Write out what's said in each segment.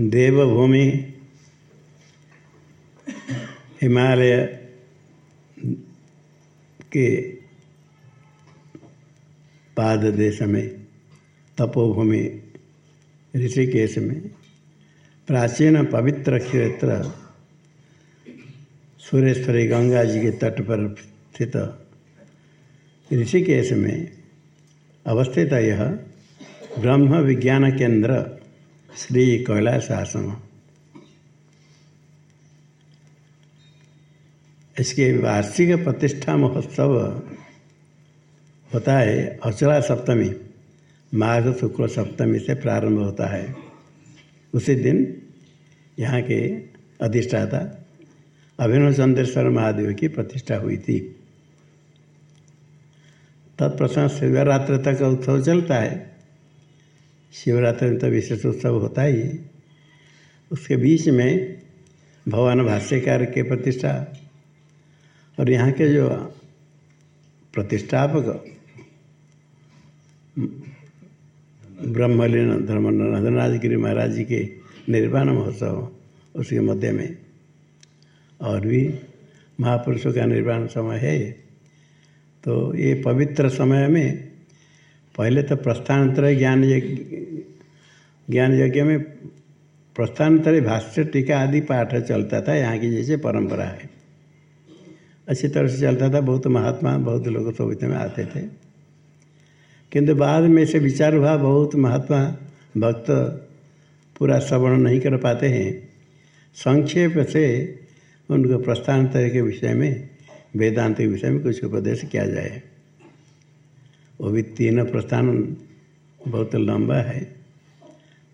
देवभूमि हिमालय के पाद देश में, तपोभूमि ऋषिकेश में, प्राचीन पवित्र क्षेत्र सुरेश्वरी गंगा जी के तट पर स्थित ऋषिकेश में अवस्थित यह ब्रह्म विज्ञान केंद्र श्री कैलाश आश्रम इसके वार्षिक प्रतिष्ठा महोत्सव होता है अचला सप्तमी। माघ शुक्ल सप्तमी से प्रारंभ होता है। उसी दिन यहाँ के अधिष्ठाता अभिनव चंद्रेश्वर महादेव की प्रतिष्ठा हुई थी। तत्प्रसंग शिवरात्रि तक उत्सव चलता है। शिवरात्रि में तो विशेष उत्सव होता ही उसके बीच में भगवान भाष्यकार के प्रतिष्ठा और यहाँ के जो प्रतिष्ठापक ब्रह्मलीन धर्म नंदनाजगिरी महाराज जी के निर्वाण महोत्सव उसके मध्य में और भी महापुरुषों का निर्वाण समय है। तो ये पवित्र समय में पहले तो प्रस्थान प्रस्थानतर ज्ञान ज्ञान यज्ञ में प्रस्थान प्रस्थानतर भाष्य टीका आदि पाठ चलता था, यहाँ की जैसे परंपरा है। अच्छी तरह से चलता था, बहुत महात्मा, बहुत लोग सोवित में आते थे। किंतु बाद में से विचार हुआ, बहुत महात्मा, भक्त पूरा श्रवण नहीं कर पाते हैं। संक्षेप से उनको प्रस्थान प्रस्थानतर के विषय में वेदांत के विषय में कुछ उपदेश किया जाए। वो भी तीन प्रस्थान बहुत लंबा है।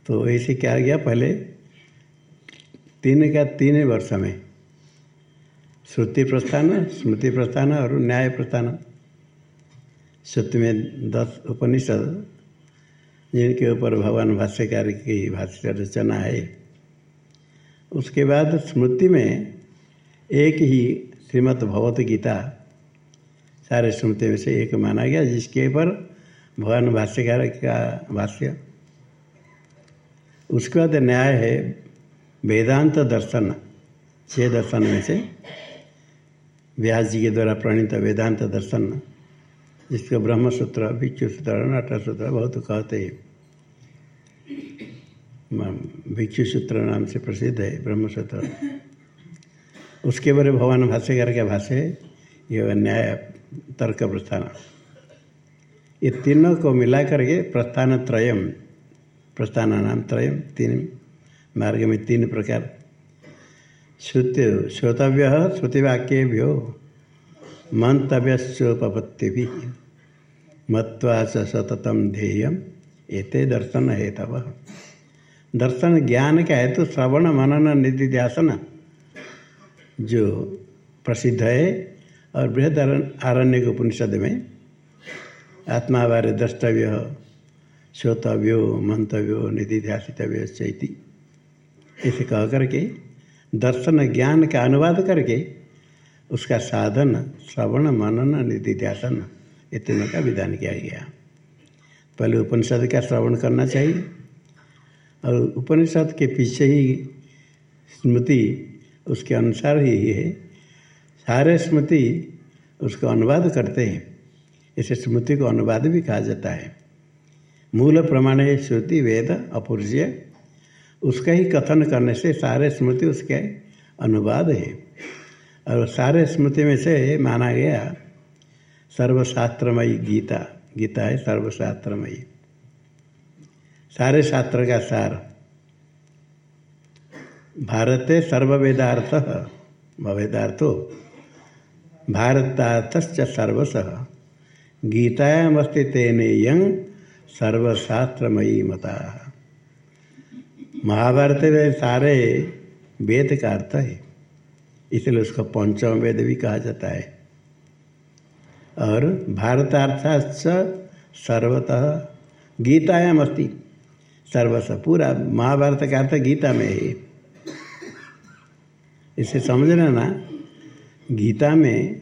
तो ऐसे क्या गया पहले तीन का तीन वर्ष में। श्रुति प्रस्थान, स्मृति प्रस्थान और न्याय प्रस्थान। श्रुति में दस उपनिषद, जिनके ऊपर भगवान भाष्यकार की भाष्य रचना है। उसके बाद स्मृति में एक ही श्रीमद् भगवत गीता सारे स्मृति में से एक माना गया, जिसके ऊपर भगवान भाष्यकार का भाष्य। उसके बाद न्याय है, वेदांत दर्शन छः दर्शन में से। व्यास जी के द्वारा प्रणीत वेदांत दर्शन, जिसको ब्रह्मसूत्र भिक्षु सूत्र नाटा सूत्र बहुत कहते हैं। भिक्षु सूत्र नाम से प्रसिद्ध है ब्रह्मसूत्र। उसके बारे भगवान भाष्यकार का भाष्य, ये न्याय तर्क प्रस्थान। ये तीनों को मिला करके प्रस्थान त्रयम प्रस्थान नाम त्रयम, तीन मार्ग में तीन प्रकार। श्रुति, श्रोतव्य श्रुतिवाक्यभ्यो मंतव्योपत्ति भी मत्वा सततम ध्येयम, एते दर्शन हेतव। दर्शन ज्ञान का है तो श्रवण मनन निधि ध्यासन जो प्रसिद्ध है और बृहद आरण्य के उपनिषद में आत्मा बारे द्रष्टव्य, श्रोतव्यो, मंतव्यो निधि ध्यासितव्य चैती। इसे कह करके, दर्शन ज्ञान का अनुवाद करके, उसका साधन, श्रवण, मनन निधि ध्यासन इतने का विधान किया गया। पहले उपनिषद का श्रवण करना चाहिए। और उपनिषद के पीछे ही स्मृति उसके अनुसार ही है। सारे स्मृति उसको अनुवाद करते हैं। इसे स्मृति को अनुवाद भी कहा जाता है। मूल प्रमाण है श्रुति, वेद अपूर्ज्य उसका ही कथन करने से सारे स्मृति उसके अनुवाद है। और सारे स्मृति में से माना गया सर्वशास्त्रमयी गीता। गीता है सर्वशास्त्रमयी। सारे शास्त्र का सार भारते सर्ववेदार्थ। वेदार्थो भारतार्थ सर्वश। गीतायामस्ति तेन सर्वशास्त्रमयी मता। महाभारत में सारे वेद का अर्थ है। इसलिए उसको पंचम वेद भी कहा जाता है। और भारतार्थ सर्वतः। गीतायाम अस्ति सर्वस पूरा महाभारत का अर्थ गीता में है। इसे समझना ना? गीता में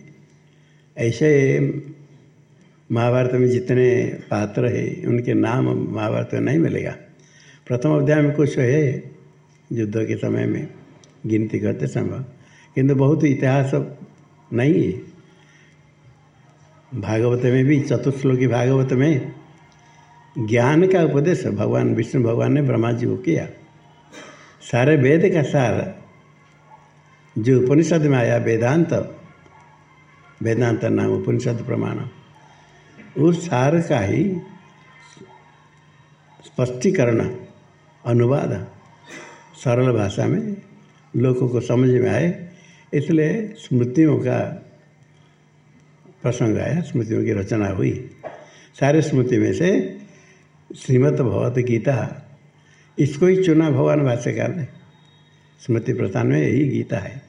ऐसे महाभारत में जितने पात्र है, उनके नाम महाभारत में नहीं मिलेगा। प्रथम अध्याय में कुछ है युद्ध के समय में, गिनती करते समय। किंतु बहुत इतिहास नहीं है। भागवत में भी चतुर्श्लोकी भागवत में ज्ञान का उपदेश भगवान, विष्णु भगवान ने ब्रह्मा जी को किया। सारे वेद का सार जो उपनिषद में आया वेदांत वेदांत नाम उपनिषद प्रमाण, उस सार का ही स्पष्टीकरण, अनुवाद सरल भाषा में लोगों को समझ में आए, इसलिए स्मृतियों का प्रसंग आया, स्मृतियों की रचना हुई। सारे स्मृति में से श्रीमद् भगवत गीता, इसको ही चुना भगवान भाष्यकार ने। स्मृति प्रस्थान में यही गीता है।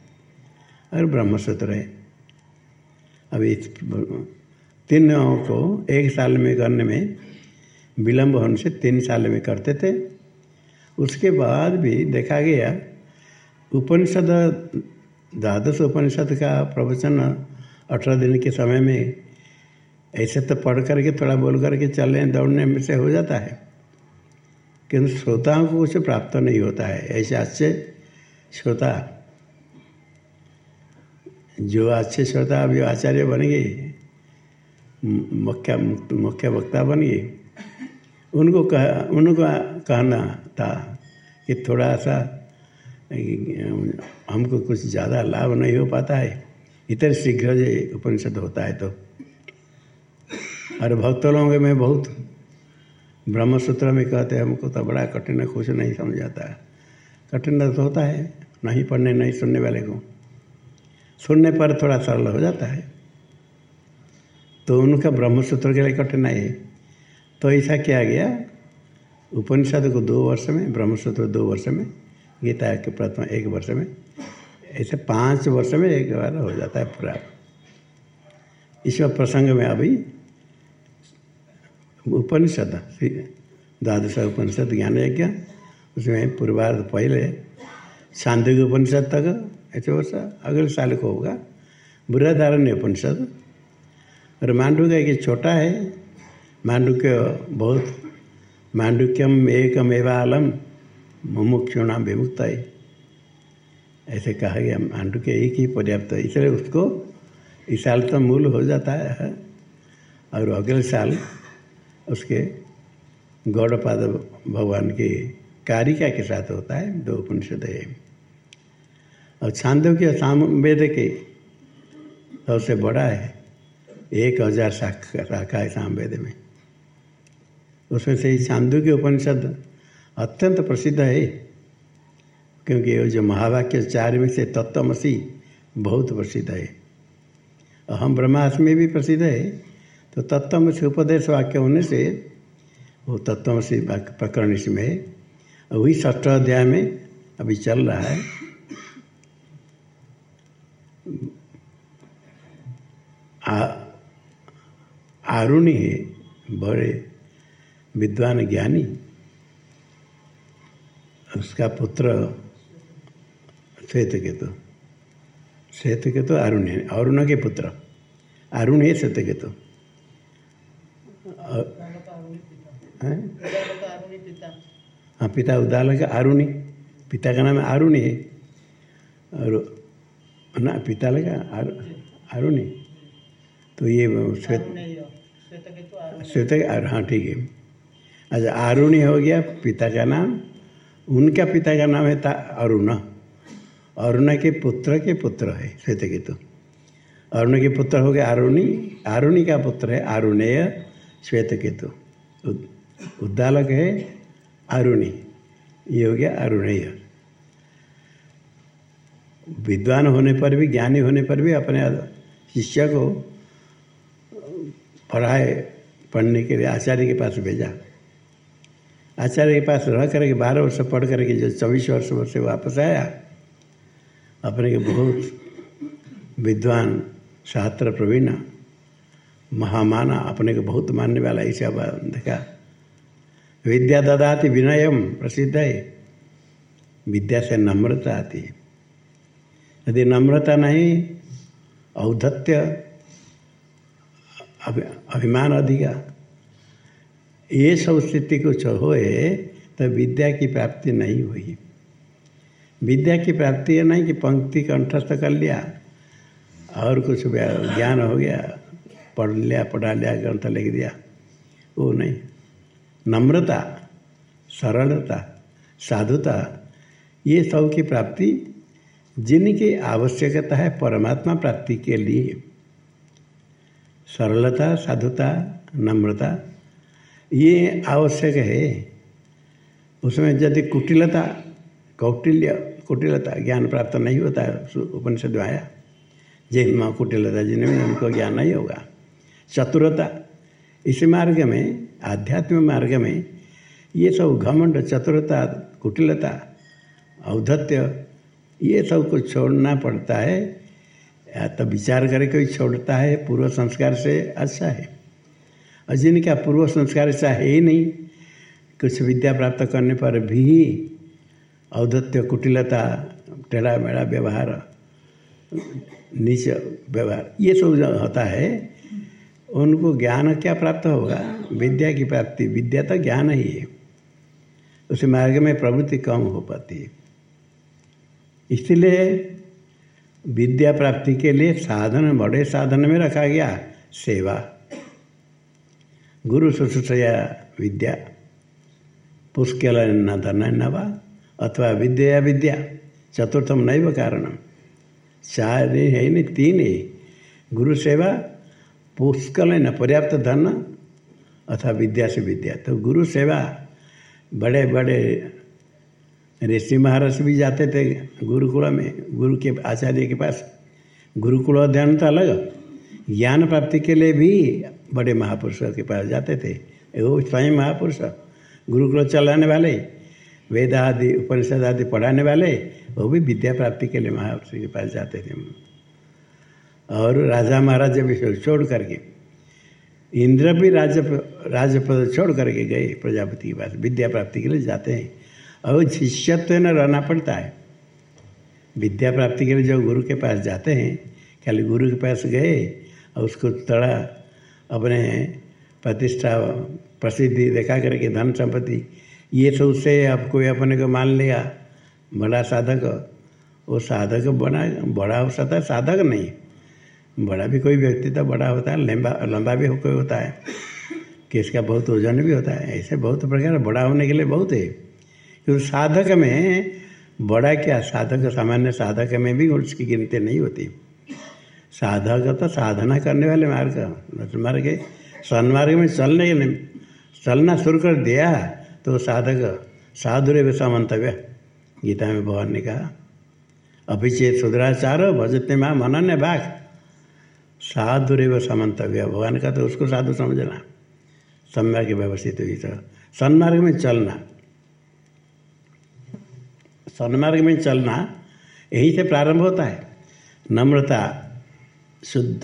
और ब्रह्मसूत्र है। अभी तीनों को एक साल में करने में विलम्ब होने से तीन साल में करते थे। उसके बाद भी देखा गया, उपनिषद, द्वादश उपनिषद का प्रवचन अठारह दिन के समय में ऐसे तो पढ़ करके, थोड़ा बोल करके चलने दौड़ने में से हो जाता है। किंतु श्रोताओं को कुछ प्राप्त नहीं होता है। ऐसे अच्छे श्रोता जो अच्छे श्रोता अभी आचार्य बन गए, मुख्य मुख्य वक्ता बन गए, उनको कह, उनको कहना था कि थोड़ा सा, हमको कुछ ज़्यादा लाभ नहीं हो पाता है इतने शीघ्र जो उपनिषद होता है तो। और भक्त लोगों में बहुत, ब्रह्मसूत्र में कहते हैं, हमको तो बड़ा कठिन कुछ नहीं समझ आता। कठिन तो होता है, नहीं पढ़ने, नहीं सुनने वाले को। सुनने पर थोड़ा सरल हो जाता है। तो उनका ब्रह्मसूत्र के लिए कठिनाई है। तो ऐसा किया गया। उपनिषद को दो वर्ष में, ब्रह्मसूत्र दो वर्ष में, गीता के प्रथम एक वर्ष में, ऐसे पाँच वर्ष में एक बार हो जाता है पूरा। इस प्रसंग में अभी उपनिषद द्वादश उपनिषद ज्ञान यज्ञ, उसमें पूर्वार्ध पहले शांति उपनिषद तक ऐसे वर्ष अगले साल को होगा। बृहदारण्य उपनिषद। और मांडू का एक छोटा है। मांडुक्य बहुत, मांडुक्यम एकम एवालम विमुक्त है ऐसे कहा गया मांडू के एक ही पर्याप्त है। इसलिए उसको इस साल तो मूल हो जाता है। और अगले साल उसके गौड़पाद भगवान के कारिका के साथ होता है। दो उपनिषद है। और छांदो के सामवेद के सबसे बड़ा है। एक हज़ार शाखा शाखा है सामवेद में। उसमें से ही छांदो के उपनिषद अत्यंत प्रसिद्ध है। क्योंकि वो जो महावाक्य चार में से तत्वमसी बहुत प्रसिद्ध है। हम ब्रह्मास में भी प्रसिद्ध है। तो तत्वमसी उपदेश वाक्य होने से वो तत्वमसी प्रकरण इसमें वही ष्ठ अध्याय में अभी चल रहा है। आरुणी है, बड़े विद्वान ज्ञानी। उसका पुत्र श्वेत केतु श्वेत केतु अरुण है अरुण के पुत्र। अरुण है श्वेत केतु हाँ? पिता उदाल का अरुणी पिता का नाम अरुणी है। और ना, पिता लगा अरुणी तो ये श्वेत श्वेत हाँ ठीक है। अच्छा आरुणी हो गया, पिता का नाम। उनका पिता का नाम है अरुण। अरुण के पुत्र के पुत्र है, श्वेत केतु। अरुण के पुत्र हो गया आरुणी। आरुणी का पुत्र है आरुणेय श्वेत केतु। उद्दालक है आरुणी। ये हो गया अरुणेय विद्वान होने पर भी, ज्ञानी होने पर भी अपने शिष्य को पढ़ाए, पढ़ने के लिए आचार्य के पास भेजा। आचार्य के पास रह करके बारह वर्ष पढ़ करके जो चौबीस वर्ष से वापस आया, अपने के बहुत विद्वान शास्त्र प्रवीण, महामाना अपने को बहुत मानने वाला ऐसा देखा। विद्या ददाति विनयम प्रसिद्ध। है विद्या से नम्रता आती है। यदि नम्रता नहीं, औद्धत्य अभिमान अधिका ये सब स्थिति कुछ होए तो विद्या की प्राप्ति नहीं हुई। विद्या की प्राप्ति है नहीं कि पंक्ति कंठस्थ कर लिया, और कुछ ज्ञान हो गया, पढ़ लिया, पढ़ा लिया, ग्रंथ लिख दिया, वो नहीं। नम्रता, सरलता, साधुता, ये सब की प्राप्ति जिनकी आवश्यकता है परमात्मा प्राप्ति के लिए। सरलता, साधुता, नम्रता, ये आवश्यक है। उसमें यदि कुटिलता, कौटिल्य, कुटिलता ज्ञान प्राप्त नहीं होता है उपनिषद आया जय माँ कुटिलता, जिनमें उनको ज्ञान नहीं होगा। चतुरता, इस मार्ग में आध्यात्मिक मार्ग में, ये सब घमंड, चतुरता, कुटिलता, औद्धत्य, ये सब कुछ छोड़ना पड़ता है। तो विचार करके छोड़ता है, पूर्व संस्कार से अच्छा है। और जिनका पूर्व संस्कार ऐसा है ही नहीं, कुछ विद्या प्राप्त करने पर भी औदत्य कुटिलता, टेढ़ा मेढ़ा व्यवहार, नीच व्यवहार, ये सब जो होता है, उनको ज्ञान क्या प्राप्त होगा? विद्या की प्राप्ति। विद्या तो ज्ञान ही है। उस मार्ग में प्रवृत्ति कम हो पाती है। इसलिए विद्या प्राप्ति के लिए साधन, बड़े साधन में रखा गया, सेवा। गुरु शुश्रूषया विद्या। पुष्कल न धन न वा अथवा विद्या या विद्या चतुर्थम नैव कारण। चार है नहीं तीन है गुरु सेवा, पुष्कल न पर्याप्त धन, अथवा विद्या से विद्या। तो गुरु सेवा बड़े बड़े ऋषि महाराज भी जाते थे गुरुकुल में, गुरु के, आचार्य के पास। गुरुकुल अध्ययन तो अलग। ज्ञान प्राप्ति के लिए भी बड़े महापुरुषों के पास जाते थे। वो स्वयं महापुरुष, गुरुकुल चलाने वाले वेद आदि उपनिषद आदि पढ़ाने वाले, वो भी विद्या प्राप्ति के लिए महापुरुष के पास जाते थे। और राजा महाराज भी छोड़ करके, इंद्र भी राज, राजपद छोड़ करके गए प्रजापति के पास, विद्या प्राप्ति के लिए जाते हैं। और शिष्यत्व न रहना पड़ता है। विद्या प्राप्ति के लिए जब गुरु के पास जाते हैं खाली गुरु के पास गए और उसको तड़ा अपने प्रतिष्ठा प्रसिद्धि देखा करके धन संपत्ति, ये सब उससे अब कोई अपने को मान लिया। बड़ा साधक, वो साधक बड़ा बड़ा हो सकता है, साधक नहीं। बड़ा भी कोई व्यक्ति तो बड़ा होता है, लंबा लंबा भी कोई होता है। कि इसका बहुत वज़न भी होता है, ऐसे बहुत प्रकार, बड़ा होने के लिए बहुत है। क्योंकि साधक में बड़ा क्या साधक, सामान्य साधक में भी उसकी गिनती नहीं होती। साधक तो साधना करने वाले मार्ग मार्ग सन्मार्ग में चलने चलना शुरू कर दिया तो साधक साधुरे समन्तव्य गीता में भगवान ने कहा, अभिचेत सुधराचार भजते माँ मनन्य भाग। साधुरेव समन्तव्य भगवान का तो उसको साधु समझना। सम्यक व्यवस्थित हुई तो। सन्मार्ग में चलना। सन्मार्ग में चलना, यहीं से प्रारंभ होता है। नम्रता, शुद्ध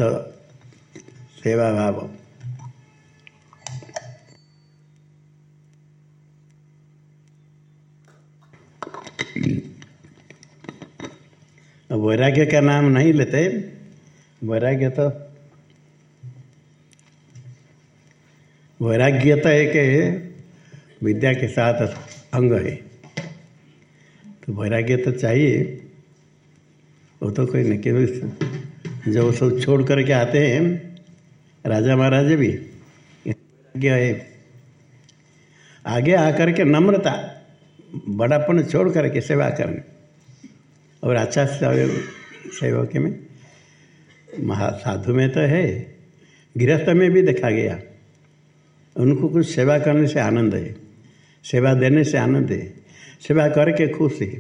सेवा भाव वैराग्य का नाम नहीं लेते, वैराग्य तो वैराग्य तो एक विद्या के साथ अंग है। तो वैराग्य तो चाहिए। वो तो कोई नहीं, केवल जब सब छोड़ करके आते हैं, राजा महाराज भी गया है। आगे आकर के नम्रता, बड़ापन छोड़ करके सेवा करने। और अच्छा सेवक में, महा साधु में तो है, गृहस्थ में भी देखा गया। उनको कुछ सेवा करने से आनंद है, सेवा देने से आनंद है। सेवा करके खुश है।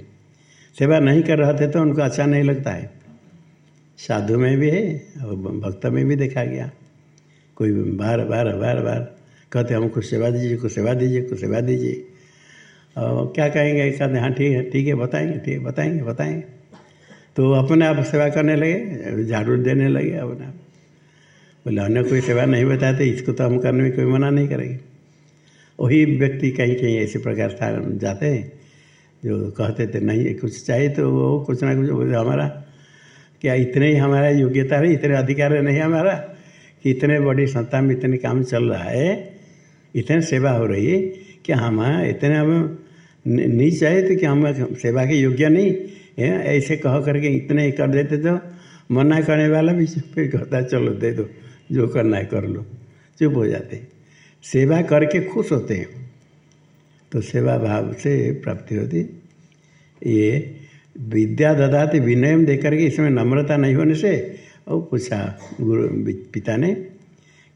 सेवा नहीं कर रहे थे तो उनको अच्छा नहीं लगता है। साधु में भी है, और भक्त में भी देखा गया। कोई बार बार बार बार कहते हमको सेवा दीजिए कुछ सेवा दीजिए कुछ सेवा दीजिए। और क्या कहेंगे? कहते हाँ ठीक है ठीक है, बताएँगे, ठीक है, बताएँगे बताएँगे। तो अपने आप सेवा करने लगे, झाड़ू देने लगे अपने आप। बोले, अन्य कोई सेवा नहीं बताते, इसको तो हम करने में कोई मना नहीं करेंगे। वही व्यक्ति कहीं कहीं ऐसे प्रकार जाते हैं जो कहते थे, नहीं कुछ चाहिए तो वो कुछ ना कुछ हमारा क्या इतने ही हमारा योग्यता है? इतने अधिकार है नहीं हमारा? कि इतने बड़ी संस्था में इतने काम चल रहा है, इतने सेवा हो रही है, कि हम इतने हम नहीं चाहे तो कि हम सेवा के योग्य नहीं, है? ऐसे कह करके इतने ही कर देते तो मना करने वाला भी फिर कहता, चलो दे दो, जो करना है कर लो। चुप हो जाते। सेवा करके खुश होते हैं। तो सेवा भाव से प्राप्ति होती। ये विद्या ददाते विनय दे करके इसमें नम्रता नहीं होने से, और पूछा गुरु पिता ने,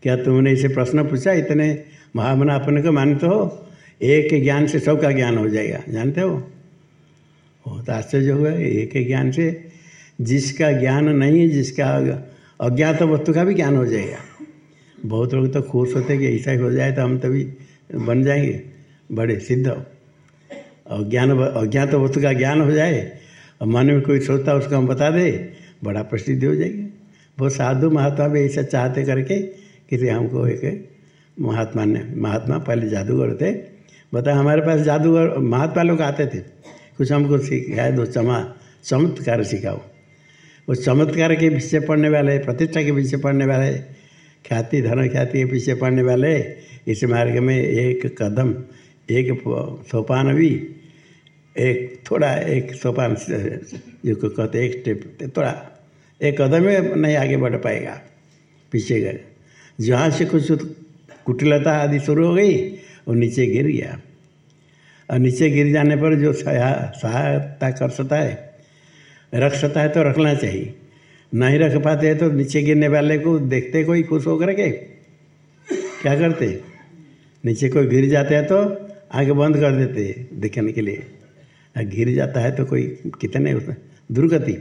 क्या तुमने इसे प्रश्न पूछा? इतने महामना अपने को मानते हो? एक ज्ञान से सबका ज्ञान हो जाएगा, जानते हो? बहुत आश्चर्य हुआ, एक ज्ञान से जिसका ज्ञान नहीं है, जिसका अज्ञात वस्तु का भी ज्ञान हो जाएगा। बहुत लोग तो खुश होते कि ऐसा ही हो जाए तो हम तभी बन जाएँगे। बड़े, सिद्ध। और अज्ञान अज्ञात वस्तु का ज्ञान हो जाए, और मन में कोई सोचता उसको हम बता दे, बड़ा प्रसिद्धि हो जाएगी। बहुत साधु महात्मा भी ऐसा चाहते करके किसी हमको एक महात्मा ने, महात्मा पहले जादूगर थे। बता हमारे पास जादूगर, महात्मा लोग आते थे। कुछ हमको सिखाए दो चमा, चमत्कार सिखाओ। वो चमत्कार के पीछे पढ़ने वाले, प्रतिष्ठा के पीछे पढ़ने वाले, ख्याति, धर्म ख्याति के पीछे पढ़ने वाले, इस मार्ग में एक कदम एक सोपान भी, एक थोड़ा एक सोपान जो कहते एक स्टेप थोड़ा, एक कदम में नहीं आगे बढ़ पाएगा, पीछे गए। जहाँ से कुछ कुटिलता आदि शुरू हो गई, वो नीचे गिर गया। और नीचे गिर जाने पर जो सहायता कर सकता है, रख सकता है तो रखना चाहिए। नहीं रख पाते हैं तो नीचे गिरने वाले को देखते कोई खुश होकर के, क्या करते? नीचे कोई गिर जाते हैं तो आगे बंद कर देते देखने के लिए। गिर जाता है तो कोई कितने दुर्गति।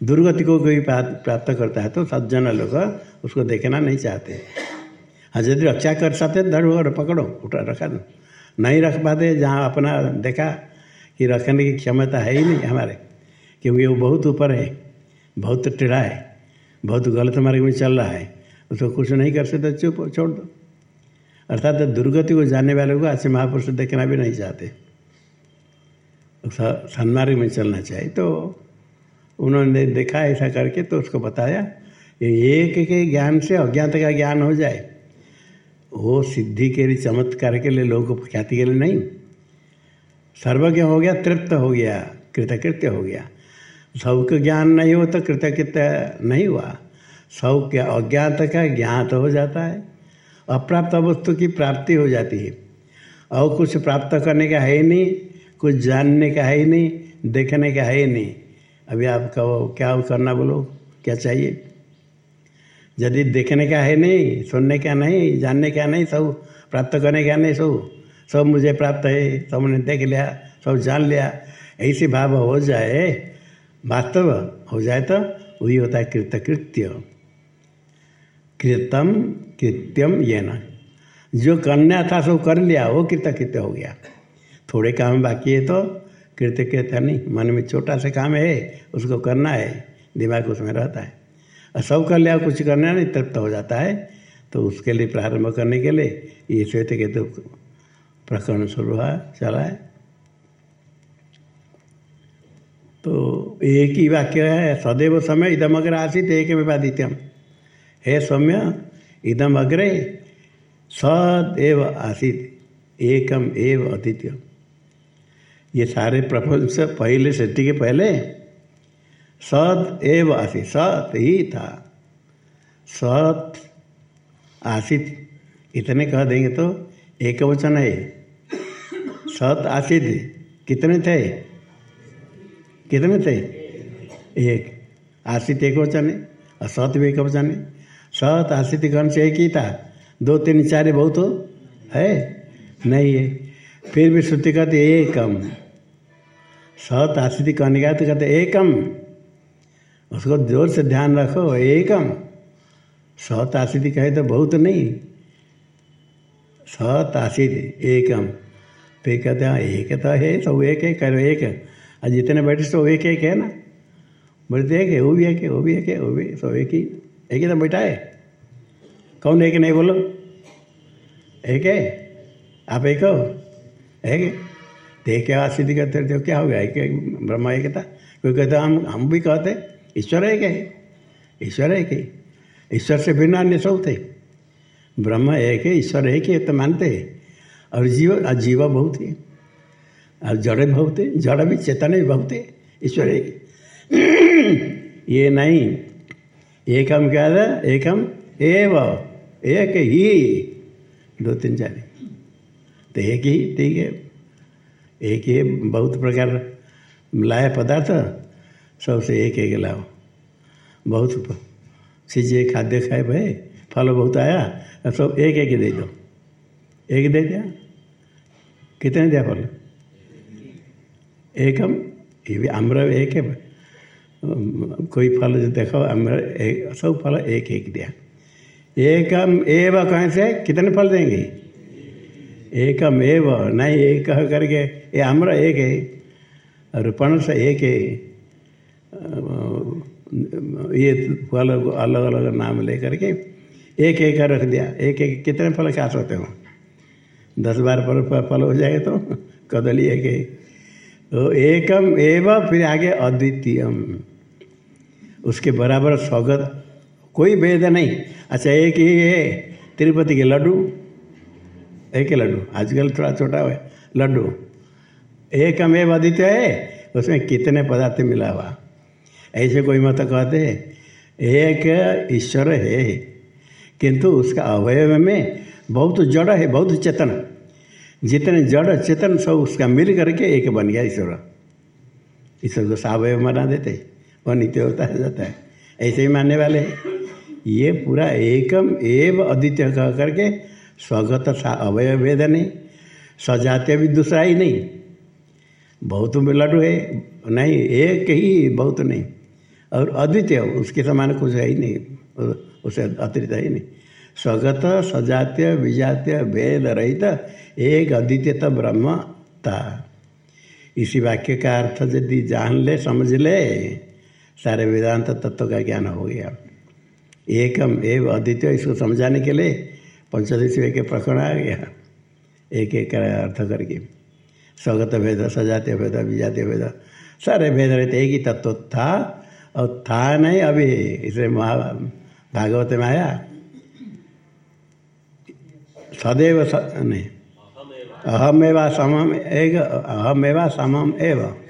दुर्गति को कोई प्राप्त करता है तो सज्जन लोग उसको देखना नहीं चाहते। हाँ यदि रक्षा कर सकते धड़ पकड़ो, उठा रखा दो। नहीं रख पाते, जहाँ अपना देखा कि रखने की क्षमता है ही नहीं हमारे, क्योंकि वो बहुत ऊपर है, बहुत टेढ़ा है, बहुत गलत मार्ग में चल रहा है। उसको कुछ नहीं कर सकते, चुप, छोड़ दो। अर्थात दुर्गति को जानने वाले को अच्छे महापुरुष देखना भी नहीं चाहते। सन्मार्ग में चलना चाहिए। तो उन्होंने देखा ऐसा करके तो उसको बताया एक के ज्ञान से अज्ञात का ज्ञान हो जाए। वो सिद्धि के लिए चमत्कार के लिए लोगों को ख्याति के लिए नहीं। सर्वज्ञ हो गया, तृप्त हो गया, कृतकृत्य हो गया। सबको ज्ञान नहीं हो तो कृतकृत्य नहीं हुआ। सब अज्ञात का ज्ञात हो जाता है। अप्राप्त वस्तु की प्राप्ति हो जाती है। और कुछ प्राप्त करने का है ही नहीं, कुछ जानने का है ही नहीं, देखने का है ही नहीं। अभी आप कहो, क्या करना बोलो, क्या चाहिए? यदि देखने का है नहीं, सुनने का नहीं, जानने का नहीं, सब प्राप्त करने का नहीं, सब सब मुझे प्राप्त है सबने देख लिया, सब जान लिया, ऐसे भाव हो जाए, वास्तव हो जाए तो वही होता है कृतकृत्य। कृतम कृत्यम ये न जो करना था सो कर लिया, वो कृतकृत्य हो गया। थोड़े काम बाकी है तो कृत्य कृतकृत्य नहीं, मन में छोटा सा काम है, उसको करना है, दिमाग उसमें रहता है। और सब कर लिया, कुछ करना नहीं, तृप्त हो जाता है। तो उसके लिए प्रारंभ करने के लिए ये श्वेत के तो प्रकरण शुरू हुआ, चला है। तो एक ही वाक्य है, सदैव समय इदम अग्र आसित, एक विवादित्यम हे सौम्य, इदम अग्रे सदैव आसित, एकम एव अतिथ्य ये सारे प्रपंच पहले सृष्टि के पहले सत एव आसित सत ही था सत आसित। इतने कह देंगे तो एक वचन है सत आसित, कितने थे? कितने थे? एक। आसित एक वचन है और सत भी एक वचन है सत आशित गण से एक ही था। दो तीन चार बहुत हो। है? नहीं है। फिर भी श्रुति कहते एकम। सत आशित कहने का तो कहते एकम। उसको ज़ोर से ध्यान रखो, एकम। सत आशित कहे तो बहुत नहीं। सत आशित एकम। फिर कहते हैं, एक तो है, सब एक है करो एक है। और जितने बैठे सब एक एक है ना? बोले तो एक है, वो भी एक है, वो भी एक है, वो भी, सब एक ही। एक ही तो बैठा है। कौन एक नहीं बोलो? एक है? आप एक हो? एक तो एक सिद्धि करते तो क्या हो गया? एक ब्रह्मा, एक था कोई कहता हम हम भी कहते ईश्वर एक है। ईश्वर एक है। ईश्वर से बिना अन्य सब थे। ब्रह्म एक है, ईश्वर एक है तो मानते हैं। और जीव जीव बहुत है। और जड़ बहुत है, जड़ भी चेतन भी बहुत है, ईश्वर एक ये नहीं। एकम क्या था एकम एव, एक ही। दो तीन चार। तो एक ही, ठीक है। एक ही बहुत प्रकार लाए पदार्थ, सबसे एक एक लाओ। बहुत चीज़ें खाद्य खाए भाई, फल बहुत आया, सब एक एक दे दो। एक दे दिया? कितने दिया फल? एक हम ये भी आम्र एक है। कोई फल देखो आम्र एक सब फल एक एक दिया। एकम एव कहें से? कितने फल देंगे? एकम एव, नहीं, एक कह करके? ये आम्र एक है, और पणस एक है। ये फल अलग अलग नाम ले करके एक एक का रख दिया। एक एक कितने फल खा सकते हो? दस बार फल फल हो जाए तो कदली एक एक तो एकम एवं, फिर आगे अद्वितीयम। उसके बराबर स्वागत कोई भेद नहीं। अच्छा एक ही है, तिरुपति के लड्डू। एक ही लड्डू, आजकल थोड़ा छोटा है, लड्डू। एकम एवं आदित्य है, उसमें कितने पदार्थ मिला हुआ। ऐसे कोई मत कहते, एक ईश्वर है, किंतु उसका अवयव में बहुत जड़ है, बहुत चेतन। जितने जड़ चेतन सब उसका मिल करके एक बन गया ईश्वर। ईश्वर को सावयव बना देते। वह नित्य होता है, जाता है। ऐसे ही मानने वाले ये पूरा एकम एव अद्वितीय कह करके स्वगत सा अवयव भेद नहीं सजाते भी दूसरा ही नहीं। बहुत लड्डू है, नहीं, एक ही बहुत नहीं। और अद्वितीय, उसके समान कुछ है ही नहीं, उसे अतिरिक्त ही नहीं। स्वगत, सजातीय, विजातीय, भेद रहित एक अद्वितीय तो ब्रह्म था इसी वाक्य का अर्थ यदि जान ले, समझ ले सारे वेदांत तत्व का ज्ञान हो गया। एकम एव अद्वितीय इसको समझाने के लिए पंचदश के प्रकरण आ गया। एक एक अर्थ करके। स्वगत भेद सजातीय भेद विजातीय भेद सारे भेद रहते एक ही तत्व था और था नहीं अभी। इसे महा भागवत में आया। सदैव स, नहीं। अहमेवा समम एक अहमेवा समम एव।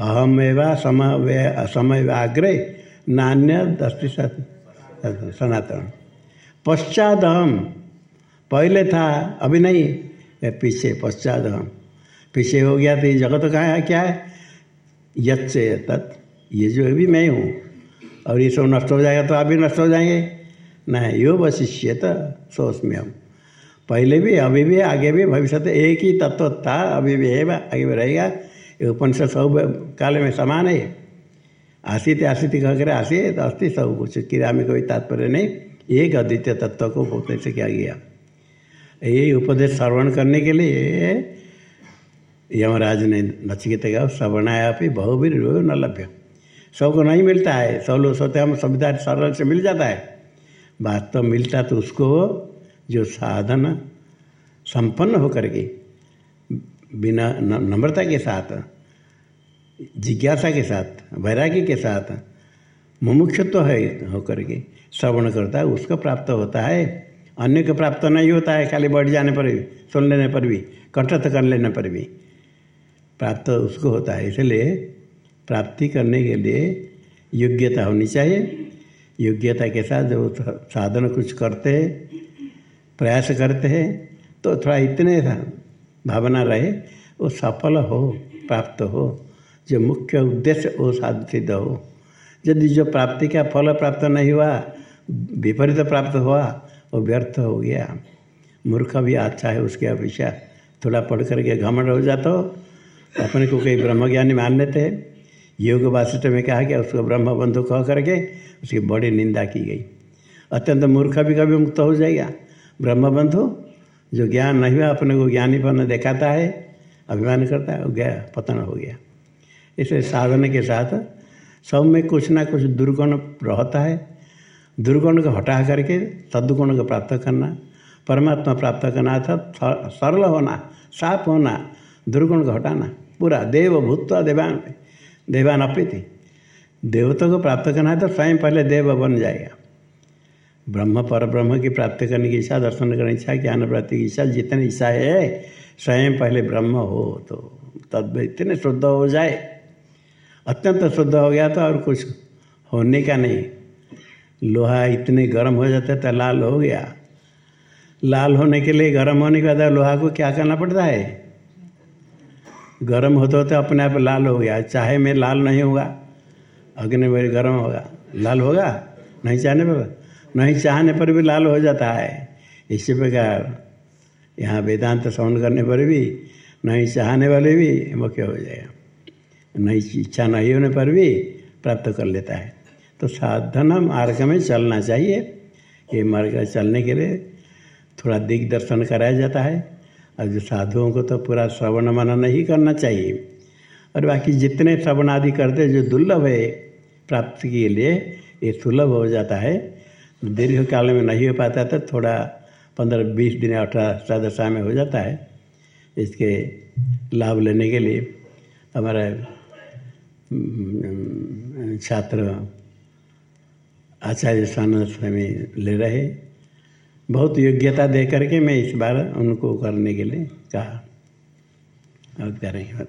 अहमेवा समय समयाग्रे नान्य दस्ति सनातन। पश्चात हम पहले था अभी नहीं पीछे पश्चात हम पीछे हो गया तो ये जगत कहाँ है, क्या है? यच्चे तत्, ये जो भी मैं हूँ। और ये सब नष्ट हो जाएगा तो आप भी नष्ट हो जाएँगे। नहीं यो वशिष्य तो सोच में हम पहले भी, अभी भी, आगे भी, भविष्य एक ही तत्व था, अभी भी है, आगे भी रहेगा। ये उपनिषद सब काल में समान है। आसित आसित, कह कर आसी तो अस्थि सब कुछ। क्रिया में कोई तात्पर्य नहीं। एक अद्वितीय तत्व को उपदेश किया गया ये उपदेश श्रवण करने के लिए यमराज ने नचिकेत का श्रवणाया भी, बहुवीर न लभ्य। सबको नहीं मिलता है। सब लोग सोचते हम संविधान सरल से मिल जाता है। वास्तव मिलता तो उसको जो साधन संपन्न होकर के बिना नम्रता के साथ, जिज्ञासा के साथ, वैराग्य के साथ मुमुक्षत्व है होकर के श्रवण करता है उसको प्राप्त होता है। अन्य को प्राप्त नहीं होता है, खाली बढ़ जाने पर भी, सुन लेने पर भी, कंठस्थ कर लेने पर भी। प्राप्त उसको होता है, इसलिए प्राप्ति करने के लिए योग्यता होनी चाहिए। योग्यता के साथ जब साधन कुछ करते हैं प्रयास करते हैं तो थोड़ा इतने भावना रहे, वो सफल हो, प्राप्त हो। जो मुख्य उद्देश्य, वो साधित हो। यदि जो प्राप्ति का फल प्राप्त नहीं हुआ, विपरीत प्राप्त हुआ, वो व्यर्थ हो गया। मूर्ख भी अच्छा है, उसके अपेक्षा थोड़ा पढ़ करके घमंड हो जाता हो। अपने को कई ब्रह्मज्ञानी मान लेते हैं। योग वासिष्ठ में कहा गया, उसको ब्रह्म बंधु कह करके उसकी बड़ी निंदा की गई। अत्यंत मूर्ख भी कभी मुक्त हो जाएगा। ब्रह्म बंधु जो ज्ञान नहीं हुआ, अपने को ज्ञानीपन दिखाता है, अभिमान करता है गया, पतन हो गया। इसे साधन के साथ सब में कुछ ना कुछ दुर्गुण रहता है। दुर्गुण को हटा करके सदगुण को प्राप्त करना, परमात्मा प्राप्त करना था सरल होना, साफ़ होना, दुर्गुण को हटाना, पूरा देव भूतवा देवान देवान अपनी देवता को प्राप्त करना है तो स्वयं पहले देव बन जाएगा। ब्रह्म पर ब्रह्म की प्राप्ति करने की इच्छा, दर्शन करने की इच्छा, ज्ञान प्राप्ति की इच्छा, जितनी इच्छा है, स्वयं पहले ब्रह्म हो तो तब इतने शुद्ध हो जाए। अत्यंत शुद्ध हो गया तो और कुछ होने का नहीं। लोहा इतने गर्म हो जाता है तो लाल हो गया। लाल होने के लिए गर्म होने के बाद लोहा को क्या करना पड़ता है? गर्म होते होते अपने आप लाल हो गया। चाहे में लाल नहीं होगा अग्नि में गर्म होगा। लाल होगा? नहीं चाहने पर नहीं चाहने पर भी लाल हो जाता है। इसी प्रकार यहाँ वेदांत श्रवण करने पर भी नहीं चाहने वाले भी मुख्य हो जाएगा नहीं इच्छा नहीं होने पर भी प्राप्त कर लेता है। तो साधन मार्ग में चलना चाहिए। ये मार्ग चलने के लिए थोड़ा दिग्दर्शन कराया जाता है। और जो साधुओं को तो पूरा श्रवण मनन ही करना चाहिए। और बाकी जितने श्रवण आदि करते जो दुर्लभ है प्राप्ति के लिए, ये सुलभ हो जाता है। दीर्घ काल में नहीं हो पाता तो थोड़ा पंद्रह, बीस दिन अठारह दशा में हो जाता है इसके लाभ लेने के लिए। हमारा छात्र आचार्य स्वानंद स्वामी ले रहे। बहुत योग्यता दे करके मैं इस बार उनको करने के लिए कहा। और करेंगे।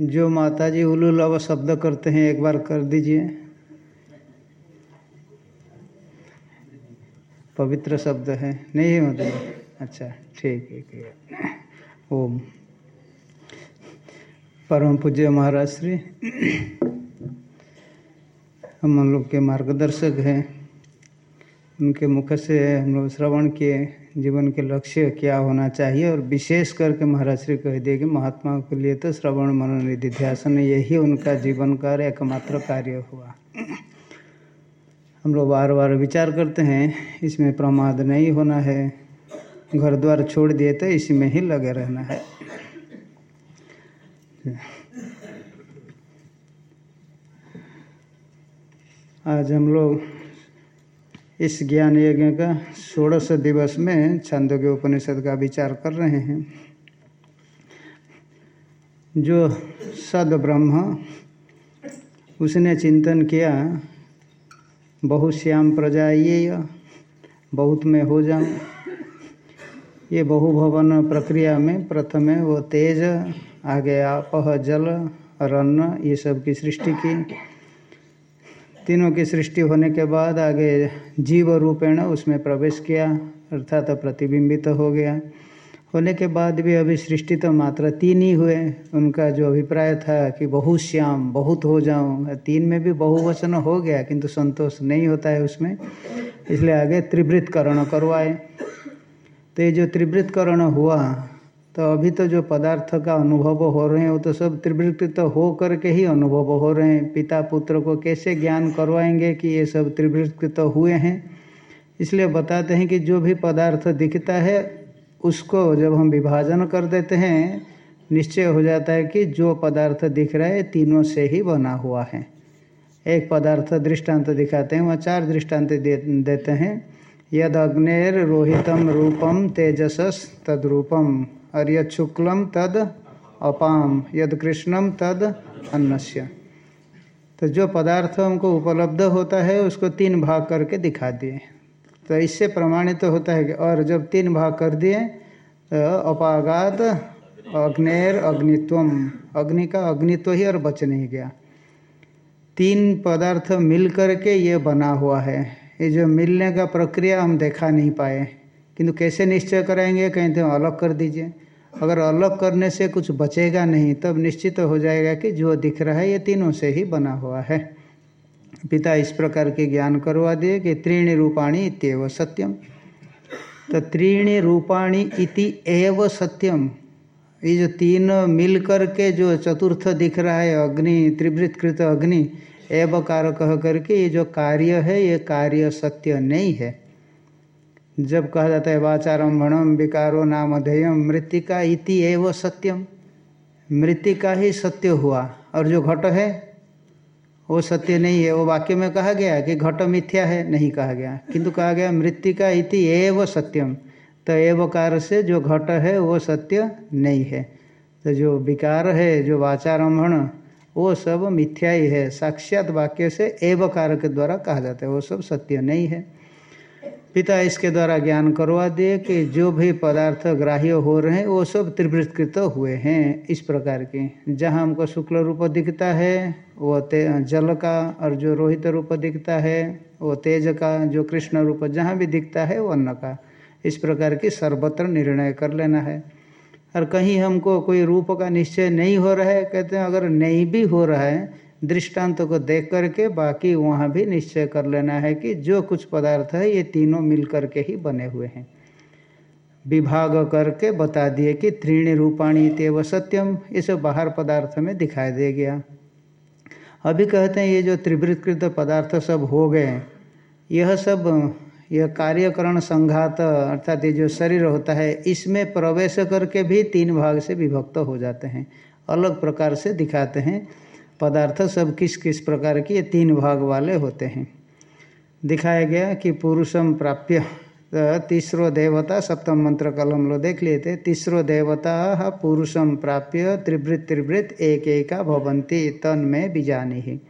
जो माता जी उलूल शब्द करते हैं, एक बार कर दीजिए। पवित्र शब्द है। नहीं मतलब? अच्छा ठीक है। ओम। परम पूज्य महाराज श्री। हम लोग के मार्गदर्शक हैं। उनके मुख से हम लोग श्रवण किए, जीवन के लक्ष्य क्या होना चाहिए और विशेष करके महाराज श्री कह दिए कि महात्मा के लिए तो श्रवण मनन निधि ध्यान यही उनका जीवन का एकमात्र कार्य हुआ। हम लोग बार बार विचार करते हैं, इसमें प्रमाद नहीं होना है, घर द्वार छोड़ दिए तो इसी में ही लगे रहना है। आज हम लोग इस ज्ञान यज्ञ का षोड़श दिवस में छंदोग्य उपनिषद का विचार कर रहे हैं। जो सद ब्रह्म, उसने चिंतन किया, बहुत श्याम प्रजा ये बहुत में हो जाऊँ। ये बहुभवन प्रक्रिया में प्रथम वो तेज, आगे आपह, जल, रन्न, ये सब की सृष्टि की। तीनों की सृष्टि होने के बाद आगे जीव रूपेण उसमें प्रवेश किया, अर्थात प्रतिबिंबित तो हो गया। होने के बाद भी अभी सृष्टि तो मात्र तीन ही हुए। उनका जो अभिप्राय था कि बहुत श्याम, बहुत हो जाऊँ, तीन में भी बहुवचन हो गया, किंतु संतोष नहीं होता है उसमें। इसलिए आगे त्रिवृतकरण करवाए। तो ये जो त्रिवृतकरण हुआ तो अभी तो जो पदार्थ का अनुभव हो रहे हैं वो तो सब त्रिवृत्त तो हो करके ही अनुभव हो रहे हैं। पिता पुत्र को कैसे ज्ञान करवाएँगे कि ये सब त्रिवृत्त तो हुए हैं? इसलिए बताते हैं कि जो भी पदार्थ दिखता है उसको जब हम विभाजन कर देते हैं निश्चय हो जाता है कि जो पदार्थ दिख रहा है तीनों से ही बना हुआ है। एक पदार्थ दृष्टांत दिखाते हैं वहाँ चार दृष्टांत दे, देते हैं। यद अग्नेर रोहितम रूपम तेजसस तद्रूपम और यद शुक्लम तद अपाम, यद कृष्णम तद अन्नस्य। तो जो पदार्थ हमको उपलब्ध होता है, उसको तीन भाग करके दिखा दिए। तो इससे प्रमाणित तो होता है कि और जब तीन भाग कर दिए तो अपागात अग्नेर, अग्नित्वम। अग्नि का अग्नित्व ही और बच नहीं गया। तीन पदार्थ मिल करके ये बना हुआ है। ये जो मिलने का प्रक्रिया हम देखा नहीं पाए। किंतु कैसे निश्चय कराएँगे? कहते हैं, अलग कर दीजिए। अगर अलग करने से कुछ बचेगा नहीं, तब निश्चित तो हो जाएगा कि जो दिख रहा है, ये तीनों से ही बना हुआ है। पिता, इस प्रकार के ज्ञान करवा दिए कि त्रीणी रूपाणी इतव सत्यम तो त्रीणी रूपाणी इति एव सत्यम ये जो तीन मिल कर के जो चतुर्थ दिख रहा है, अग्नि त्रिवृत कृत अग्नि, एव कार कह करके ये जो कार्य है, ये कार्य सत्य नहीं है। जब कहा जाता है वाचारंभणम विकारो नामधेयम मृतिका इति एव सत्यम मृतिका ही सत्य हुआ। और जो घट है, वो सत्य नहीं है। वो वाक्य में कहा गया कि घट मिथ्या है, नहीं कहा गया। किंतु कहा गया, मृतिका इति एव सत्यम तो एवकार से जो घट है, वो सत्य नहीं है। तो जो विकार है, जो वाचारंभण वो सब मिथ्या ही है। साक्षात वाक्य से एवकार के द्वारा कहा जाता है, वो सब सत्य नहीं है। पिता इसके द्वारा ज्ञान करवा दिए कि जो भी पदार्थ ग्राह्य हो रहे हैं, वो सब त्रिवृत्कृत हुए हैं। इस प्रकार के, जहाँ हमको शुक्ल रूप दिखता है, वो ते, जल का और जो रोहित रूप दिखता है, वो तेज का, जो कृष्ण रूप जहाँ भी दिखता है, वो अन्न का। इस प्रकार की सर्वत्र निर्णय कर लेना है। और कहीं हमको कोई रूप का निश्चय नहीं हो रहा है, कहते हैं, अगर नहीं भी हो रहा है दृष्टांत को देख करके बाकी वहाँ भी निश्चय कर लेना है कि जो कुछ पदार्थ है, ये तीनों मिल करके ही बने हुए हैं। विभाग करके बता दिए कि त्रीणी रूपाणी तेव सत्यम ये सब बाहर पदार्थ में दिखाई दे गया। अभी कहते हैं, ये जो त्रिवृत्कृत पदार्थ सब हो गए, यह सब, यह कार्यकरण संघात, अर्थात ये जो शरीर होता है, इसमें प्रवेश करके भी तीन भाग से विभक्त हो जाते हैं, अलग प्रकार से दिखाते हैं। पदार्थ सब किस किस प्रकार के तीन भाग वाले होते हैं। दिखाया गया कि पुरुषम प्राप्य तीसरो देवता, सप्तम मंत्र कल हम लोग देख लिए थे, तीसरो देवता पुरुषम प्राप्य, त्रिवृत त्रिवृत, एक एका भवंती तन में बीजानी ही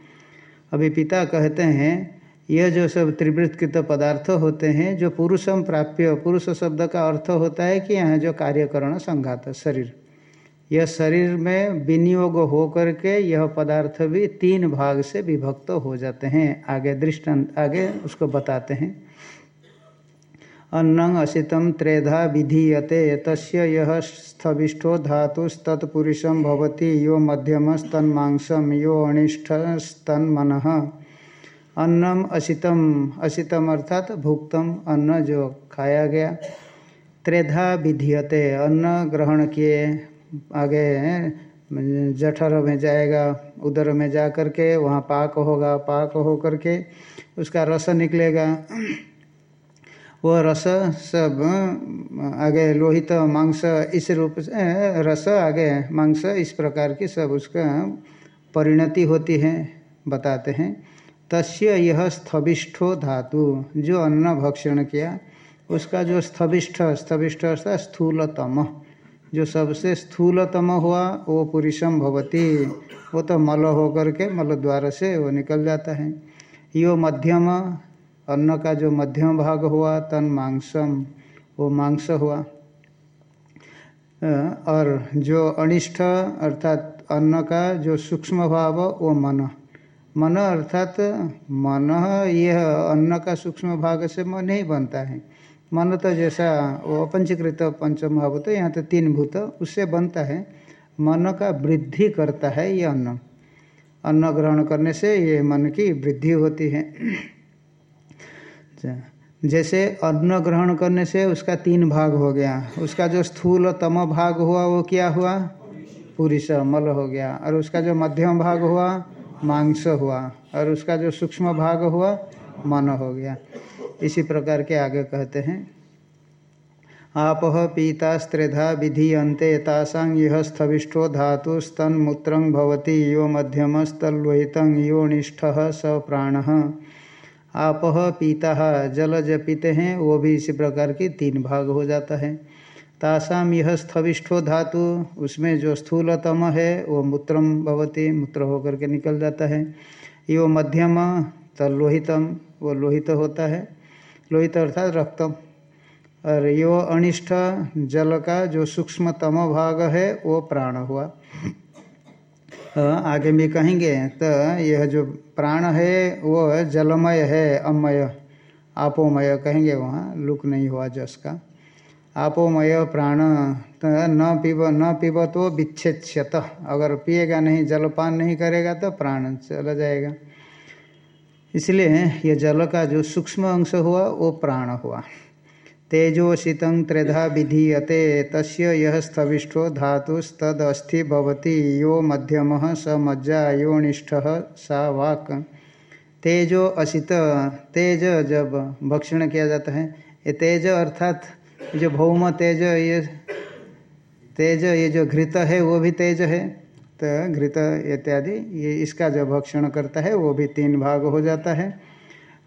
अभी पिता कहते हैं, यह जो सब त्रिवृत्कृत पदार्थ होते हैं, जो पुरुषम प्राप्य, पुरुष शब्द का अर्थ होता है कि यहाँ जो कार्यकरण संघात, शरीर। यह शरीर में विनियोग हो करके यह पदार्थ भी तीन भाग से विभक्त हो जाते हैं। आगे दृष्टांत, आगे उसको बताते हैं। अन्नं असितम त्रेधा विधीयते तस्य यह स्थविष्ठो धातुस्तत्पुरुषं भवति, यो मध्यमस्तन्मांसम यो अनिष्ठ अनिष्ठस्तन्मन अन्नम असितम असितम अर्थात भुक्तम अन्न जो खाया गया। त्रेधा विधीयते, अन्न ग्रहण किए आगे जठर में जाएगा उदर में जा करके, वहाँ पाक होगा, पाक हो करके उसका रस निकलेगा। वो रस सब, आगे लोहित, मांस, इस रूप से रस आगे, मांस, इस प्रकार की सब उसका परिणति होती है, बताते हैं। तस्य यह स्थविष्ठो धातु, जो अन्न भक्षण किया, उसका जो स्थविष्ठ स्थविष्ठ स्थूलतम। जो सबसे स्थूलतम हुआ, वो पुरुषम भवती। वो तो मल होकर के मल द्वार से वो निकल जाता है। यो मध्यम, अन्न का जो मध्यम भाग हुआ, तन मांसम, वो मांस हुआ। और जो अनिष्ठ, अर्थात अन्न का जो सूक्ष्म भाव, वो मन। मन, अर्थात मन, यह अन्न का सूक्ष्म भाग से मन ही बनता है। मन तो जैसा वो अपंचीकृत पंचम भाव तो यहाँ तो तीन भूत, उससे बनता है, मन का वृद्धि करता है ये अन्न। अन्न ग्रहण करने से ये मन की वृद्धि होती है। जैसे अन्न ग्रहण करने से उसका तीन भाग हो गया, उसका जो स्थूल तम भाग हुआ, वो क्या हुआ? पुरुष, मल हो गया, और उसका जो मध्यम भाग हुआ? मांस हुआ, और उसका जो सूक्ष्म भाग हुआ? मन हो गया। इसी प्रकार के आगे कहते हैं, आप पीतास्त्रेधा विधीयते तासांग यह स्थविष्ठो धातु स्तन्मूत्र भवती, यो मध्यम मध्यमस्तलोहित यो निष्ठ स प्राण। आप पीता जल पीते हैं, वो भी इसी प्रकार के तीन भाग हो जाता है। तासाम यह स्थविष्ठो धातु, उसमें जो स्थूलतम है, वो मूत्रम भवती, मूत्र होकर के निकल जाता है। यो मध्यम तो लोहितम वो लोहित होता है। लोहित अर्थात रक्तम। और यो अनिष्ठ जल का जो सूक्ष्मतम भाग है, वो प्राण हुआ। आगे भी कहेंगे तो यह जो प्राण है, वो जलमय है, अमय, आपोमय कहेंगे वहाँ, लुक नहीं हुआ जस का। आपोमय प्राण तो न पीब न पीब तो विच्छेद अगर पिएगा नहीं, जलपान नहीं करेगा तो प्राण चला जाएगा। इसलिए ये जल का जो सूक्ष्म अंश हुआ, वो प्राण हुआ। तेजोशितं त्रेधा विधीयते, तस्य यह स्थविष्ठो यो मध्यम स मज्जा योनिष्ठ सा वाक। तेजो असित तेज जब भक्षण किया जाता है, ये तेज अर्थात जो भौम तेज, ये तेज, ये जो घृत है, वो भी तेज है। तो घृत इत्यादि, ये इसका जो भक्षण करता है, वो भी तीन भाग हो जाता है।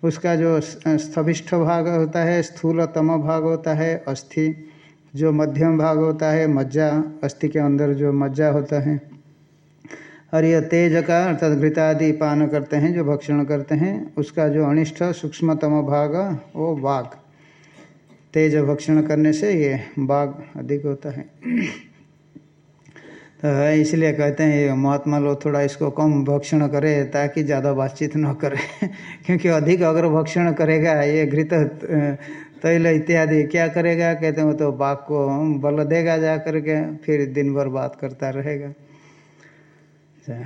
उसका जो स्थविष्ठ भाग होता है, स्थूलतम भाग होता है, अस्थि, जो मध्यम भाग होता है, मज्जा, अस्थि के अंदर जो मज्जा होता है। और यह तेज का अर्थात घृतादि पान करते हैं, जो भक्षण करते हैं, उसका जो अनिष्ट सूक्ष्मतम भाग, वो बाघ। तेज भक्षण करने से ये बाघ अधिक होता है। तो इसलिए कहते हैं महात्मा लोग थोड़ा इसको कम भक्षण करे ताकि ज़्यादा बातचीत न करे। क्योंकि अधिक अगर भक्षण करेगा ये घृत तैल इत्यादि क्या करेगा? कहते हैं तो बाघ को बल देगा जा करके फिर दिन भर बात करता रहेगा। अच्छा,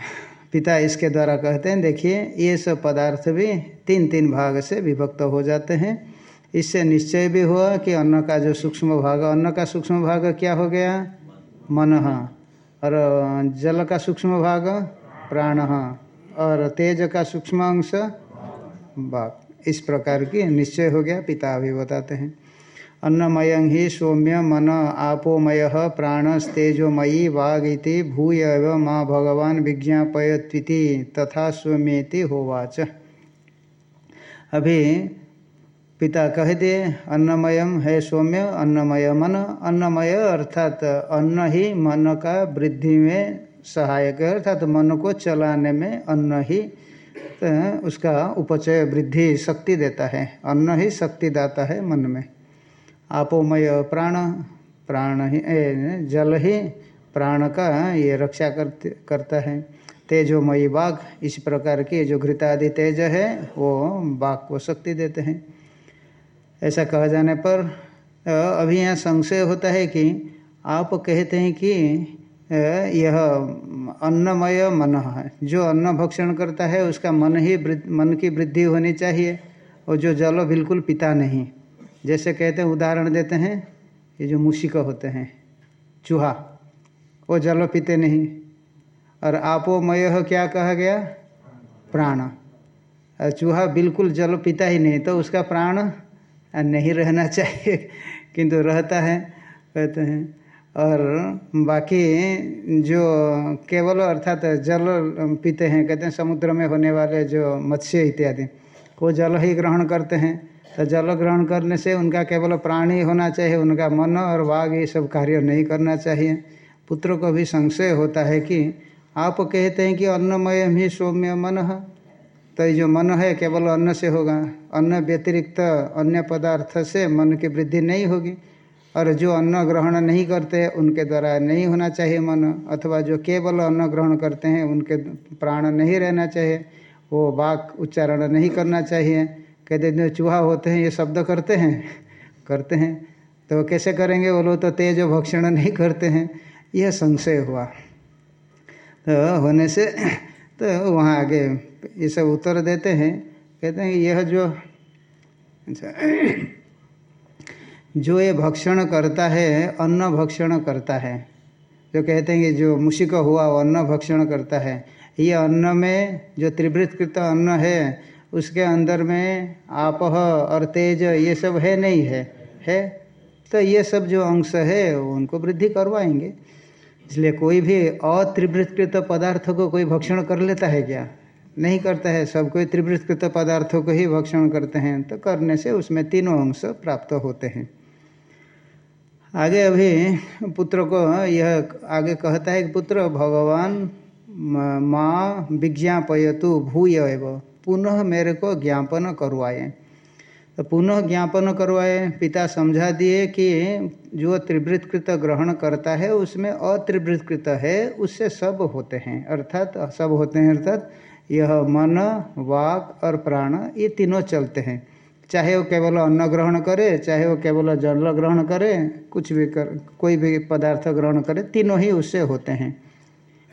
पिता इसके द्वारा कहते हैं देखिए ये सब पदार्थ भी तीन तीन भाग से विभक्त हो जाते हैं। इससे निश्चय भी हुआ कि अन्न का जो सूक्ष्म भाग अन्न का सूक्ष्म भाग क्या हो गया? मन और जल का सूक्ष्म भाग, प्राण और तेज का सूक्ष्म अंश बाप इस प्रकार की निश्चय हो गया, पिता अभी बताते हैं। अन्नमय ही सौम्य मन आपोमय प्राणस्तेजोमयी वागिति भूय माँ भगवान विज्ञापयत्विति तथा सौम्येति होवाच। अभी पिता कह दिए अन्नमयम है सौम्य अन्नमय मन अन्नमय अर्थात अन्न ही मन का वृद्धि में सहायक है अर्थात मन को चलाने में अन्न ही तो उसका उपचय वृद्धि शक्ति देता है अन्न ही शक्ति दाता है मन में। आपोमय प्राण प्राण ही ए, जल ही प्राण का ये रक्षा करते करता है। तेजोमयी बाघ इस प्रकार के जो घृतादि तेज है वो बाघ को शक्ति देते हैं। ऐसा कहा जाने पर अभी यहाँ संशय होता है कि आप कहते हैं कि यह अन्नमय मन है। जो अन्न भक्षण करता है, उसका मन ही मन की वृद्धि होनी चाहिए और जो जल बिल्कुल पिता नहीं। जैसे कहते हैं, उदाहरण देते हैं ये जो मूशिका होते हैं, चूहा, वो जल पीते नहीं। और आपोमय क्या कहा गया? प्राण। चूहा बिल्कुल जल पीता ही नहीं तो उसका प्राण नहीं रहना चाहिए, किंतु रहता है, कहते हैं। और बाकी जो केवल अर्थात जल पीते हैं, कहते हैं, समुद्र में होने वाले जो मत्स्य इत्यादि, वो जल ही ग्रहण करते हैं। तो जल ग्रहण करने से उनका केवल प्राणी होना चाहिए, उनका मन और वाग ये सब कार्य नहीं करना चाहिए। पुत्र को भी संशय होता है कि आप कहते हैं कि अन्नमय ही सौम्य मन। तो जो मन है, केवल अन्न से होगा। अन्न व्यतिरिक्त अन्य पदार्थ से मन की वृद्धि नहीं होगी। और जो अन्न ग्रहण नहीं करते, उनके द्वारा नहीं होना चाहिए मन। अथवा जो केवल अन्न ग्रहण करते हैं, उनके प्राण नहीं रहना चाहिए। वो वाक उच्चारण नहीं करना चाहिए। कहते जो चूहा होते हैं, ये शब्द करते हैं? करते हैं। तो कैसे करेंगे? वो लोग तो तेज भक्षण नहीं करते हैं। यह संशय हुआ। तो होने से तो वहाँ आगे ये सब उत्तर देते हैं। कहते हैं यह जो अच्छा जो ये भक्षण करता है, अन्न भक्षण करता है। जो कहते हैं कि जो मुशिक हुआ, वो अन्न भक्षण करता है। ये अन्न में जो त्रिवृतकृत अन्न है, उसके अंदर में आपह और तेज ये सब है नहीं, है है? तो ये सब जो अंश है, उनको वृद्धि करवाएँगे। इसलिए कोई भी अत्रिवृतकृत पदार्थ को कोई भक्षण कर लेता है क्या? नहीं करता है। सब कोई त्रिवृतकृत पदार्थों को ही भक्षण करते हैं। तो करने से उसमें तीनों अंश प्राप्त होते हैं। आगे अभी पुत्र को यह आगे कहता है कि पुत्र, भगवान माँ, विज्ञापयतु, भूय एव। पुनः मेरे को ज्ञापन करवाए। तो पुनः ज्ञापन करवाए। पिता समझा दिए कि जो त्रिवृतकृत ग्रहण करता है, उसमें अत्रिवृतकृत है, उससे सब होते हैं। अर्थात, सब होते हैं अर्थात, यह मन, वाक और प्राण, ये तीनों चलते हैं। चाहे वो केवल अन्न ग्रहण करे, चाहे वो केवल जल ग्रहण करे, कुछ भी कर, कोई भी पदार्थ ग्रहण करे, तीनों ही उससे होते हैं।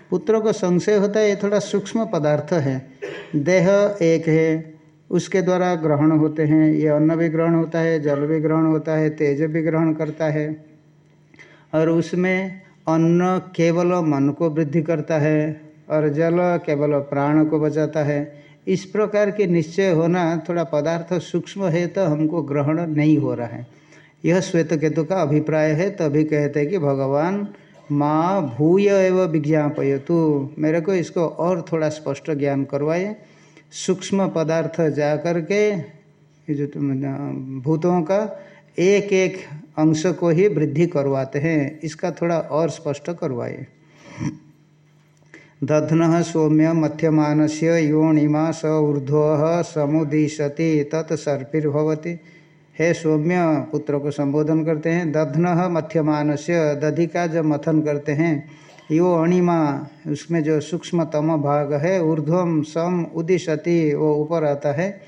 पुत्र को संशय होता है, ये थोड़ा सूक्ष्म पदार्थ है। देह एक है उसके द्वारा ग्रहण होते हैं। ये अन्न भी ग्रहण होता है, जल भी ग्रहण होता है, तेज भी ग्रहण करता है। और उसमें अन्न केवल मन को वृद्धि करता है और जल केवल प्राण को बचाता है। इस प्रकार के निश्चय होना थोड़ा पदार्थ सूक्ष्म है तो हमको ग्रहण नहीं हो रहा है। यह श्वेत केतु का अभिप्राय है, तभी कहते हैं कि भगवान, माँ भूय एवं विज्ञापयतु। मेरे को इसको और थोड़ा स्पष्ट ज्ञान करवाए। सूक्ष्म पदार्थ जा करके ये जो भूतों का एक एक अंश को ही वृद्धि करवाते हैं। इसका थोड़ा और स्पष्ट करवाए दध्न सौम्य मध्यमान से योनिमा स ऊर्ध्व समुदीशति तत्सर्पिर्भवती हे सौम्य, पुत्र को संबोधन करते हैं। दध्न मध्यमान से दधि का जब मथन करते हैं यो अणिमा, उसमें जो सूक्ष्मतम भाग है, ऊर्ध्वम सम उदिशति, वो ऊपर आता है।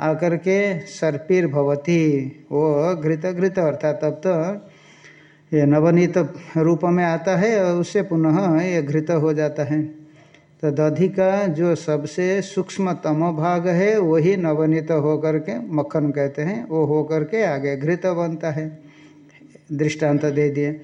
आकर के सर्पिर भवती, वो घृत घृत अर्थात तब तो ये नवनीत रूप में आता है और उससे पुनः ये घृत हो जाता है। तो दधि का जो सबसे सूक्ष्मतम भाग है, वही नवनीत होकर के मक्खन कहते हैं, वो होकर के आगे घृत बनता है। दृष्टांत दे दिए।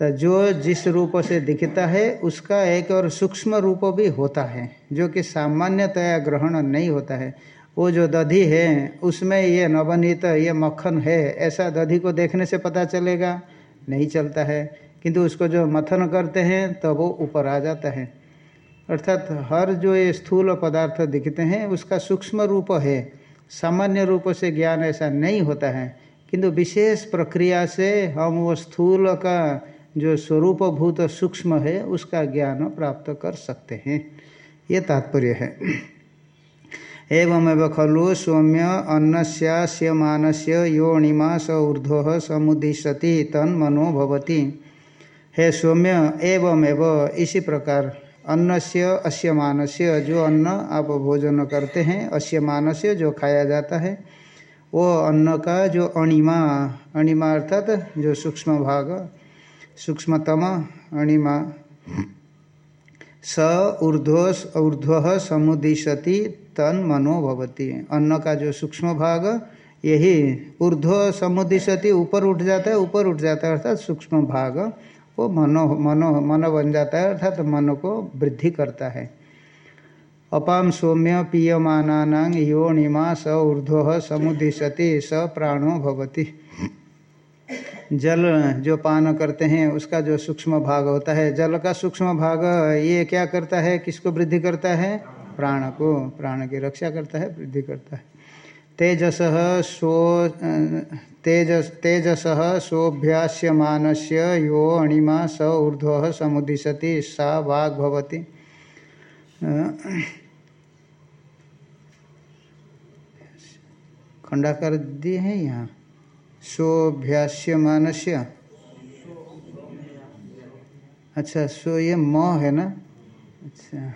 तो जो जिस रूप से दिखता है, उसका एक और सूक्ष्म रूप भी होता है, जो कि सामान्यतया ग्रहण नहीं होता है। वो जो दधि है, उसमें ये नवनीत, ये मक्खन है, ऐसा दधि को देखने से पता चलेगा, नहीं चलता है। किंतु उसको जो मथन करते हैं तो वो ऊपर आ जाता है। अर्थात हर जो ये स्थूल पदार्थ दिखते हैं, उसका सूक्ष्म रूप है। सामान्य रूप से ज्ञान ऐसा नहीं होता है। किंतु विशेष प्रक्रिया से हम वो स्थूल का जो स्वरूप भूत सूक्ष्म है, उसका ज्ञान प्राप्त कर सकते हैं। ये तात्पर्य है। एवमेव खलु सौम्य अन्न अन्नस्यास्यमान से योनिमा स ऊर्ध्व समुदिशति तन मनो भवती। हे सौम्य, एवमेव इसी प्रकार अन्न से अस्यमान से जो अन्न आप भोजन करते हैं अस्यमान से जो खाया जाता है, वो अन्न का जो अणिमा अणिमा अर्थात जो सूक्ष्म भाग सूक्ष्मतम अणिमा। स ऊर्ध्व ऊर्ध्व समुदिशति तन मनो भवती। अन्न का जो सूक्ष्म भाग, यही ऊर्ध्व समुदिशति, ऊपर उठ जाता है, ऊपर उठ जाता है, अर्थात सूक्ष्म भाग, वो मनो मनो, मन बन जाता है, अर्थात मन को वृद्धि करता है। अपाम सौम्य पीयमाना योनिमा, स ऊर्ध्व समुदिशति, स प्राणो भवती। जल जो पान करते हैं, उसका जो सूक्ष्म भाग होता है, जल का सूक्ष्म भाग, ये क्या करता है, किसको वृद्धि करता है? प्राण को, प्राण की रक्षा करता है, वृद्धि करता है। तेजस सो तेजस तेजस सोभ्यास्यमान से यो अणिमा स ऊर्ध्व समुदिशति, सा वाग भवती। दिए हैं यहाँ। सोभ्यास्यमान से अच्छा सो ये म है ना? अच्छा।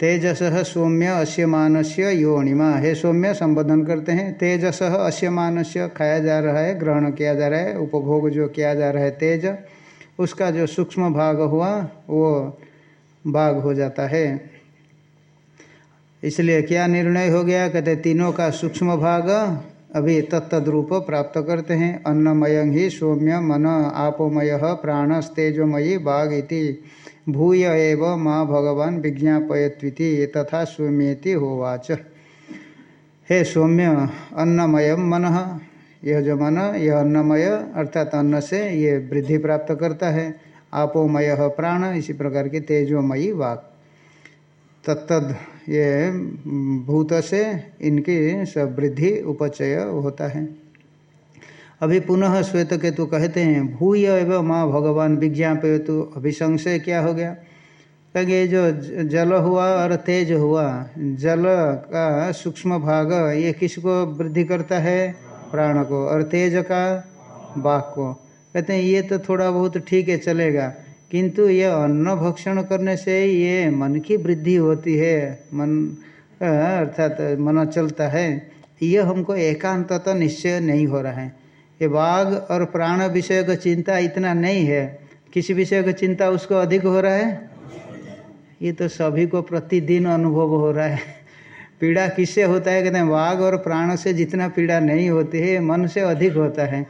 तेजस सौम्य अश्यमान से योनिमा। हे सौम्य, संबोधन करते हैं। तेजस अश्यमान से खाया जा रहा है, ग्रहण किया जा रहा है, उपभोग जो किया जा रहा है तेज, उसका जो सूक्ष्म भाग हुआ, वो भाग हो जाता है। इसलिए क्या निर्णय हो गया? कहते, तीनों का सूक्ष्म भाग अभी तत्द रूप प्राप्त करते हैं। अन्नमय ही सौम्य मन आपोमय प्राणस्तेजोमयी बाघ इति। भूय एव माँ भगवान विज्ञापयत्विति तथा सौम्येति होवाच। हे सौम्य, अन्नमय मन। यह जो मन, यह अन्नमय, अर्थात अन्न से ये वृद्धि प्राप्त करता है। आपोमय प्राण, इसी प्रकार की तेजोमयी वाक। तत्द ये भूत से इनकी सब वृद्धि उपचय होता है। अभी पुनः श्वेत केतु कहते हैं, भूय एवं माँ भगवान विज्ञापय तो अभी संशय क्या हो गया? कहेंगे जो जल हुआ और तेज हुआ, जल का सूक्ष्म भाग, ये किसको वृद्धि करता है? प्राण को, और तेज का बाघ को। कहते हैं, ये तो थोड़ा बहुत ठीक है, चलेगा। किंतु ये अन्न भक्षण करने से ये मन की वृद्धि होती है, मन अर्थात मन चलता है ये हमको एकांतता निश्चय नहीं हो रहा है। ये बाघ और प्राण विषय का चिंता इतना नहीं है। किसी विषय का चिंता उसको अधिक हो रहा है? ये तो सभी को प्रतिदिन अनुभव हो रहा है। पीड़ा किससे होता है? कहते हैं वाघ और प्राण से जितना पीड़ा नहीं होती है, मन से अधिक होता है।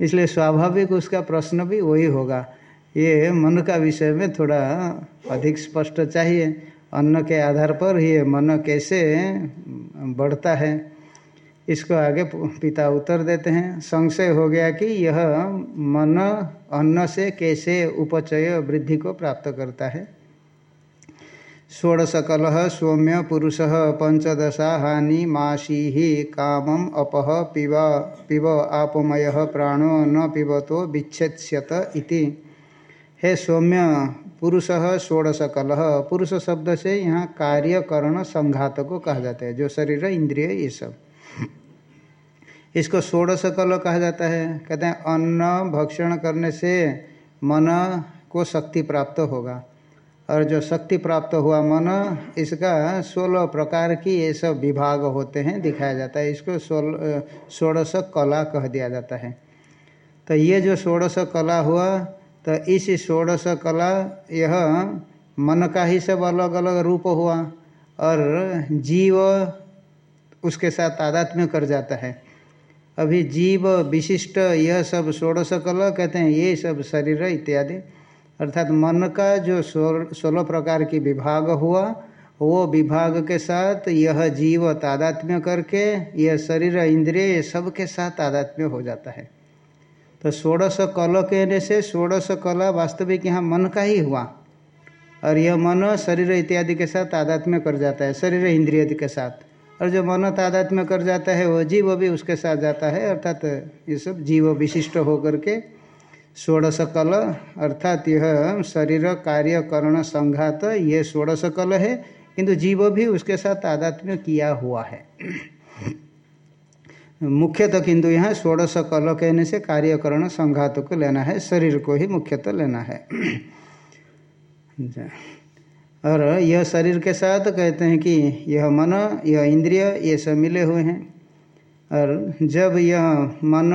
इसलिए स्वाभाविक उसका प्रश्न भी वही होगा। ये मन का विषय में थोड़ा अधिक स्पष्ट चाहिए। अन्न के आधार पर ये मन कैसे बढ़ता है, इसको आगे पिता उत्तर देते हैं। संशय हो गया कि यह मन अन्न से कैसे उपचय वृद्धि को प्राप्त करता है। षोड़शकल सौम्य पुरुष पंचदशा हानि माशी कामम अपह पिब पिब आपमय प्राणो न पिबतो विच्छेद्यत इति। हे सौम्य, पुरुष षोड़शकल। पुरुष शब्द से यहाँ कार्यकरण संघात को कहा जाता है, जो शरीर, इंद्रिय, ये सब। इसको षोड़श कल कहा जाता है। कहते हैं, अन्न भक्षण करने से मन को शक्ति प्राप्त होगा। और जो शक्ति प्राप्त हुआ मन, इसका सोलह प्रकार की ये सब विभाग होते हैं, दिखाया जाता है। इसको सोल षोड़श कला कह दिया जाता है। तो ये जो षोड़श कला हुआ तो इस षोड़श कला यह मन का ही सब अलग अलग रूप हुआ और जीव उसके साथ तादात्म्य कर जाता है। अभी जीव विशिष्ट यह सब षोड़श कला कहते हैं, ये सब शरीर इत्यादि। अर्थात मन का जो सोलह प्रकार की विभाग हुआ, वो विभाग के साथ यह जीव तादात्म्य करके, यह शरीर, इंद्रिय सब के साथ तादात्म्य हो जाता है। तो षोड़श कल कहने से षोड़श कला वास्तविक यहाँ मन का ही हुआ। और यह मन शरीर इत्यादि के साथ तादात्म्य कर जाता है, शरीर इंद्रिय के साथ। और जो मन तादात्म्य कर जाता है वह जीव भी उसके साथ जाता है, अर्थात ये सब जीव विशिष्ट होकर के षोड़श कल, अर्थात यह शरीर कार्य करण संघात, ये षोड़श कल है, किंतु जीव भी उसके साथ तादात्म्य किया हुआ है। मुख्यतः किंतु यहाँ षोड़श कल कहने से कार्यकरण संघात को लेना है, शरीर को ही मुख्यतः लेना है। और यह शरीर के साथ कहते हैं कि यह मन, यह इंद्रिय, ये सब मिले हुए हैं। और जब यह मन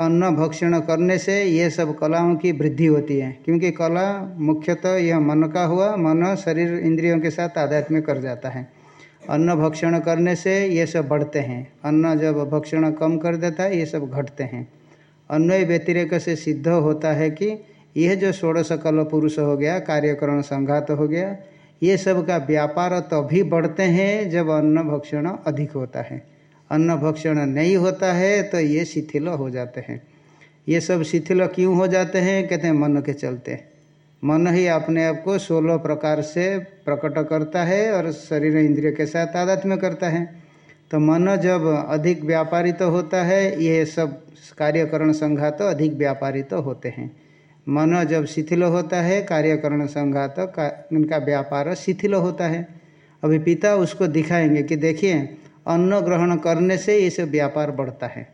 अन्न भक्षण करने से ये सब कलाओं की वृद्धि होती है, क्योंकि कला मुख्यतः यह मन का हुआ, मन शरीर इंद्रियों के साथ आध्यात्मिक कर जाता है। अन्न भक्षण करने से ये सब बढ़ते हैं। अन्न जब भक्षण कम कर देता है, ये सब घटते हैं। अन्वय व्यतिरेक से सिद्ध होता है कि यह जो षोड़श कल पुरुष हो गया, कार्यकरण संघात हो गया, ये सब का व्यापार तभी बढ़ते हैं जब अन्न भक्षण अधिक होता है। अन्न भक्षण नहीं होता है तो ये शिथिल हो जाते हैं। ये सब शिथिल क्यों हो जाते हैं? कहते हैं, मन के चलते। मन ही अपने आप को सोलह प्रकार से प्रकट करता है और शरीर इंद्रिय के साथ आध्यात्म करता है। तो मन जब अधिक व्यापारित तो होता है, ये सब कार्यकरण संघात तो अधिक व्यापारित तो होते हैं। मन जब शिथिल होता है, कार्यकरण संघात का, इनका व्यापार शिथिल होता है। अभी पिता उसको दिखाएँगे कि देखिए, अन्न ग्रहण करने से ये सब व्यापार बढ़ता है।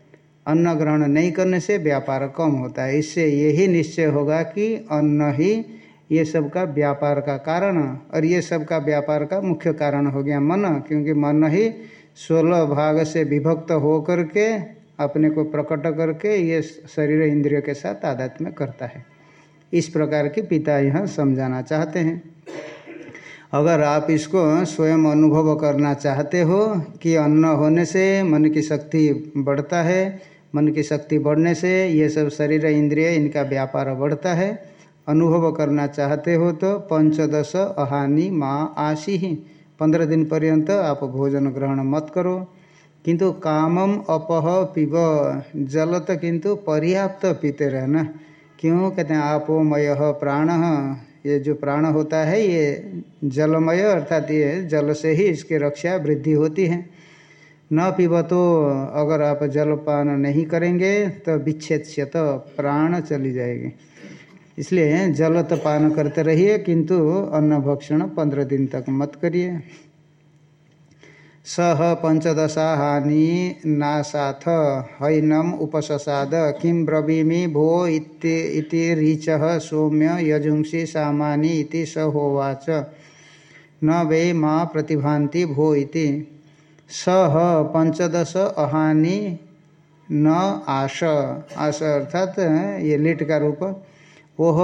अन्न ग्रहण नहीं करने से व्यापार कम होता है। इससे यही निश्चय होगा कि अन्न ही ये सब का व्यापार का कारण और ये सब का व्यापार का मुख्य कारण हो गया मन, क्योंकि मन ही सोलह भाग से विभक्त हो करके अपने को प्रकट करके ये शरीर इंद्रियों के साथ आध्यात्म करता है। इस प्रकार के पिता यह समझाना चाहते हैं। अगर आप इसको स्वयं अनुभव करना चाहते हो कि अन्न होने से मन की शक्ति बढ़ता है, मन की शक्ति बढ़ने से ये सब शरीर इंद्रिय इनका व्यापार बढ़ता है अनुभव करना चाहते हो तो पंचदश अहानि माँ आशी ही पंद्रह दिन पर्यंत आप भोजन ग्रहण मत करो। किंतु कामम अपह पिब जल तो किंतु पर्याप्त पीते रहना। क्यों? कहते हैं, आपोमय प्राण। ये जो प्राण होता है, ये जलमय, अर्थात ये जल से ही इसकी रक्षा वृद्धि होती है। न पीबतो, अगर आप जलपान नहीं करेंगे तो विच्छेद प्राण चली जाएगी। इसलिए जल तो पान करते रहिए, किंतु अन्न भक्षण पंद्रह दिन तक मत करिए। सह पंचदशा हानि नासाथ हैनम उपससाद किम ब्रवीमि भो इति रीच सौम्य यजुंसी सामानी इति स होवाच। न वे माँ प्रतिभाति भो इति। सह पंचदश अहानि न आश। आश अर्थात ये लिट का रूप वह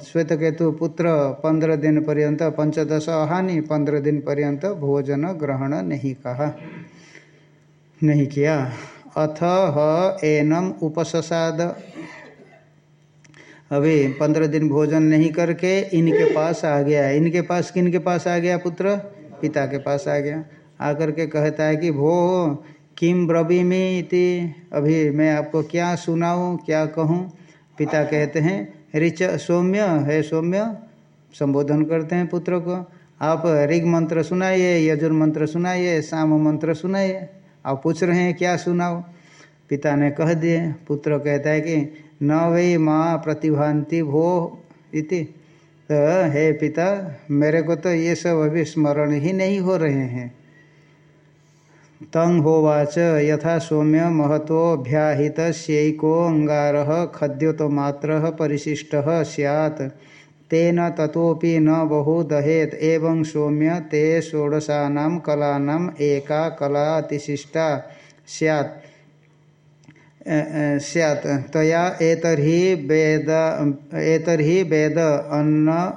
श्वेत केतु पुत्र पंद्रह दिन पर्यंत, पंचदश अहानि पंद्रह दिन पर्यंत भोजन ग्रहण नहीं कहा। नहीं किया। अथ ह एनम उपससाद। अभी पंद्रह दिन भोजन नहीं करके इनके पास आ गया। इनके पास किन के पास आ गया पुत्र? पिता के पास आ गया। आकर के कहता है कि, भो किम ब्रवीमी इति अभी मैं आपको क्या सुनाऊं, क्या कहूँ? पिता कहते हैं ऋच सौम्य, है सौम्य, संबोधन करते हैं पुत्र को। आप ऋग मंत्र सुनाइए, यजुर मंत्र सुनाइए, साम मंत्र सुनाइए। आप पूछ रहे हैं, क्या सुनाओ? पिता ने कह दिए। पुत्र कहता है कि, न वही माँ प्रतिभांति भो इति। तो हे पिता, मेरे को तो ये सब अभी स्मरण ही नहीं हो रहे हैं। तंग होवाच यथा सौम्य महत्वभ्याहितस्यैको अंगार खद्योतमात्र परिशिष्ट सैत् तेन तथोपि न बहु दहेत एवं सौम्य ते षोडशा कलानाम एका कला अतिशिष्टा सैत् सैत् तया एतर्हि वेद वेद अन्न,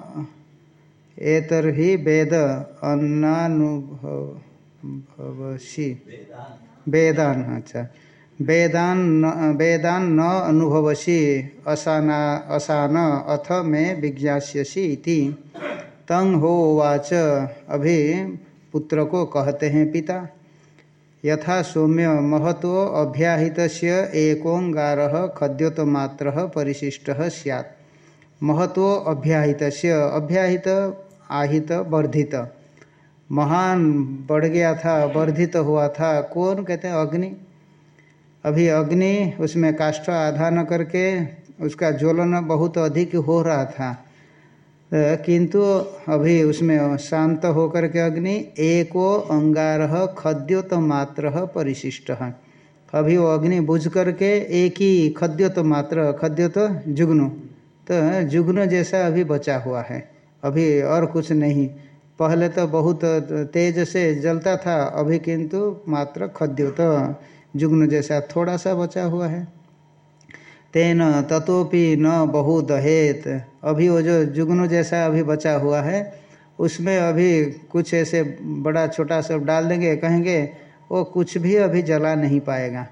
एतर्हि वेद अन्नानुभव। भवसी वेदान अच्छा। वेदान वेदान न अनुभवसी, असाना, असान अथ में विज्ञास्यसी इति। तंग हो वाच अभी पुत्र को कहते हैं पिता। यथा सौम्य महत्व अभ्याहित एकोंगार खद्योतमात्र परिशिष्ट सैत् महत्व अभ्याहित अभ्याहित, आहित, वर्धित। महान बढ़ गया था, वर्धित तो हुआ था। कौन कहते हैं? अग्नि। अभी अग्नि उसमें काष्ठ आधान करके उसका ज्वलन बहुत अधिक हो रहा था। किंतु अभी उसमें शांत होकर के अग्नि एको अंगार खद्योत मात्र परिशिष्ट है। अभी वो अग्नि बुझ करके एक ही खद्योत मात्र, खद्योत जुग्न। तो जुग्न जैसा अभी बचा हुआ है। अभी और कुछ नहीं। पहले तो बहुत तेज से जलता था, अभी किंतु मात्र खद्यो तो जुग्न जैसा थोड़ा सा बचा हुआ है। तेन ततोपि न बहु दहेत अभी वो जो जुग्न जैसा अभी बचा हुआ है, उसमें अभी कुछ ऐसे बड़ा छोटा सब डाल देंगे, कहेंगे वो कुछ भी अभी जला नहीं पाएगा।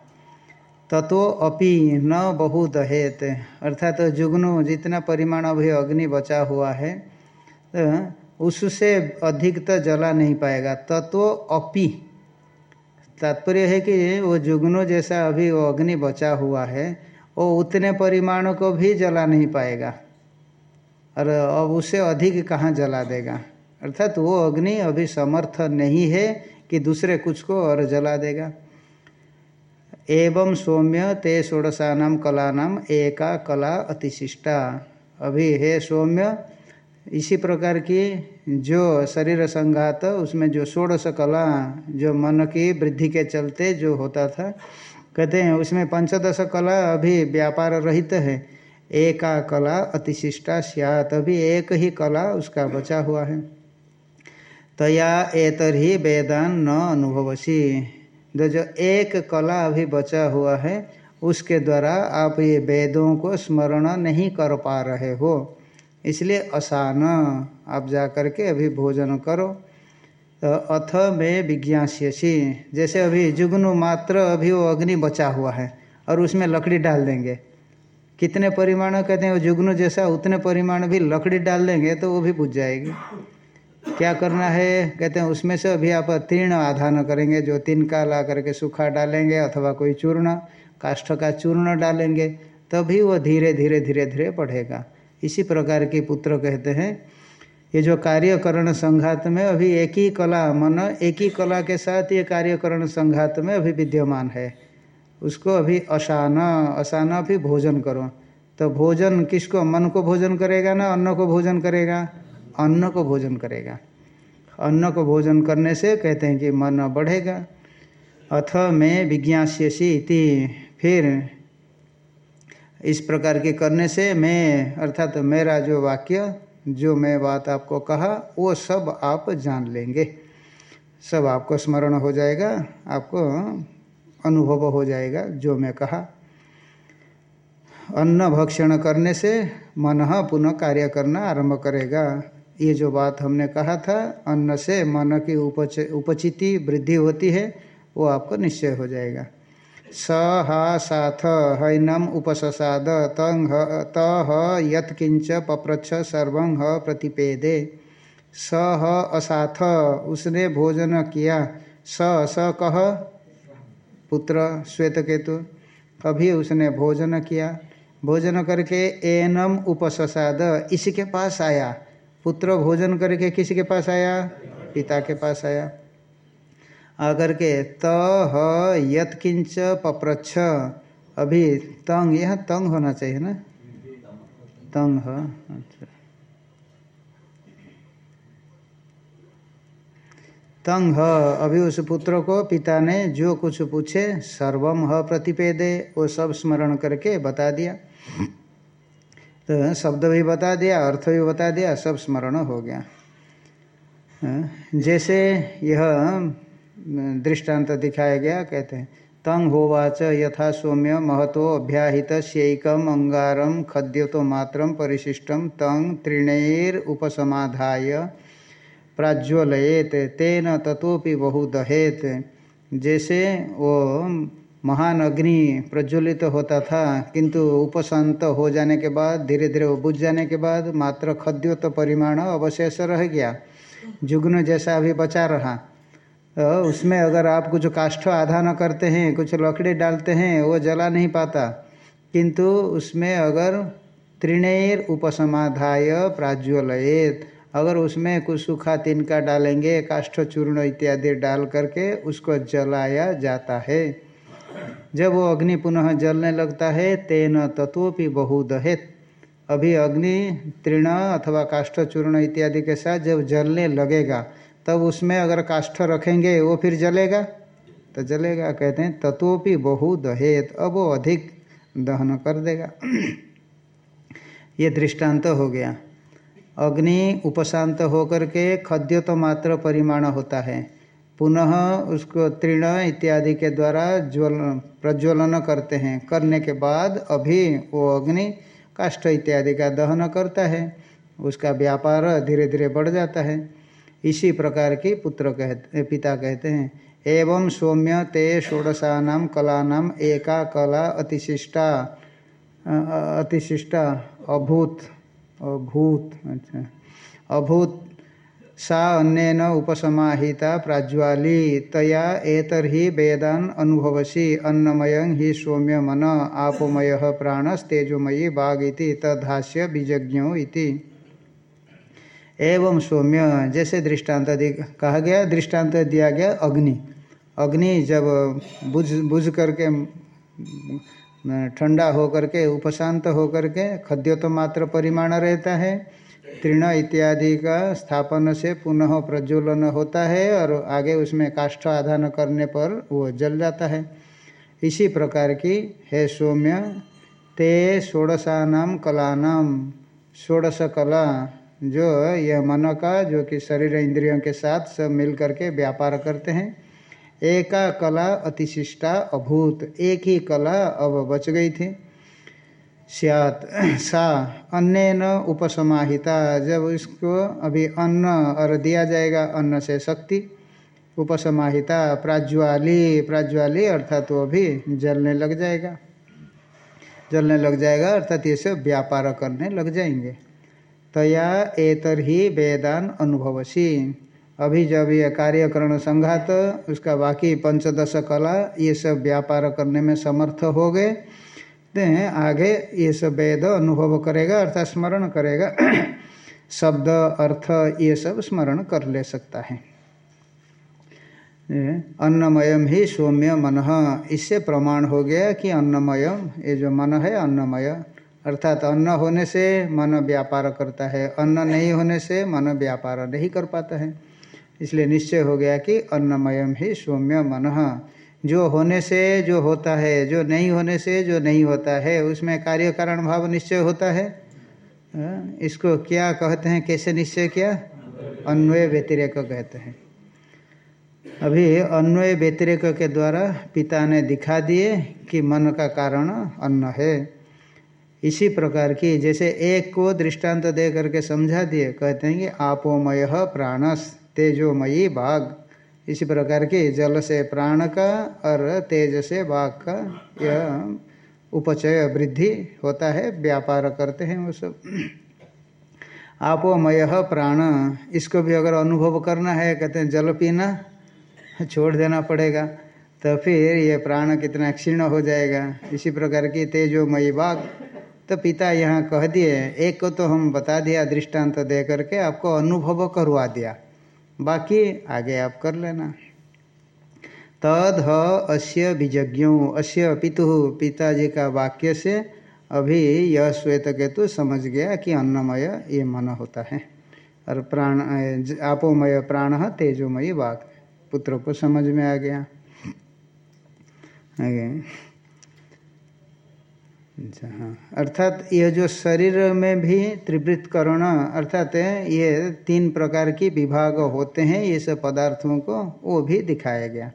ततो अपि न बहु दहेत अर्थात तो जुग्न जितना परिमाण अभी अग्नि बचा हुआ है तो उससे अधिक तो जला नहीं पाएगा। तत्व अपि। तात्पर्य है कि वो जुग्नो जैसा अभी वो अग्नि बचा हुआ है, वो उतने परिमाणों को भी जला नहीं पाएगा। और अब उससे अधिक कहाँ जला देगा? अर्थात वो अग्नि अभी समर्थ नहीं है कि दूसरे कुछ को और जला देगा। एवं सौम्य ते षोड़शानाम कलानाम एका कला अतिशिष्टा। अभी है सौम्य इसी प्रकार की जो शरीर संघात, उसमें जो षोड़श कला, जो मन की वृद्धि के चलते जो होता था, कहते हैं, उसमें पंचदश कला अभी व्यापार रहित है। एका कला अतिशिष्टा सियात, अभी एक ही कला उसका बचा हुआ है। तया एतर ही वेदान न अनुभवसी। जो जो एक कला अभी बचा हुआ है, उसके द्वारा आप ये वेदों को स्मरण नहीं कर पा रहे हो। इसलिए असान, आप जा करके अभी भोजन करो। तो अथ में विज्ञास्यसी। जैसे अभी जुगनु मात्र, अभी वो अग्नि बचा हुआ है, और उसमें लकड़ी डाल देंगे। कितने परिमाण कहते हैं वो जुगनु जैसा, उतने परिमाण भी लकड़ी डाल देंगे तो वो भी बुझ जाएगी। क्या करना है? कहते हैं उसमें से अभी आप तीर्ण आधान करेंगे, जो तीन का ला करके सूखा डालेंगे अथवा कोई चूर्ण, काष्ठ का चूर्ण डालेंगे, तभी वो धीरे धीरे धीरे धीरे बढ़ेगा। इसी प्रकार के पुत्र कहते हैं, ये जो कार्यकरण संघात में अभी एक ही कला, मन एक ही कला के साथ ये कार्यकरण संघात में अभी विद्यमान है। उसको अभी अशान अशान भी भोजन करो। तो भोजन किसको, मन को भोजन करेगा ना अन्न को भोजन करेगा? अन्न को भोजन करेगा। अन्न को भोजन करने से कहते हैं कि मन बढ़ेगा। अथ में विज्ञास्यसी इति, फिर इस प्रकार के करने से मैं, अर्थात तो मेरा जो वाक्य, जो मैं बात आपको कहा, वो सब आप जान लेंगे। सब आपको स्मरण हो जाएगा, आपको अनुभव हो जाएगा जो मैं कहा। अन्न भक्षण करने से मन पुनः कार्य करना आरंभ करेगा। ये जो बात हमने कहा था, अन्न से मन की उपच, उपचिति वृद्धि होती है, वो आपको निश्चय हो जाएगा। स हा साथ हैनम उपससाद तंग तह यत्किंच पप्रच्छ सर्व प्रतिपेदे। स ह असाथ उसने भोजन किया। स स कह पुत्र श्वेत केतु कभी उसने भोजन किया। भोजन करके एनम उपससाद, इसी के पास आया। पुत्र भोजन करके किसी के पास आया? पिता के पास आया। आकर के, त, ह यत्किंच पप्रच्छ। अभी तंग, यह तंग होना चाहिए ना? तंग, ह अच्छा। तंग, ह, अभी उस पुत्र को पिता ने जो कुछ पूछे, सर्वम, ह, प्रतिपेदे, वो सब स्मरण करके बता दिया। तो शब्द भी बता दिया, अर्थ भी बता दिया, सब स्मरण हो गया। जैसे यह दृष्टांत दिखाया गया, कहते हैं, तंग होवाच यथा सौम्य महतो अभ्याहित शैकम अंगारम खद्य तो मात्र परिशिष्टम तंग तृणैर उपसमाधाय प्राज्वलयेत, तेन तथोपि बहु दहेत जैसे वो महान अग्नि प्रज्वलित तो होता था, किंतु उपशांत हो जाने के बाद धीरे धीरे वो बुझ जाने के बाद, मात्र खद्योत तो परिमाण अवशेष रह गया। जुग्न जैसा अभी बचा रहा। उसमें अगर आप कुछ काष्ठ आधान करते हैं, कुछ लकड़ी डालते हैं, वो जला नहीं पाता। किंतु उसमें अगर त्रिणेर उपसमाधाय प्राज्वलयेत, अगर उसमें कुछ सूखा तिनका डालेंगे, काष्ठ, चूर्ण इत्यादि डाल करके उसको जलाया जाता है। जब वो अग्नि पुनः जलने लगता है, तेन तत्वपि बहुदहेत। अभी अग्नि, तृण अथवा काष्ठ, चूर्ण इत्यादि के साथ जब जलने लगेगा तब उसमें अगर काष्ठ रखेंगे, वो फिर जलेगा? तो जलेगा, कहते हैं तत्वपि बहु दहेत, अब वो अधिक दहन कर देगा। ये दृष्टांत तो हो गया। अग्नि उपशांत होकर के खद्य तो मात्र परिमाण होता है। पुनः उसको तृण इत्यादि के द्वारा ज्वल, प्रज्वलन करते हैं। करने के बाद अभी वो अग्नि, काष्ठ इत्यादि का दहन करता है। उसका व्यापार धीरे धीरे बढ़ जाता है। इसी प्रकार के पुत्र कहते पिता कहते हैं, एवं सौम्य ते षोड़शानाम कलानाम एका कला अतिशिष्टा अतिशिष्टा, अभूत अभूत अच्छा अभूत, सा अन्यन उपसमाहिता प्राज्वाली, तया एतर्हि वेदान अनुभवसी, अन्नमय ही सौम्य मन आपोमय प्राणस्तेजोमयी बागिति तद्हास्य बीजज्ञो इति। एवं सौम्य, जैसे दृष्टांत कहा गया, दृष्टांत दिया गया अग्नि। अग्नि जब बुझ बुझ करके ठंडा हो करके उपशांत हो करके खद्य तो मात्र परिमाण रहता है, तृण इत्यादि का स्थापन से पुनः प्रज्वलन होता है और आगे उसमें काष्ठ आधान करने पर वो जल जाता है। इसी प्रकार की, है सौम्य, ते षोड़शानाम कलानाम षोड़श कला जो यह मन का, जो कि शरीर इंद्रियों के साथ सब मिल करके व्यापार करते हैं। एका कला अतिशिष्टा अभूत, एक ही कला अब बच गई थी। सियात, सा अन्य न उपसमाहिता, जब इसको अभी अन्न और दिया जाएगा, अन्न से शक्ति। उपसमाहिता, प्राज्वाली प्राज्वाली अर्थात वो भी जलने लग जाएगा। जलने लग जाएगा, अर्थात ये सब व्यापार करने लग जाएँगे। तया एतर ही वेदान अनुभवसी। अभी जब ये कार्यकरण संघात, उसका बाकी पंचदश कला, ये सब व्यापार करने में समर्थ हो गए। तो आगे ये सब वेद अनुभव करेगा, अर्थात स्मरण करेगा। शब्द, अर्थ, ये सब स्मरण कर ले सकता है। अन्नमयम ही सौम्य मन। इससे प्रमाण हो गया कि अन्नमयम ये जो मन है अन्नमय अर्थात अन्न होने से मन व्यापार करता है। अन्न नहीं होने से मन व्यापार नहीं कर पाता है। इसलिए निश्चय हो गया कि अन्नमयम ही सौम्य मन। जो होने से जो होता है, जो नहीं होने से जो नहीं होता है, उसमें कार्य कारण भाव निश्चय होता है, इसको क्या कहते हैं? कैसे निश्चय किया? अन्वय व्यतिरेक कहते हैं। अभी अन्वय व्यतिरेक के द्वारा पिता ने दिखा दिए कि मन का कारण अन्न है। इसी प्रकार की जैसे एक को दृष्टांत दे करके समझा दिए, कहते हैं कि आपोमय प्राणस, तेजोमयी बाघ इसी प्रकार की जल से प्राण का और तेज से बाघ का यह उपचय वृद्धि होता है, व्यापार करते हैं वो सब। आपोमय प्राण, इसको भी अगर अनुभव करना है, कहते हैं जल पीना, छोड़ देना पड़ेगा तो फिर ये प्राण कितना क्षीण हो जाएगा। इसी प्रकार की तेजोमयी बाघ तो पिता यहाँ कह दिए, एक को तो हम बता दिया, दृष्टांत दे करके आपको अनुभव करवा दिया। बाकी आगे आप कर लेना। तद ह अस्य विजज्ञों, अस्य पितु। पिताजी का वाक्य से अभी यह श्वेत केतु समझ गया कि अन्नमय ये मन होता है। और प्राण, आपोमय प्राण तेजोमयी वाक। पुत्र को समझ में आ गया। आगे। अच्छा हाँ। अर्थात यह जो शरीर में भी त्रिवृत करण अर्थात ये तीन प्रकार की विभाग होते हैं, ये सब पदार्थों को, वो भी दिखाया गया।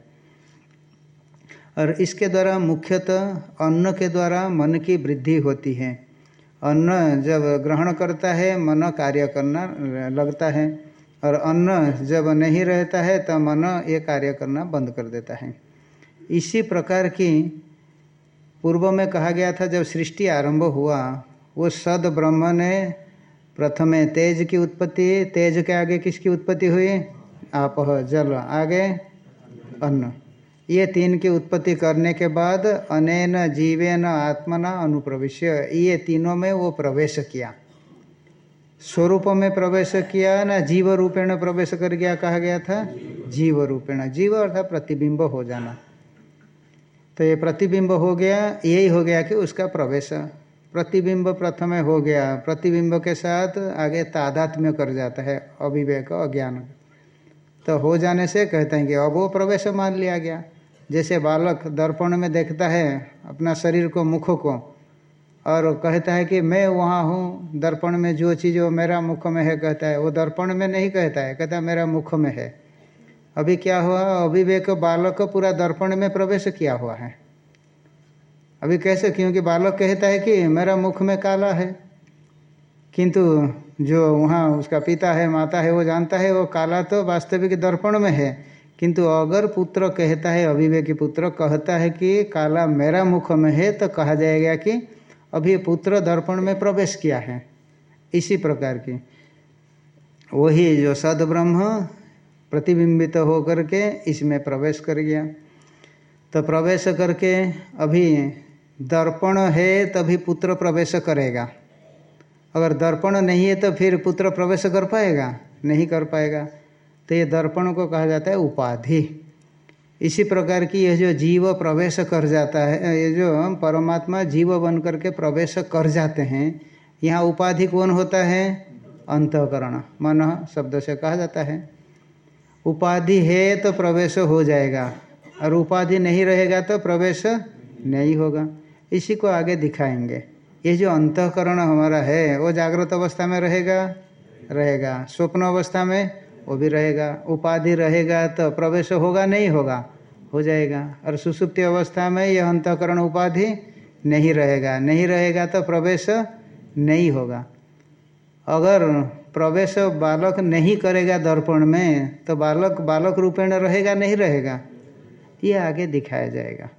और इसके द्वारा मुख्यतः अन्न के द्वारा मन की वृद्धि होती है। अन्न जब ग्रहण करता है, मन कार्य करना लगता है। और अन्न जब नहीं रहता है तो मन ये कार्य करना बंद कर देता है। इसी प्रकार की पूर्व में कहा गया था, जब सृष्टि आरंभ हुआ, वो सद ब्रह्म ने प्रथमे तेज की उत्पत्ति, तेज के आगे किसकी उत्पत्ति हुई? आप जल आगे, अन्न। ये तीन की उत्पत्ति करने के बाद अनेन जीवेन आत्मना अनुप्रविश्य। ये तीनों में वो प्रवेश किया। स्वरूप में प्रवेश किया ना जीव रूपेण प्रवेश कर गया, कहा गया था? जीव रूपेण जीव अर्थात प्रतिबिंब हो जाना। तो ये प्रतिबिंब हो गया, यही हो गया कि उसका प्रवेश। प्रतिबिंब प्रथम हो गया, प्रतिबिंब के साथ आगे तादात्म्य कर जाता है, अविवेक, अज्ञान। तो हो जाने से कहते हैं कि अब वो प्रवेश मान लिया गया। जैसे बालक दर्पण में देखता है अपना शरीर को, मुख को, और कहता है कि मैं वहाँ हूँ, दर्पण में जो चीज़ वो मेरा मुख में है, कहता है, वो दर्पण में नहीं कहता है कहता है मेरा मुख में है। अभी क्या हुआ? अभिवेक बालक पूरा दर्पण में प्रवेश किया हुआ है। अभी कैसे? क्योंकि बालक कहता है कि मेरा मुख में काला है। किंतु जो वहाँ उसका पिता है, माता है, वो जानता है, वो काला तो वास्तविक दर्पण में है। किंतु अगर पुत्र कहता है अभिवेकी पुत्र कहता है कि काला मेरा मुख में है तो कहा जाएगा कि अभी पुत्र दर्पण में प्रवेश किया है। इसी प्रकार की। वही जो सदब्रह्म प्रतिबिंबित होकर के इसमें प्रवेश कर गया। तो प्रवेश करके अभी दर्पण है तभी पुत्र प्रवेश करेगा। अगर दर्पण नहीं है तो फिर पुत्र प्रवेश कर पाएगा? नहीं कर पाएगा। तो ये दर्पण को कहा जाता है उपाधि। इसी प्रकार की यह जो जीव प्रवेश कर जाता है, ये जो परमात्मा जीव बन करके प्रवेश कर जाते हैं, यहाँ उपाधि कौन होता है? अंतकरण। मन शब्द से कहा जाता है। उपाधि है तो प्रवेश हो जाएगा। और उपाधि नहीं रहेगा तो प्रवेश नहीं होगा। इसी को आगे दिखाएँगे। ये जो अंतकरण हमारा है, वो जागृत अवस्था में रहेगा? रहेगा। स्वप्न अवस्था में वो भी रहेगा। उपाधि रहेगा तो प्रवेश होगा, नहीं होगा? हो जाएगा। और सुसुप्ति अवस्था में यह अंतकरण उपाधि नहीं रहेगा। नहीं रहेगा तो प्रवेश नहीं होगा। अगर प्रवेश बालक नहीं करेगा दर्पण में तो बालक बालक रूपेण रहेगा, नहीं रहेगा? ये आगे दिखाया जाएगा।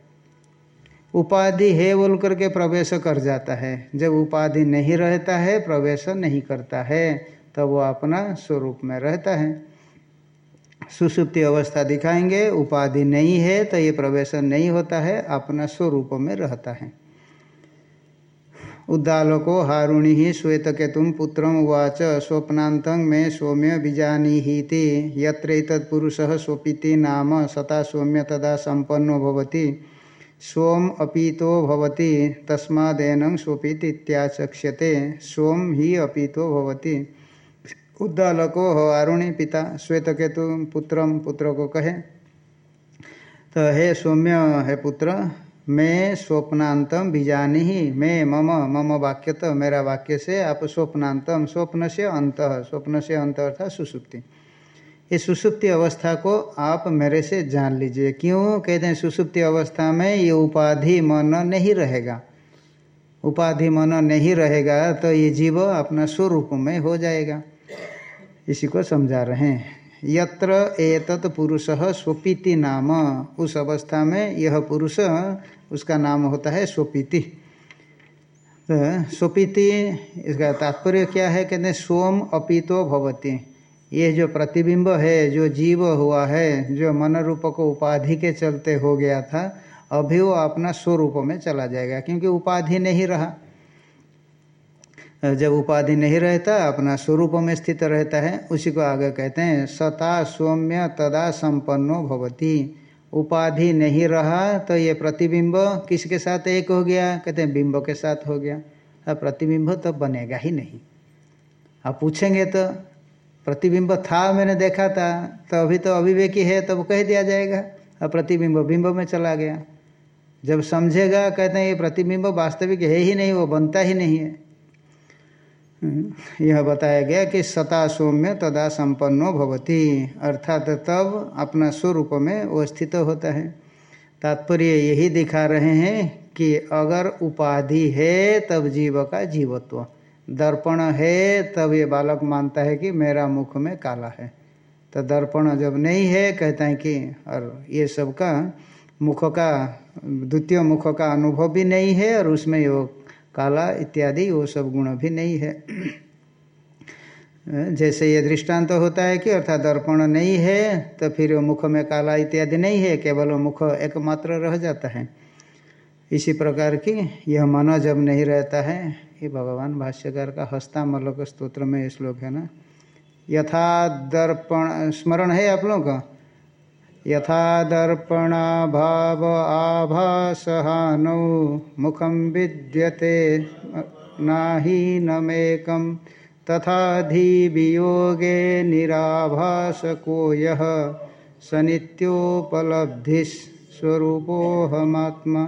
उपाधि है बोल करके प्रवेश कर जाता है। जब उपाधि नहीं रहता है, प्रवेश नहीं करता है तो वो अपना स्वरूप में रहता है। सुसुप्ति अवस्था दिखाएँगे, उपाधि नहीं है तो ये प्रवेश नहीं होता है, अपना स्वरूप में रहता है। उद्दालको हारुणि ही श्वेतकेतुम पुत्र उवाच स्वप्नात मे सौम्य बीजानीहीति यत्रैतत्पुरुषः स्वपीति नाम, सता सौम्य तदा संपन्नो भवति। सोम अपीतो भवति, तस्मादेन स्वपीति इत्याचक्ष्यते सोम ही अपीतो भवति। उद्दालको आरुणि पिता, श्वेतकेतु पुत्रम पुत्र को कहे तो हे सौम्य, हे पुत्र मैं स्वप्नांतम बीजानी ही मैं मम मम वाक्य तो मेरा वाक्य से आप स्वप्नांतम स्वप्न से अंत स्वप्न से अंत अर्थात सुसुप्ति। ये सुसुप्ति अवस्था को आप मेरे से जान लीजिए। क्यों? कहते हैं, सुसुप्ति अवस्था में ये उपाधि मन नहीं रहेगा। उपाधि मन नहीं रहेगा तो ये जीव अपना स्वरूप में हो जाएगा। इसी को समझा रहे हैं। यत्र एतत् पुरुष स्वपीति नाम। उस अवस्था में यह पुरुष, उसका नाम होता है स्वपीति। तो स्वपीति, इसका तात्पर्य क्या है? कहते हैं सोम अपीतो भवती। ये जो प्रतिबिंब है, जो जीव हुआ है, जो मन रूप को उपाधि के चलते हो गया था, अभी वो अपना स्वरूप में चला जाएगा, क्योंकि उपाधि नहीं रहा। जब उपाधि नहीं रहता, अपना स्वरूप में स्थित रहता है, उसी को आगे कहते हैं, सता सौम्य तदा संपन्नो भवती। उपाधि नहीं रहा तो ये प्रतिबिंब किसके साथ एक हो गया? कहते हैं, बिंब के साथ हो गया। अब प्रतिबिंब तो बनेगा ही नहीं। आप पूछेंगे तो प्रतिबिंब था, मैंने देखा था तो अभी तो अभिवेकी है तब तो कह दिया जाएगा। अब प्रतिबिंब बिंब में चला गया। जब समझेगा, कहते हैं, ये प्रतिबिंब वास्तविक है ही नहीं, वो बनता ही नहीं है। यह बताया गया कि सता सौम्य तदा संपन्नो भवती, अर्थात तब अपना स्वरूप में वो स्थित होता है। तात्पर्य यही दिखा रहे हैं कि अगर उपाधि है, तब जीव का जीवत्व। दर्पण है, तब ये बालक मानता है कि मेरा मुख में काला है। तो दर्पण जब नहीं है, कहता है कि, और ये सब का मुख का, द्वितीय मुख का अनुभव भी नहीं है, और उसमें वो काला इत्यादि, वो सब गुण भी नहीं है। जैसे ये दृष्टांत तो होता है कि अर्थात दर्पण नहीं है तो फिर मुख में काला इत्यादि नहीं है, केवल वो मुख एकमात्र रह जाता है। इसी प्रकार की यह मन जब नहीं रहता है, ये भगवान भाष्यकार का हस्ता मलक स्त्रोत्र में श्लोक है ना। यथा दर्पण स्मरण है आप लोगों का? यथा दर्पणाभाव आभासहानौ मुखम विद्यते नाहीनमेकं तथा धीवियोगे निराभासको यः स्वरूपोहमात्मा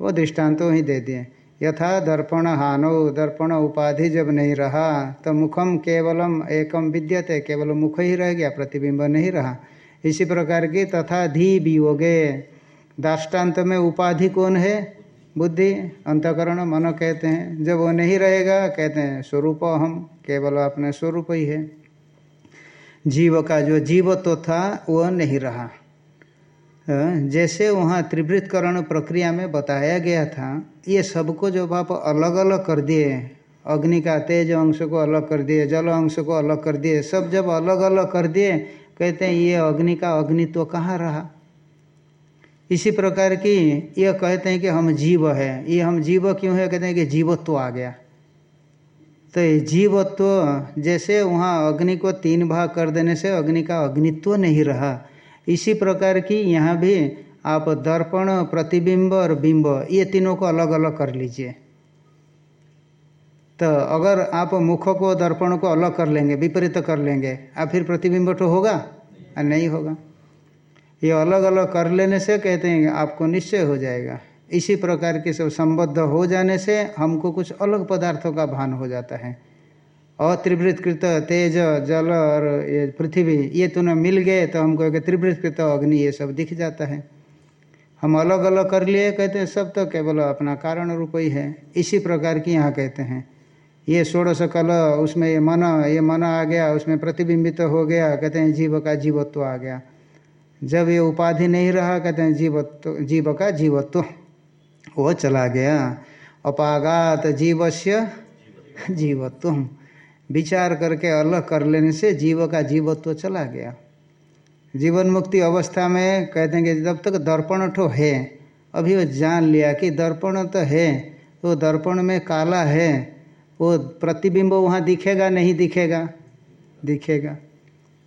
वो दृष्टांतों ही दे दिए। यथा दर्पण हानो दर्पण उपाधि जब नहीं रहा तो मुखम केवलम एकम विद्यते, केवल मुख ही रह गया, प्रतिबिंब नहीं रहा। इसी प्रकार की तथा धी वियोगे। दाष्टान्त में उपाधि कौन है? बुद्धि, अंतकरण, मन कहते हैं। जब वो नहीं रहेगा, कहते हैं, स्वरूप हम केवल अपने स्वरूप ही है। जीव का जो जीवत्व तो था, वह नहीं रहा। जैसे वहाँ त्रिवृतकरण प्रक्रिया में बताया गया था, ये सबको जब आप अलग अलग कर दिए, अग्नि का तेज अंश को अलग कर दिए, जल अंश को अलग कर दिए, सब जब अलग अलग कर दिए कहते हैं, ये अग्नि का अग्नित्व तो कहाँ रहा? इसी प्रकार की ये कहते हैं कि हम जीव है। ये हम जीव क्यों है? कहते हैं कि जीवत्व तो आ गया। तो ये जीवत्व तो जैसे वहाँ अग्नि को तीन भाग कर देने से अग्नि का अग्नित्व तो नहीं रहा। इसी प्रकार की यहाँ भी आप दर्पण, प्रतिबिंब और बिंब, ये तीनों को अलग अलग कर लीजिए। तो अगर आप मुख को दर्पण को अलग कर लेंगे विपरीत कर लेंगे आप फिर प्रतिबिंब तो होगा? नहीं, नहीं होगा। ये अलग अलग कर लेने से कहते हैं आपको निश्चय हो जाएगा। इसी प्रकार के सब संबद्ध हो जाने से हमको कुछ अलग पदार्थों का भान हो जाता है। अत्रिवृतकृत तेज जल और ये पृथ्वी ये तो न मिल गए तो हमको एक त्रिवृतकृत अग्नि ये सब दिख जाता है। हम अलग अलग कर लिए कहते हैं सब तो केवल अपना कारण रूप ही है। इसी प्रकार की यहाँ कहते हैं। ये षोड़श कल, उसमें ये मन ये मन आ गया, उसमें प्रतिबिंबित तो हो गया, कहते हैं जीव का जीवत्व आ गया। जब ये उपाधि नहीं रहा, कहते हैं जीवत्व, जीव का जीवत्व, वो चला गया। अपागात जीवस्य जीवत्व। विचार करके अलग कर लेने से जीव का जीवत्व चला गया। जीवन मुक्ति अवस्था में कहते हैं कि जब तक दर्पण ठो है, अभी वो जान लिया कि दर्पण तो है, वो दर्पण में काला है वो प्रतिबिंब वहाँ दिखेगा, नहीं दिखेगा? दिखेगा।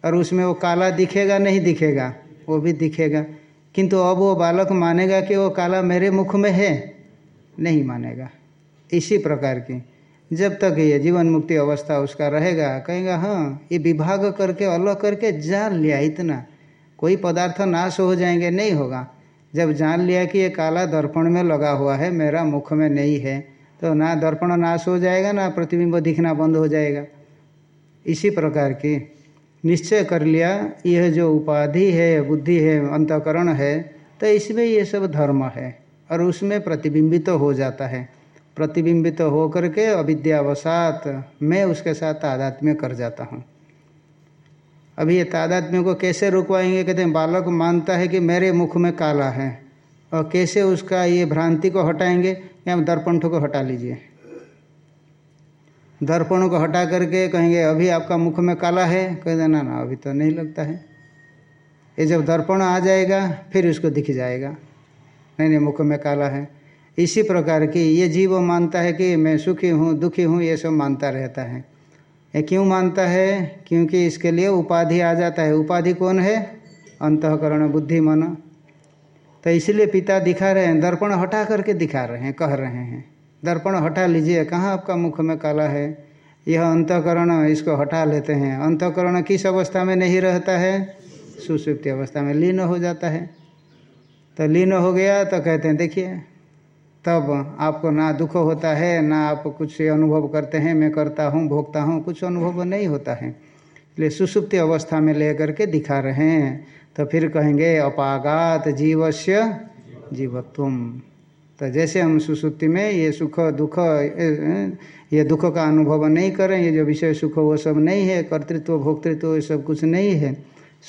और उसमें वो काला दिखेगा, नहीं दिखेगा? वो भी दिखेगा। किंतु अब वो बालक मानेगा कि वो काला मेरे मुख में है, नहीं मानेगा। इसी प्रकार की जब तक ये जीवन मुक्ति अवस्था उसका रहेगा, कहेगा हाँ ये विभाग करके, अलग करके जान लिया इतना। कोई पदार्थ नाश हो जाएँगे, नहीं होगा। जब जान लिया कि ये काला दर्पण में लगा हुआ है, मेरा मुख में नहीं है तो ना दर्पण नाश हो जाएगा, ना प्रतिबिंब दिखना बंद हो जाएगा। इसी प्रकार की निश्चय कर लिया, यह जो उपाधि है, बुद्धि है, अंतकरण है तो इसमें ये सब धर्म है, और उसमें प्रतिबिंबित तो हो जाता है। प्रतिबिंबित तो हो करके अविद्यावसात मैं उसके साथ तादात्म्य कर जाता हूँ। अभी ये तादात्म्य को कैसे रुकवाएँगे, कहते हैं, बालक मानता है कि मेरे मुख में काला है, और कैसे उसका ये भ्रांति को हटाएँगे? या दर्पण को हटा लीजिए। दर्पण को हटा करके कहेंगे, अभी आपका मुख में काला है। कह देना, ना, अभी तो नहीं लगता है। ये जब दर्पण आ जाएगा, फिर उसको दिख जाएगा। नहीं नहीं, मुख में काला है। इसी प्रकार की ये जीव मानता है कि मैं सुखी हूँ, दुखी हूँ, ये सब मानता रहता है। ये क्यों मानता है? क्योंकि इसके लिए उपाधि आ जाता है। उपाधि कौन है? अंतकरण बुद्धि मन तो इसलिए पिता दिखा रहे हैं, दर्पण हटा करके दिखा रहे हैं, कह रहे हैं। दर्पण हटा लीजिए, कहाँ आपका मुख में काला है? यह अंतकरण, इसको हटा लेते हैं। अंतकरण किस अवस्था में नहीं रहता है? सुसुप्ति अवस्था में लीन हो जाता है। तो लीन हो गया तो कहते हैं, देखिए, तब आपको ना दुख होता है, ना आप कुछ अनुभव करते हैं, मैं करता हूँ, भोगता हूँ, कुछ अनुभव नहीं होता है। इसलिए सुसुप्ति अवस्था में ले करके दिखा रहे हैं। तो फिर कहेंगे, अपागात जीवस्य जीवत्वम। तो जैसे हम सुसुप्ति में ये सुख, दुख ये दुख का अनुभव नहीं करें, ये जो विषय सुख, वो सब नहीं है, कर्तृत्व, भोक्तृत्व, ये सब कुछ नहीं है,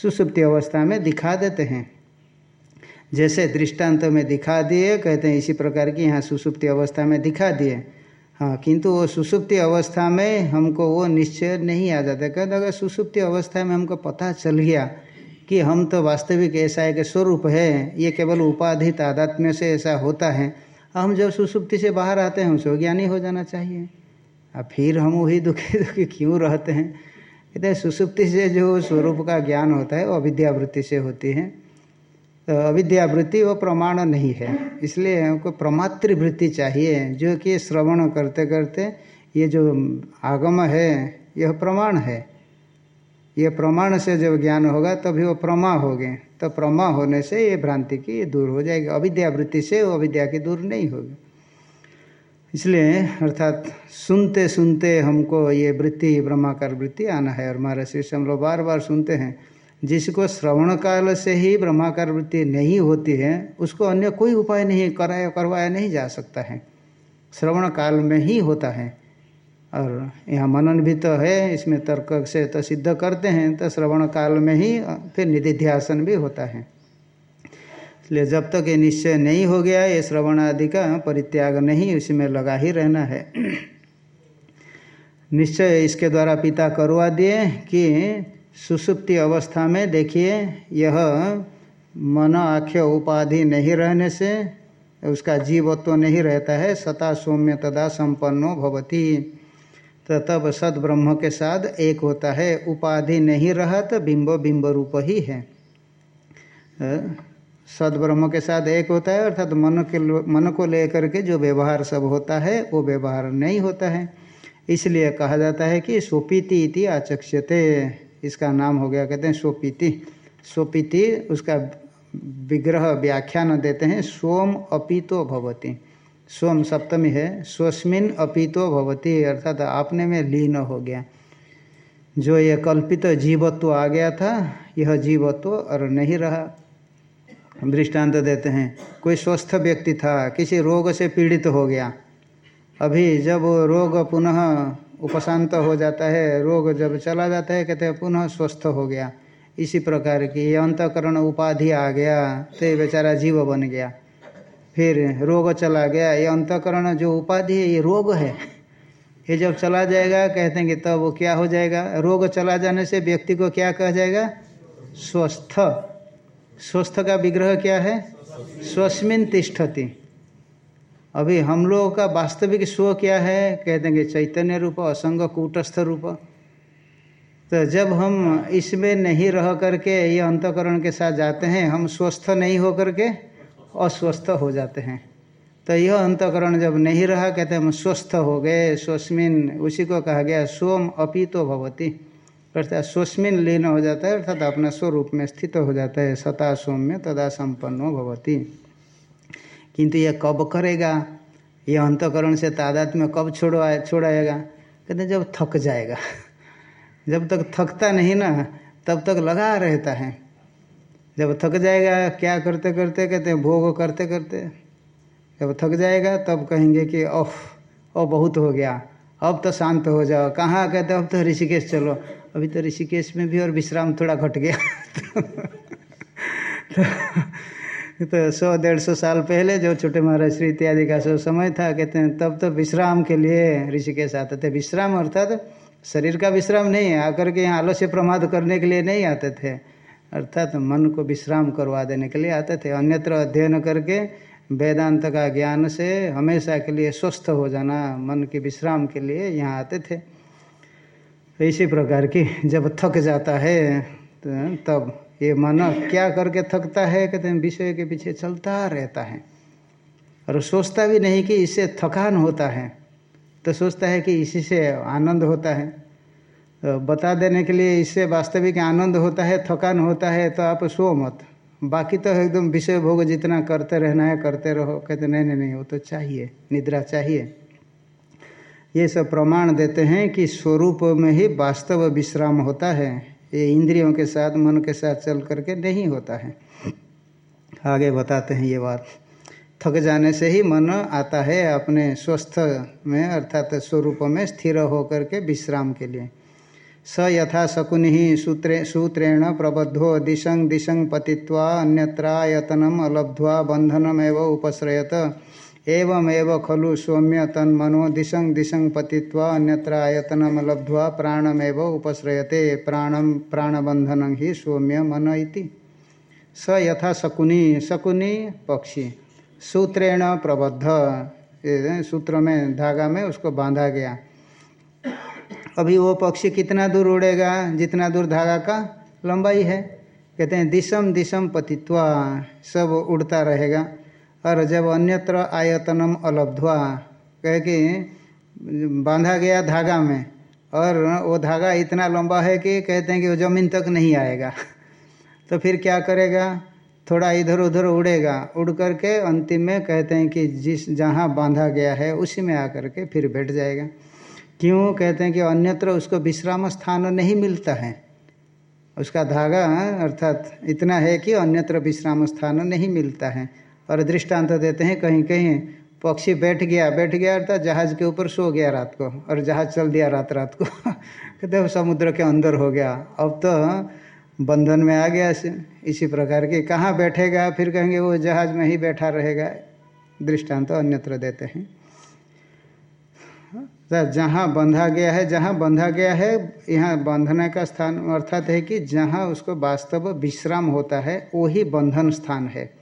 सुसुप्ति अवस्था में दिखा देते हैं। जैसे दृष्टांत में दिखा दिए, कहते हैं इसी प्रकार की यहाँ सुसुप्ति अवस्था में दिखा दिए। हाँ किंतु वो सुसुप्ति अवस्था में हमको वो निश्चय नहीं आ जाता। कहते अगर सुसुप्ति अवस्था में हमको पता चल गया कि हम तो वास्तविक ऐसा एक स्वरूप है, ये केवल उपाधि तादात्म्य से ऐसा होता है। हम जब सुसुप्ति से बाहर आते हैं हमसे ज्ञानी हो जाना चाहिए। अब फिर हम वही दुखी दुखी क्यों रहते हैं? कहते हैं सुसुप्ति से जो स्वरूप का ज्ञान होता है, वो अविद्यावृत्ति से होती है। तो अविद्यावृत्ति वो प्रमाण नहीं है। इसलिए हमको प्रमातृवृत्ति चाहिए, जो कि श्रवण करते करते ये जो आगम है, यह प्रमाण है। ये प्रमाण से जब ज्ञान होगा, तभी वो प्रमा हो गए। तो प्रमा होने से ये भ्रांति की दूर हो जाएगी। अविद्यावृत्ति से वो अविद्या की दूर नहीं होगी। इसलिए अर्थात सुनते सुनते हमको ये वृत्ति, ब्रह्माकार वृत्ति आना है। और हमारे शिष्य हम लोग बार बार सुनते हैं, जिसको श्रवण काल से ही ब्रह्माकार वृत्ति नहीं होती है, उसको अन्य कोई उपाय नहीं, कराया, करवाया नहीं जा सकता है। श्रवण काल में ही होता है। और यहाँ मनन भी तो है, इसमें तर्क से तो सिद्ध करते हैं तो श्रवण काल में ही फिर निधिध्यासन भी होता है। इसलिए जब तक ये निश्चय नहीं हो गया, ये श्रवण आदि का परित्याग नहीं उसमें लगा ही रहना है। निश्चय इसके द्वारा पिता करवा दिए कि सुसुप्ति अवस्था में देखिए, यह मन आख्य उपाधि नहीं रहने से, उसका जीवत्व तो नहीं रहता है, सता सौम्य तदा संपन्नो भवती। तो तब सद ब्रह्म के साथ एक होता है, उपाधि नहीं रहा तो बिंब बिंब रूप ही है। सद ब्रह्म के साथ एक होता है, अर्थात तो मन के मन को लेकर के जो व्यवहार सब होता है, वो व्यवहार नहीं होता है। इसलिए कहा जाता है कि सोपीति इति आचक्ष्यते, इसका नाम हो गया, कहते हैं सोपीति सोपीति उसका विग्रह व्याख्यान देते हैं, सोम अपितो भवती। स्वम सप्तमी है, स्वस्मिन अपितो भवती, अर्थात आपने में लीन हो गया। जो ये कल्पित जीवत्व आ गया था, यह जीवत्व और नहीं रहा। दृष्टांत देते हैं, कोई स्वस्थ व्यक्ति था, किसी रोग से पीड़ित हो गया। अभी जब रोग पुनः उपशांत हो जाता है, रोग जब चला जाता है, कहते हैं पुनः स्वस्थ हो गया। इसी प्रकार की अंतकरण उपाधि आ गया तो बेचारा जीव बन गया। फिर रोग चला गया। ये अंतकरण जो उपाधि है, ये रोग है। ये जब चला जाएगा, कहते हैं कि तब वो क्या हो जाएगा? रोग चला जाने से व्यक्ति को क्या कहा जाएगा? स्वस्थ। स्वस्थ का विग्रह क्या है? स्वस्मिन तिष्ठति। अभी हम लोगों का वास्तविक स्व क्या है? कहते हैं कि चैतन्य रूप, असंग कूटस्थ रूप। तो जब हम इसमें नहीं रह करके ये अंतकरण के साथ जाते हैं, हम स्वस्थ नहीं हो करके अस्वस्थ हो जाते हैं। तो यह अंतकरण जब नहीं रहा, कहते हम स्वस्थ हो गए, स्वस्मिन, उसी को कहा गया, सोम अपितो भवती। अर्थात स्वस्मिन लीन हो जाता है, अर्थात अपना स्वरूप में स्थित हो जाता है, सता सौम्य तदा संपन्नो भवती। किंतु यह कब करेगा? यह अंतकरण से तादात में कब छोड़वा, छोड़ाएगा? कहते जब थक जाएगा। जब तक थकता नहीं ना, तब तक लगा रहता है। जब थक जाएगा, क्या करते करते कहते हैं, भोग करते करते। जब थक जाएगा, तब कहेंगे कि, ओह, ओ बहुत हो गया। अब तो शांत हो जाओ। कहाँ? कहते अब तो ऋषिकेश चलो। अभी तो ऋषिकेश में भी और विश्राम थोड़ा घट गया। तो तो सौ, डेढ़ सौ साल पहले जो छोटे महाराज श्री इत्यादि का सो समय था, कहते हैं, तब तो विश्राम के लिए ऋषिकेश आते थे। विश्राम अर्थात शरीर का विश्राम नहीं, आकर के यहाँ आलस्य प्रमाद करने के लिए नहीं आते थे। अर्थात तो मन को विश्राम करवा देने के लिए आते थे। अन्यत्र अध्ययन करके वेदांत का ज्ञान से हमेशा के लिए स्वस्थ हो जाना, मन के विश्राम के लिए यहाँ आते थे। इसी प्रकार की जब थक जाता है तो तब ये मन क्या करके थकता है, कहते हैं, विषय के पीछे चलता रहता है। और सोचता भी नहीं कि इससे थकान होता है तो सोचता है कि इसी से आनंद होता है। तो बता देने के लिए इससे वास्तविक आनंद होता है, थकान होता है तो आप सो मत। बाकी तो एकदम विषय भोग जितना करते रहना है, करते रहो। कहते, नहीं नहीं नहीं, वो तो चाहिए, निद्रा चाहिए। ये सब प्रमाण देते हैं कि स्वरूप में ही वास्तव विश्राम होता है। ये इंद्रियों के साथ, मन के साथ चल करके नहीं होता है। आगे बताते हैं ये बात। थक जाने से ही मन आता है अपने स्वस्थ में, अर्थात स्वरूप में स्थिर होकर के विश्राम के लिए। स यथा शकुनि सूत्रे सूत्रेण प्रबद्धो दिशं दिशं पतित्वा अन्यत्रायतनम अलब्ध्वा बंधनमेव उपश्रयत। एवमेव खलु सौम्य तन्मनो दिशं दिशं पतित्वा अन्यत्र आयतनम लब्ध्वा प्राणमेव उपश्रयते। प्राणम प्राणबंधन ही सौम्य मन इति। स यथा शकुनी शकुनी पक्षी। सूत्रेण प्रबद्ध। सूत्र में धागा में उसको बांधा गया। अभी वो पक्षी कितना दूर उड़ेगा, जितना दूर धागा का लंबाई है। कहते हैं, दिशम दिशम पतित्वा, सब उड़ता रहेगा। और जब अन्यत्र आयतनम अलब्धवा, कहे कि बांधा गया धागा में, और वो धागा इतना लंबा है कि कहते हैं कि वो ज़मीन तक नहीं आएगा। तो फिर क्या करेगा? थोड़ा इधर उधर उड़ेगा। उड़ करके अंतिम में कहते हैं कि जिस जहाँ बांधा गया है, उसी में आकर के फिर बैठ जाएगा। क्यों कहते हैं कि अन्यत्र उसको विश्राम स्थान नहीं मिलता है? उसका धागा, अर्थात इतना है कि अन्यत्र विश्राम स्थान नहीं मिलता है। और दृष्टांत देते हैं, कहीं कहीं पक्षी बैठ गया बैठ गया, अर्थात जहाज़ के ऊपर सो गया रात को, और जहाज़ चल दिया रात रात को। कहते हैं, समुद्र के अंदर हो गया। अब तो बंधन में आ गया इसी प्रकार के। कहाँ बैठेगा? फिर कहेंगे, वो जहाज़ में ही बैठा रहेगा। दृष्टांत तो अन्यत्र देते हैं। जहाँ बंधा गया है, जहाँ बंधा गया है, यहाँ बंधने का स्थान अर्थात है कि जहाँ उसको वास्तव विश्राम होता है, वही बंधन स्थान है।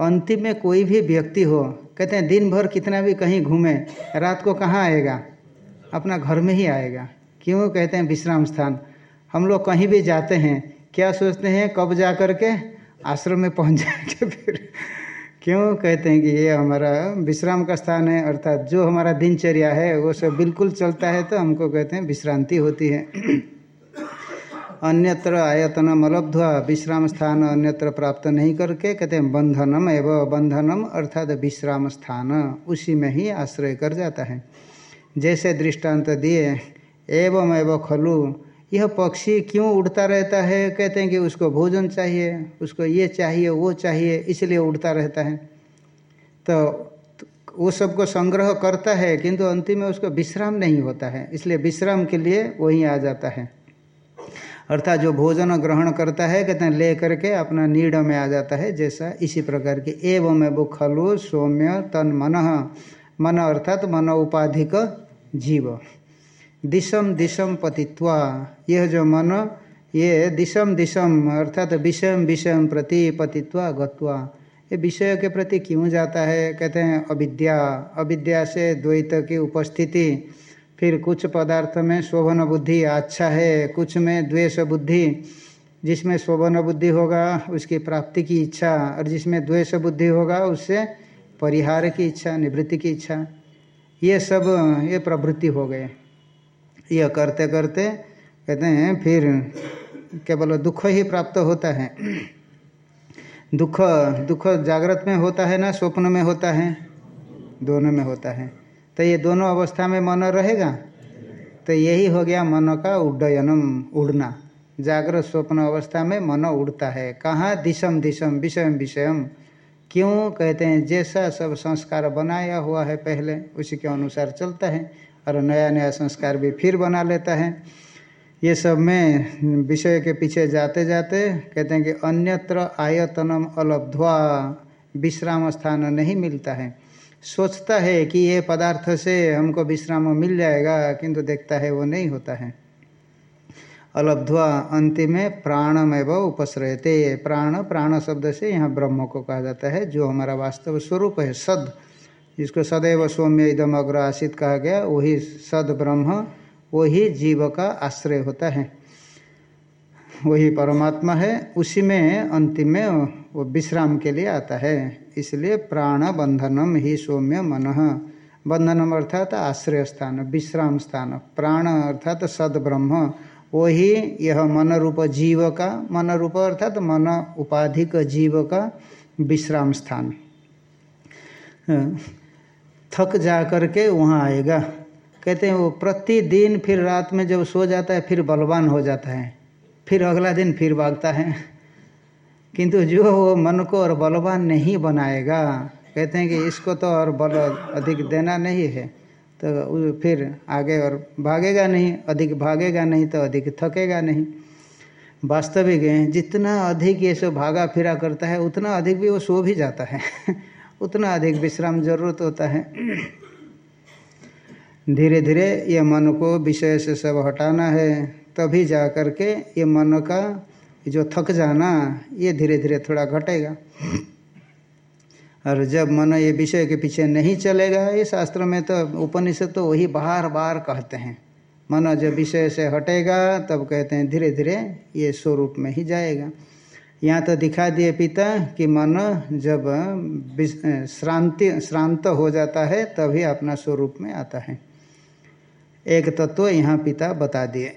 अंतिम में कोई भी व्यक्ति हो, कहते हैं दिन भर कितना भी कहीं घूमे, रात को कहाँ आएगा? अपना घर में ही आएगा। क्यों? कहते हैं, विश्राम स्थान। हम लोग कहीं भी जाते हैं, क्या सोचते हैं, कब जा कर के? आश्रम में पहुँच जाएँगे फिर। क्यों कहते हैं कि ये हमारा विश्राम का स्थान है, अर्थात जो हमारा दिनचर्या है, वो सब बिल्कुल चलता है तो हमको कहते हैं विश्रांति होती है। अन्यत्र आयतनम अलब्ध्वा, विश्राम स्थान अन्यत्र प्राप्त नहीं करके कहते हैं बंधनम एवं बंधनम, अर्थात विश्राम स्थान, उसी में ही आश्रय कर जाता है। जैसे दृष्टांत दिए एवं एवं खलु यह पक्षी क्यों उड़ता रहता है? कहते हैं कि उसको भोजन चाहिए, उसको ये चाहिए, वो चाहिए, इसलिए उड़ता रहता है। तो वो सबको संग्रह करता है, किंतु अंतिम में उसको विश्राम नहीं होता है, इसलिए विश्राम के लिए वहीं आ जाता है। अर्थात जो भोजन ग्रहण करता है, कहते हैं, ले करके अपना नीड में आ जाता है, जैसा इसी प्रकार के एवं वो खलु सौम्य तन मन मन अर्थात मन उपाधिक जीव। दिशम दिशम पतित्वा। यह जो मन, ये दिशम दिशम, अर्थात विषम विषम प्रति पतित्वा गत्वा। ये विषय के प्रति क्यों जाता है? कहते हैं, अविद्या। अविद्या से द्वैत की उपस्थिति। फिर कुछ पदार्थ में शोभन बुद्धि अच्छा है, कुछ में द्वेष बुद्धि। जिसमें शोभन बुद्धि होगा, उसकी प्राप्ति की इच्छा। और जिसमें द्वेष बुद्धि होगा, उससे परिहार की इच्छा, निवृत्ति की इच्छा। ये सब, ये प्रवृत्ति हो गए। यह करते करते कहते हैं, फिर केवल दुख ही प्राप्त होता है। दुख दुख जागृत में होता है ना, स्वप्न में होता है, दोनों में होता है। तो ये दोनों अवस्था में मन रहेगा तो यही हो गया मन का उड्डयनम, उड़ना। जागृत स्वप्न अवस्था में मन उड़ता है। कहाँ? दिशम दिशम, विषयम विषयम। क्यों? कहते हैं, जैसा सब संस्कार बनाया हुआ है पहले, उसी के अनुसार चलता है। और नया नया संस्कार भी फिर बना लेता है। ये सब में विषय के पीछे जाते जाते कहते हैं कि अन्यत्र आयतनम अलब्ध्वा, विश्राम स्थान नहीं मिलता है। सोचता है कि ये पदार्थ से हमको विश्राम मिल जाएगा, किंतु देखता है वो नहीं होता है। अलब्ध्वा अंतिम में प्राणमेव उपश्रयते, प्राण प्राण शब्द से यहाँ ब्रह्म को कहा जाता है, जो हमारा वास्तव स्वरूप है, सद। जिसको सदैव सौम्य इदम अग्र आसित कहा गया, वही सद ब्रह्म वही जीव का आश्रय होता है। वही परमात्मा है, उसी में अंतिम में वो विश्राम के लिए आता है। इसलिए प्राण बंधनम ही सौम्य मन। बंधनम अर्थात आश्रय स्थान, विश्राम स्थान। प्राण अर्थात सद ब्रह्म वही यह मन रूप जीव का मन रूप अर्थात मन उपाधिक जीव का विश्राम स्थान। थक जा करके वहाँ आएगा। कहते हैं वो प्रतिदिन फिर रात में जब सो जाता है, फिर बलवान हो जाता है। फिर अगला दिन फिर भागता है। किंतु जो वो मन को और बलवान नहीं बनाएगा, कहते हैं कि इसको तो और बल अधिक देना नहीं है तो फिर आगे और भागेगा नहीं, अधिक भागेगा नहीं तो अधिक थकेगा नहीं। वास्तविक जितना अधिक ये सब भागा फिरा करता है, उतना अधिक भी वो सो भी जाता है। उतना अधिक विश्राम ज़रूरत होता है। धीरे धीरे ये मन को विषय से सब हटाना है, तभी जा कर के ये मन का जो थक जाना, ये धीरे धीरे थोड़ा घटेगा। और जब मन ये विषय के पीछे नहीं चलेगा, ये शास्त्र में तो उपनिषद तो वही बार बार कहते हैं। मन जब विषय से हटेगा, तब कहते हैं धीरे धीरे ये स्वरूप में ही जाएगा। यहाँ तो दिखा दिए पिता कि मन जब श्रांति श्रांत हो जाता है, तभी अपना स्वरूप में आता है। एक तत्व तो यहाँ पिता बता दिए।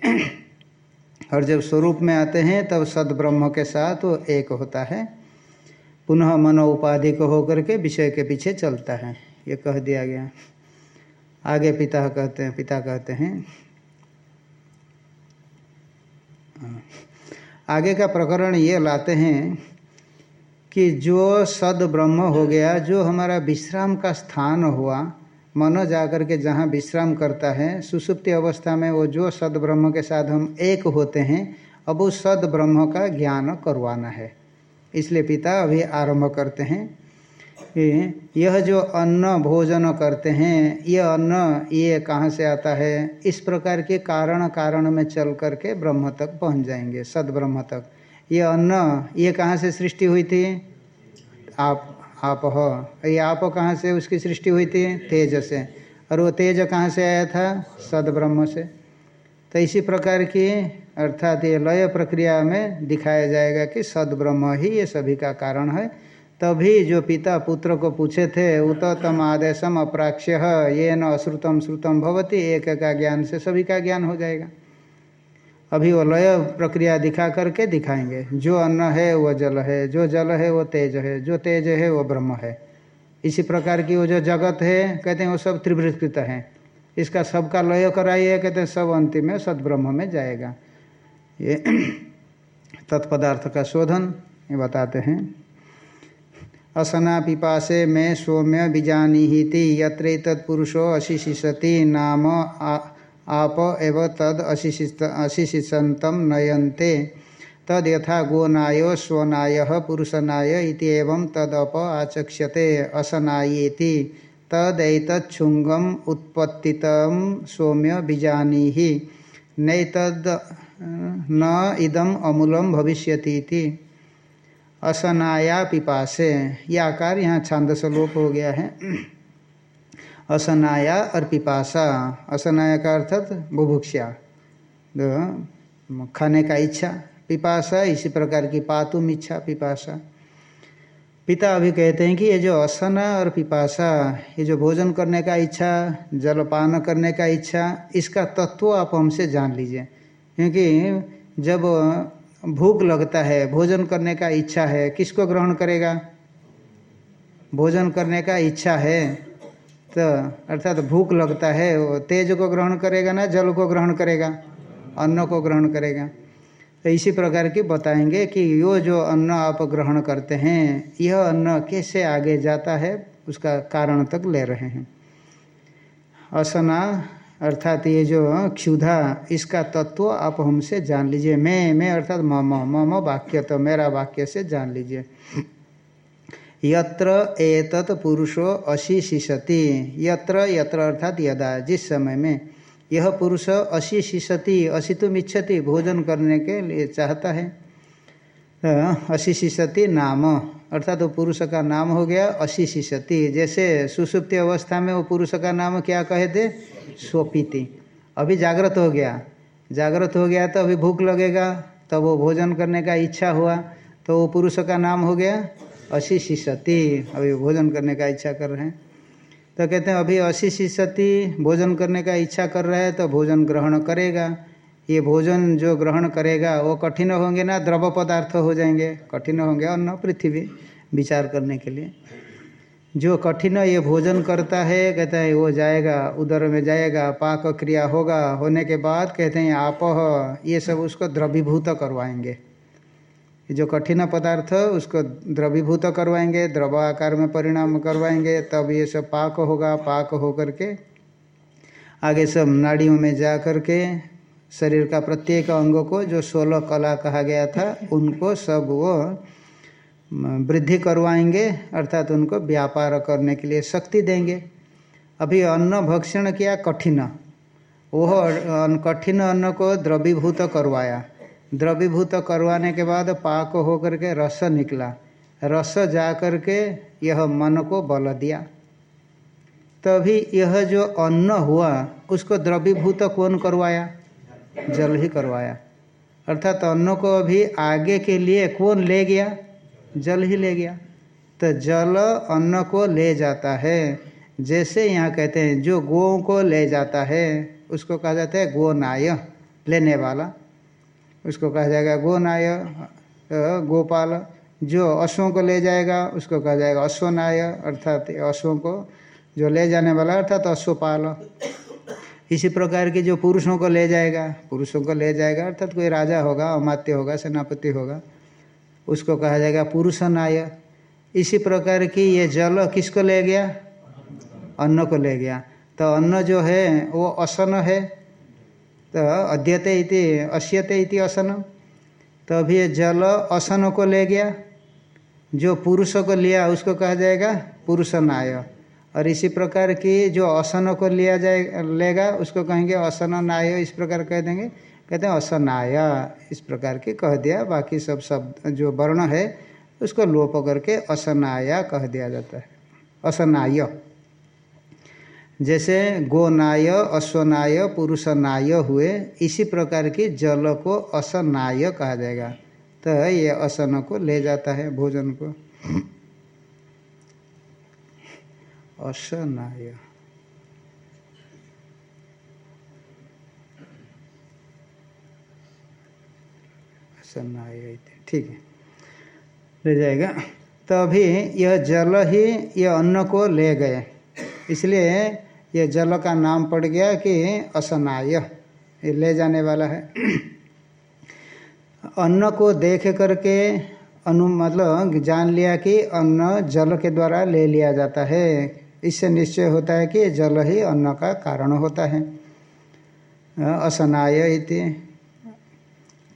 और जब स्वरूप में आते हैं, तब सद ब्रह्म के साथ वो एक होता है। पुनः मनो उपाधि को होकर के विषय के पीछे चलता है। ये कह दिया गया। आगे पिता कहते हैं पिता कहते हैं आगे का प्रकरण ये लाते हैं कि जो सद ब्रह्म हो गया, जो हमारा विश्राम का स्थान हुआ, मनो जाकर के जहाँ विश्राम करता है, सुसुप्ति अवस्था में वो जो सद ब्रह्म के साथ हम एक होते हैं, अब उस सद ब्रह्म का ज्ञान करवाना है। इसलिए पिता अभी आरंभ करते हैं। यह जो अन्न भोजन करते हैं, ये अन्न ये कहाँ से आता है? इस प्रकार के कारण कारण में चल करके ब्रह्म तक पहुँच जाएँगे, सदब्रह्म तक। ये अन्न, ये कहाँ से सृष्टि हुई थी? आप आप हो। ये आप कहाँ से उसकी सृष्टि हुई थी? तेज से। और वो तेज कहाँ से आया था? सदब्रह्म से। तो इसी प्रकार की, अर्थात ये लय प्रक्रिया में दिखाया जाएगा कि सदब्रह्म ही ये सभी का कारण है। तभी जो पिता पुत्र को पूछे थे उत तम आदेशम अप्राक्ष्य ये न अश्रुतम श्रुतम भवती एक का ज्ञान से सभी का ज्ञान हो जाएगा। अभी वो लय प्रक्रिया दिखा करके दिखाएँगे। जो अन्न है, वो जल है, जो जल है, वो तेज है, जो तेज है, वो ब्रह्म है। इसी प्रकार की वो जो जगत है, कहते हैं, वो सब त्रिवृत्कृत है। इसका सबका लय कराइए, कहते हैं, सब अंतिम में सदब्रह्म में जाएगा। ये तत्पदार्थ का शोधन, ये बताते हैं। असना पिपासे में सौम्य बीजानी ही यत्र तत्पुरुषो अशिशिषति नाम आ, आप एव तद अशिशिषंतम नयन्ते। तद यथा गोनायो, स्वनाय, पुरुषनाय तदप आचक्ष्यते। असनायेति। तदैतच्छुंगम उत्पत्ति सौम्य बीजानी नैतद न इदम अमूलम भविष्यति असनाया पिपासे। यह आकार यहाँ छांदस लोप हो गया है। असनाया और पिपासा। असनाया का अर्थात बुभुक्षा तो खाने का इच्छा, पिपासा, इसी प्रकार की पातुम इच्छा, पिपासा। पिता अभी कहते हैं कि ये जो असना और पिपासा, ये जो भोजन करने का इच्छा, जलपान करने का इच्छा, इसका तत्व आप हमसे जान लीजिए। क्योंकि जब भूख लगता है, भोजन करने का इच्छा है, किसको ग्रहण करेगा? भोजन करने का इच्छा है तो अर्थात तो भूख लगता है, वो तेज को ग्रहण करेगा ना, जल को ग्रहण करेगा, अन्न को ग्रहण करेगा। तो इसी प्रकार की बताएँगे कि यो जो अन्न आप ग्रहण करते हैं, यह अन्न कैसे आगे जाता है, उसका कारण तक ले रहे हैं। असना अर्थात ये जो क्षुधा, इसका तत्व आप हमसे जान लीजिए। मैं मैं अर्थात मम मम वाक्य तो मेरा वाक्य से जान लीजिए। यत्र एतत पुरुषो अशिशिषति यत्र यत्र अर्थात यदा, जिस समय में यह पुरुष अशिशिषति अशितुम इच्छति भोजन करने के लिए चाहता है। अशिशिषति नाम। अर्थात वो पुरुष का नाम हो गया अशिशिषति। जैसे सुसुप्ति अवस्था में वो पुरुष का नाम क्या कहे थे? स्वपीति। अभी जागृत हो गया। जागृत हो गया तो अभी भूख लगेगा। तब वो भोजन करने का इच्छा हुआ। तो वो पुरुष का नाम हो गया अशिशिषति। अभी भोजन करने का इच्छा कर रहे हैं। तो कहते हैं, अभी अशिशिषति भोजन करने का इच्छा कर रहा है तो भोजन ग्रहण करेगा। ये भोजन जो ग्रहण करेगा, वो कठिन होंगे ना, द्रव पदार्थ हो जाएँगे। कठिन होंगे अन्न पृथ्वी विचार करने के लिए। जो कठिन ये भोजन करता है, कहते हैं, वो जाएगा उधर में जाएगा, पाक क्रिया होगा। होने के बाद कहते हैं, आप ये सब उसको द्रवीभूत करवाएँगे। जो कठिन पदार्थ, उसको द्रवीभूत करवाएँगे, द्रव आकार में परिणाम करवाएँगे, तब ये सब पाक होगा। पाक हो करके आगे सब नाड़ियों में जा करके शरीर का प्रत्येक अंग को, जो सोलह कला कहा गया था, उनको सब वो वृद्धि करवाएँगे, अर्थात उनको व्यापार करने के लिए शक्ति देंगे। अभी अन्न भक्षण किया कठिन। वह कठिन अन्न को द्रवीभूत करवाया। द्रवीभूत करवाने के बाद पाक होकर के रस निकला। रस जा करके यह मन को बल दिया। तभी यह जो अन्न हुआ, उसको द्रवीभूत कौन करवाया? जल ही करवाया। अर्थात अन्न को अभी आगे के लिए कौन ले गया? जल ही ले गया। तो जल अन्न को ले जाता है। जैसे यहाँ कहते हैं, जो गो को ले जाता है, उसको कहा जाता है गोनाय, लेने वाला। उसको कहा जाएगा गो गोनाय गोपाल। जो अश्वों को ले जाएगा, उसको कहा जाएगा अश्वनाय। अर्थात अश्वों को जो ले जाने वाला, अर्थात अश्वपाल। इसी प्रकार के जो पुरुषों को ले जाएगा, पुरुषों को ले जाएगा, अर्थात कोई राजा होगा, अमात्य होगा, सेनापति होगा, उसको कहा जाएगा पुरुष नाय इसी प्रकार की ये जल किसको ले गया? अन्न को ले गया। तो अन्न जो है, वो असन है। तो अद्यते इति, अश्यते इति असन। तो अभी ये जल असन को ले गया। जो पुरुष को लिया, उसको कहा जाएगा पुरुष नाय और इसी प्रकार की जो असन को लिया जाए, लेगा, उसको कहेंगे असन नाय इस प्रकार कह देंगे। कहते हैं असनाय इस प्रकार के कह दिया। बाकी सब शब्द, जो वर्ण है, उसको लोप करके असनाया कह दिया जाता है। असनाय जैसे गोनाय, अश्वनाय, पुरुषनाय हुए, इसी प्रकार की जल को असनाय कहा जाएगा। तो ये असन को ले जाता है, भोजन को। असनाय सन्नाय ठीक है। ले जाएगा। तो अभी यह जल ही यह अन्न को ले गए। इसलिए यह जल का नाम पड़ गया कि असनाय ये ले जाने वाला है। अन्न को देख करके अनु मतलब जान लिया कि अन्न जल के द्वारा ले लिया जाता है। इससे निश्चय होता है कि जल ही अन्न का कारण होता है। असनाय इति।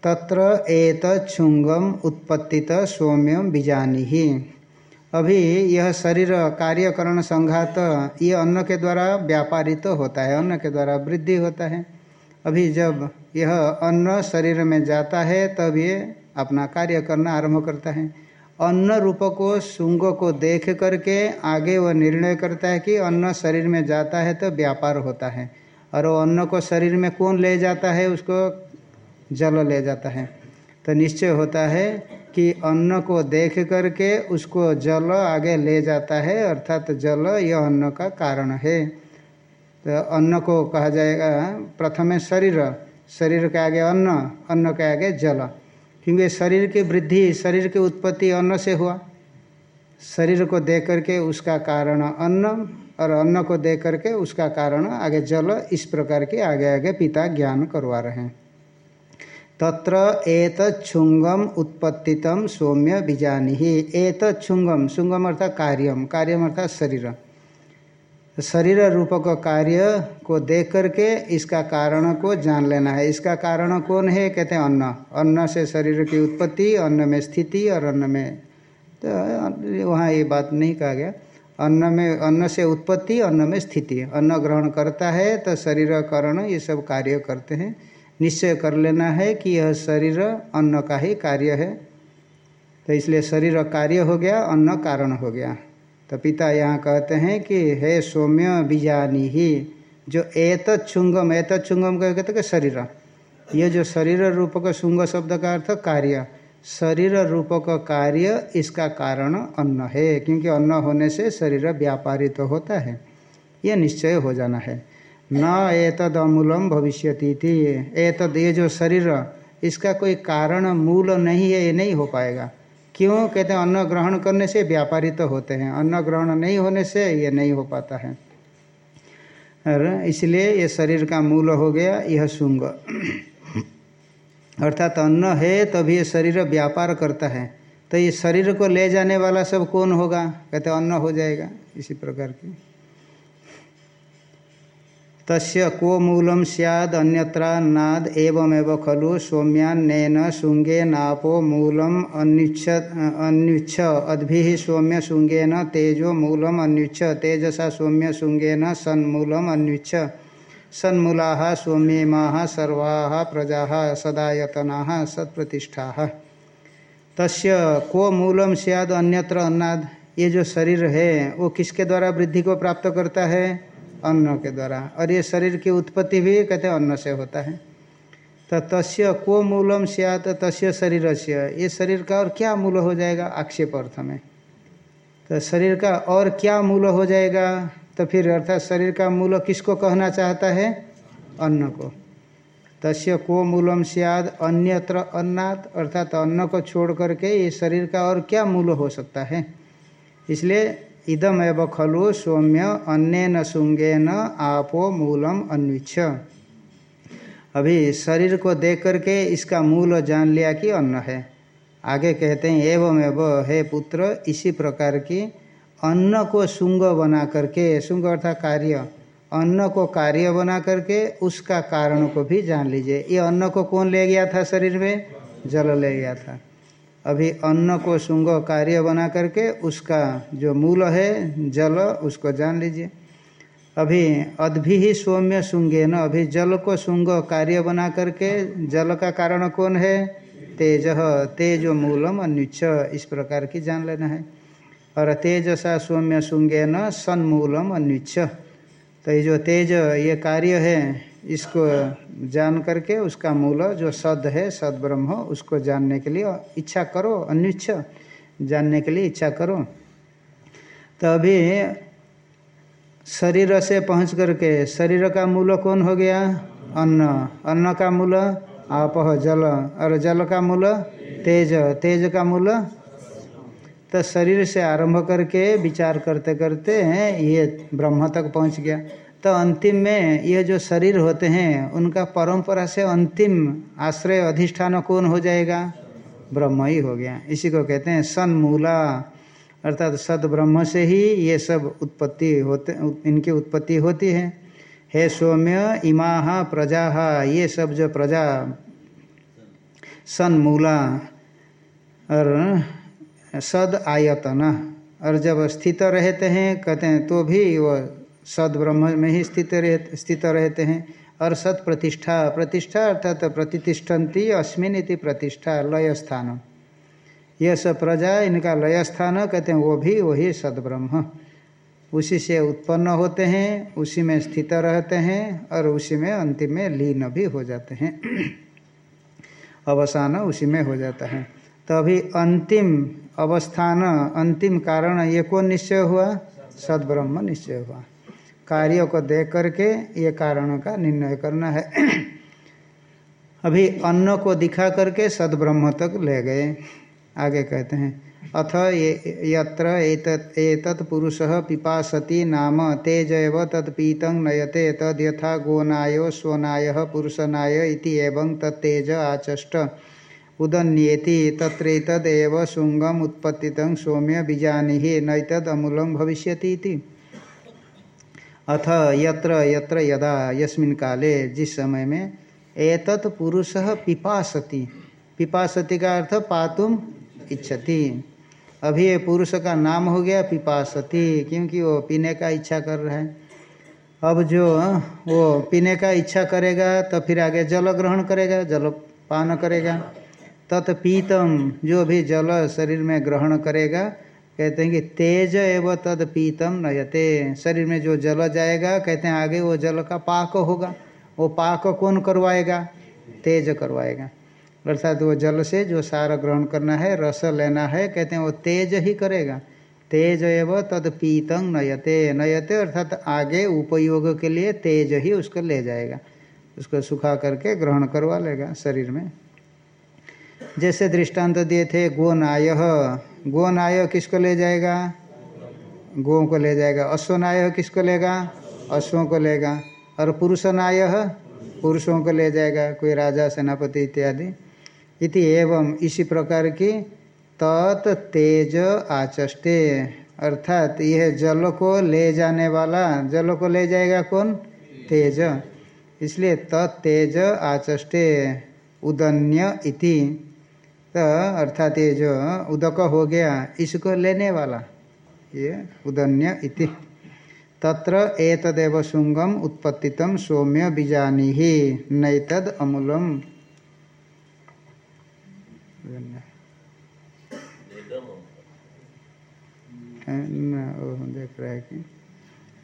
तत्र एत छुंगम उत्पत्तित सौम्यम बीजानी। ही अभी यह शरीर कार्यकरण संघात ये अन्न के द्वारा व्यापारित तो होता है, अन्न के द्वारा वृद्धि होता है। अभी जब यह अन्न शरीर में जाता है, तब ये अपना कार्य करना आरंभ करता है। अन्न रूप को, शुंग को देख करके आगे वह निर्णय करता है कि अन्न शरीर में जाता है तो व्यापार होता है। और वो अन्न को शरीर में कौन ले जाता है, उसको जल ले जाता है। तो निश्चय होता है कि अन्न को देख करके उसको जल आगे ले जाता है, अर्थात जल यह अन्न का कारण है। तो अन्न को कहा जाएगा, प्रथम शरीर। शरीर के आगे अन्न अन्न के आगे जल। क्योंकि शरीर की वृद्धि, शरीर की उत्पत्ति अन्न से हुआ। शरीर को दे करके उसका कारण अन्न और अन्न को दे करके उसका कारण आगे जल, इस प्रकार के आगे आगे पिता ज्ञान करवा रहे हैं। तत्र एत छुंगम उत्पत्तितम सौम्य बीजानी एत छुंगम शुंगम अर्थात कार्यम कार्यम अर्थात शरीर। शरीर रूप का कार्य को देख करके इसका कारण को जान लेना है। इसका कारण कौन है? कहते हैं अन्न। अन्न से शरीर की उत्पत्ति, अन्न में स्थिति और अन्न में तो वहाँ ये बात नहीं कहा गया। अन्न में अन्न से उत्पत्ति, अन्न में स्थिति। अन्न ग्रहण करता है तो शरीर करण ये सब कार्य करते हैं। निश्चय कर लेना है कि यह शरीर अन्न का ही कार्य है। तो इसलिए शरीर कार्य हो गया, अन्न कारण हो गया। तो पिता यहाँ कहते हैं कि, हे सौम्य बीजानी ही, जो एत छुंगम एत छुंगम कहते कि शरीर। ये जो शरीर रूप का शुंग शब्द का अर्थ कार्य। शरीर रूप का कार्य इसका कारण अन्न है, क्योंकि अन्न होने से शरीर व्यापारित तो होता है। यह निश्चय हो जाना है। न एतद अमूलम भविष्यति थी एतद, ये जो शरीर, इसका कोई कारण, मूल नहीं है, ये नहीं हो पाएगा। क्यों? कहते हैं, अन्न ग्रहण करने से व्यापारी तो होते हैं। अन्न ग्रहण नहीं होने से ये नहीं हो पाता है। और इसलिए ये शरीर का मूल हो गया, यह शुंग। अर्थात अन्न है, तभी ये शरीर व्यापार करता है। तो ये शरीर को ले जाने वाला सब कौन होगा? कहते अन्न हो जाएगा। इसी प्रकार की। तस्य को मूलम सियाद एवमेव खलु सौम्यान्नेन शुंगे नापो मूलम अन्युच्छ अद्भि सौम्य शुंगेन तेजो मूलम अन्युच्छ। तेजसा सौम्य शुंगेन सन्मूलम अन्युच्छ। सन्मूला सौम्येमा, सर्वा प्रजा सदायतना, सत्प्रतिष्ठा। तस्य को मूलम सियाद अन्यत्र अन्नाद, ये जो शरीर है, वो किसके द्वारा वृद्धि को प्राप्त करता है? अन्न के द्वारा। और ये शरीर की उत्पत्ति भी कहते हैं अन्न से होता है। तो तस्य को मूलम सियात, तस्य शरीर से ये शरीर का और क्या मूल हो जाएगा? आक्षेप अर्थ में। तो शरीर का और क्या मूल हो जाएगा? तो फिर अर्थात शरीर का मूल किसको कहना चाहता है? अन्न को। तस्य को मूलम सियाद अन्यत्र अन्नात, अर्थात अन्न को छोड़ करके ये शरीर का और क्या मूल हो सकता है? इसलिए इदम एव खलु सौम्य अन्य शुंगेन आपो मूलम अन्विच्छ। अभी शरीर को देख करके इसका मूल जान लिया कि अन्न है। आगे कहते हैं एवं एव हे पुत्र, इसी प्रकार की अन्न को शुंग बना करके शुंग अर्थात कार्य, अन्न को कार्य बना करके उसका कारण को भी जान लीजिए। ये अन्न को कौन ले गया था शरीर में? जल ले गया था। अभी अन्न को शुंग कार्य बना करके उसका जो मूल है, जल, उसको जान लीजिए। अभी अद्भि ही सौम्य शुंगे न, अभी जल को शुंग कार्य बना करके, जल का कारण कौन है? तेज तेज मूलम अन्युच्छ इस प्रकार की जान लेना है। और तेजसा सौम्य शुंगे न, सन्मूलम अन्युच्छ तो ये जो तेज, ये कार्य है इसको जान करके उसका मूल जो सद है सद ब्रह्म उसको जानने के लिए इच्छा करो, अनिच्छ जानने के लिए इच्छा करो। तो अभी शरीर से पहुँच करके शरीर का मूल कौन हो गया? अन्न। अन्न का मूल आप जल। और जल का मूल तेज। तेज का मूल तो शरीर से आरंभ करके विचार करते करते हैं ये ब्रह्म तक पहुँच गया। तो अंतिम में ये जो शरीर होते हैं, उनका परंपरा से अंतिम आश्रय अधिष्ठान कौन हो जाएगा? ब्रह्म ही हो गया। इसी को कहते हैं सन्मूला। अर्थात सद ब्रह्म से ही ये सब उत्पत्ति होते, इनकी उत्पत्ति होती है। हे सौम्य इमा प्रजा ये सब जो प्रजा, सन्मूला। और सद आयतन। और जब स्थित रहते हैं, कहते हैं तो भी वो सद ब्रह्म में ही स्थित रह, स्थित रहते हैं। और सत प्रतिष्ठा प्रतिष्ठा अर्थात प्रतिष्ठन्ति अस्मिन इति प्रतिष्ठा लय स्थान यह सब प्रजा, इनका लय स्थान कहते हैं, वो भी वही सदब्रह्म। उसी से उत्पन्न होते हैं, उसी में स्थित रहते हैं, और उसी में अंतिम में लीन भी हो जाते हैं। अवसान उसी में हो जाता है। तो अभी अंतिम अवस्थान, अंतिम कारण ये कौन निश्चय हुआ? सद्ब्रह्म निश्चय हुआ। कार्य को देख करके ये कारण का निर्णय करना है। अभी अन्न को दिखा करके सदब्रह्म तक ले गए। आगे कहते हैं, अथ ये एतत् एतत् पुरुषः पिपासति नाम तेजैव तत्पीतं नयते तद् यथा गोनायो स्वनायः पुरुषनाय तत्तेज आचष्ट। उदन्येति तत्रैतदेव शुंगम उत्पत्ति सौम्य बीजानी नैतद् अमूलं भविष्यति अथ यत्र यत्र यदा यस्मिन् काले, जिस समय में एतत् पुरुषः पिपासति। पिपासति का अर्थ पातुम इच्छति। अभी ये पुरुष का नाम हो गया पिपासती, क्योंकि वो पीने का इच्छा कर रहा है। अब जो, वो पीने का इच्छा करेगा तो फिर आगे जल ग्रहण करेगा, जल पान करेगा। तत्पीतम जो भी जल शरीर में ग्रहण करेगा कहते हैं कि तेज एवं तद पीतम नयते। शरीर में जो जल जाएगा, कहते हैं आगे वो जल का पाक होगा। वो पाक कौन करवाएगा? तेज करवाएगा। अर्थात वो जल से जो सार ग्रहण करना है, रस लेना है, कहते हैं वो तेज ही करेगा। तेज एव तद पीतंग नयते। नयते अर्थात आगे उपयोग के लिए तेज ही उसको ले जाएगा। उसको सुखा करके ग्रहण करवा लेगा शरीर में। जैसे दृष्टांत दिए थे गोनाय गोनाय किसको ले जाएगा? गो को ले जाएगा। अश्वनाय किसको लेगा? अश्वों को लेगा। और पुरुष नाय पुरुषों को ले जाएगा, कोई राजा, सेनापति इत्यादि। इति एवं इसी प्रकार की तत् तेज आचष्टे। अर्थात यह जल को ले जाने वाला, जल को ले जाएगा कौन? तेज। इसलिए तत्तेज आचष्टे। उदन्य इति। तो अर्थात ये जो उदक हो गया, इसको लेने वाला, ये उदन्य इति। तत्र एतदेव शुंगम उत्पत्तितम सौम्य बीजानी ही नैतद अमूलम। देख रहे हैं कि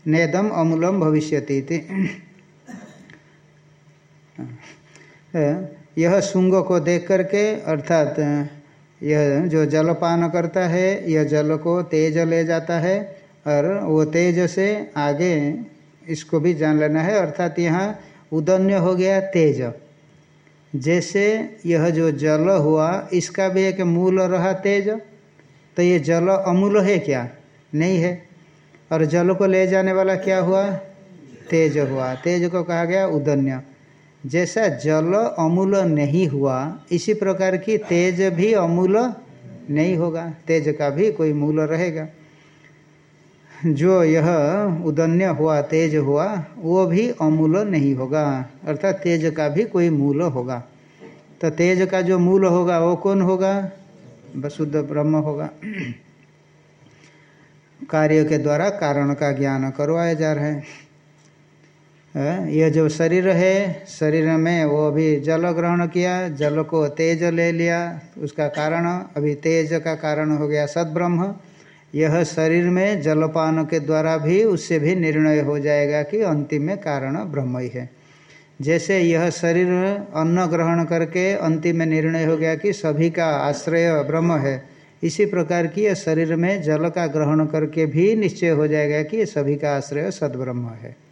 नेदम अमूलम भविष्यति यह शुंग को देख करके, अर्थात यह जो जलपान करता है, यह जल को तेज ले जाता है, और वो तेज से आगे इसको भी जान लेना है, अर्थात यहाँ उदन्य हो गया तेज। जैसे यह जो जल हुआ, इसका भी एक मूल रहा तेज। तो ये जल अमूल है क्या? नहीं है। और जल को ले जाने वाला क्या हुआ? तेज हुआ। तेज को कहा गया उदन्य। जैसा जल अमूल नहीं हुआ, इसी प्रकार की तेज भी अमूल नहीं होगा। तेज का भी कोई मूल रहेगा। जो यह उदन्य हुआ, तेज हुआ, वो भी अमूल नहीं होगा। अर्थात तेज का भी कोई मूल होगा। तो तेज का जो मूल होगा, वो कौन होगा? वसुद्ध ब्रह्म होगा। कार्य के द्वारा कारण का ज्ञान करवाया जा रहा है। यह जो शरीर है, शरीर में वो अभी जल ग्रहण किया, जल को तेज ले लिया, उसका कारण, अभी तेज का कारण हो गया सद्ब्रह्म। यह शरीर में जलपान के द्वारा भी, उससे भी निर्णय हो जाएगा कि अंतिम में कारण ब्रह्म ही है। जैसे यह शरीर अन्न ग्रहण करके अंतिम में निर्णय हो गया कि सभी का आश्रय ब्रह्म है, इसी प्रकार की यह शरीर में जल का ग्रहण करके भी निश्चय हो जाएगा कि सभी का आश्रय सद्ब्रह्म है।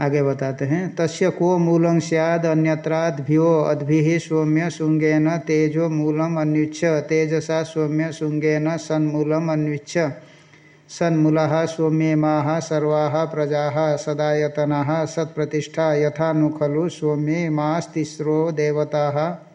आगे बताते हैं। तस्य को मूलं सियाद अन्यत्राद्भ्यो अद्भि सौम्य शुंगेन तेजो मूलम अन्विच्छ। तेजसा सौम्य शुंगेन सन्मूलम अन्विच्छ। सन्मूला सौम्येमा सर्वा प्रजा सदातना सत्प्रतिष्ठा यथा नु खलु सौम्येमास्तिस्रो देवता।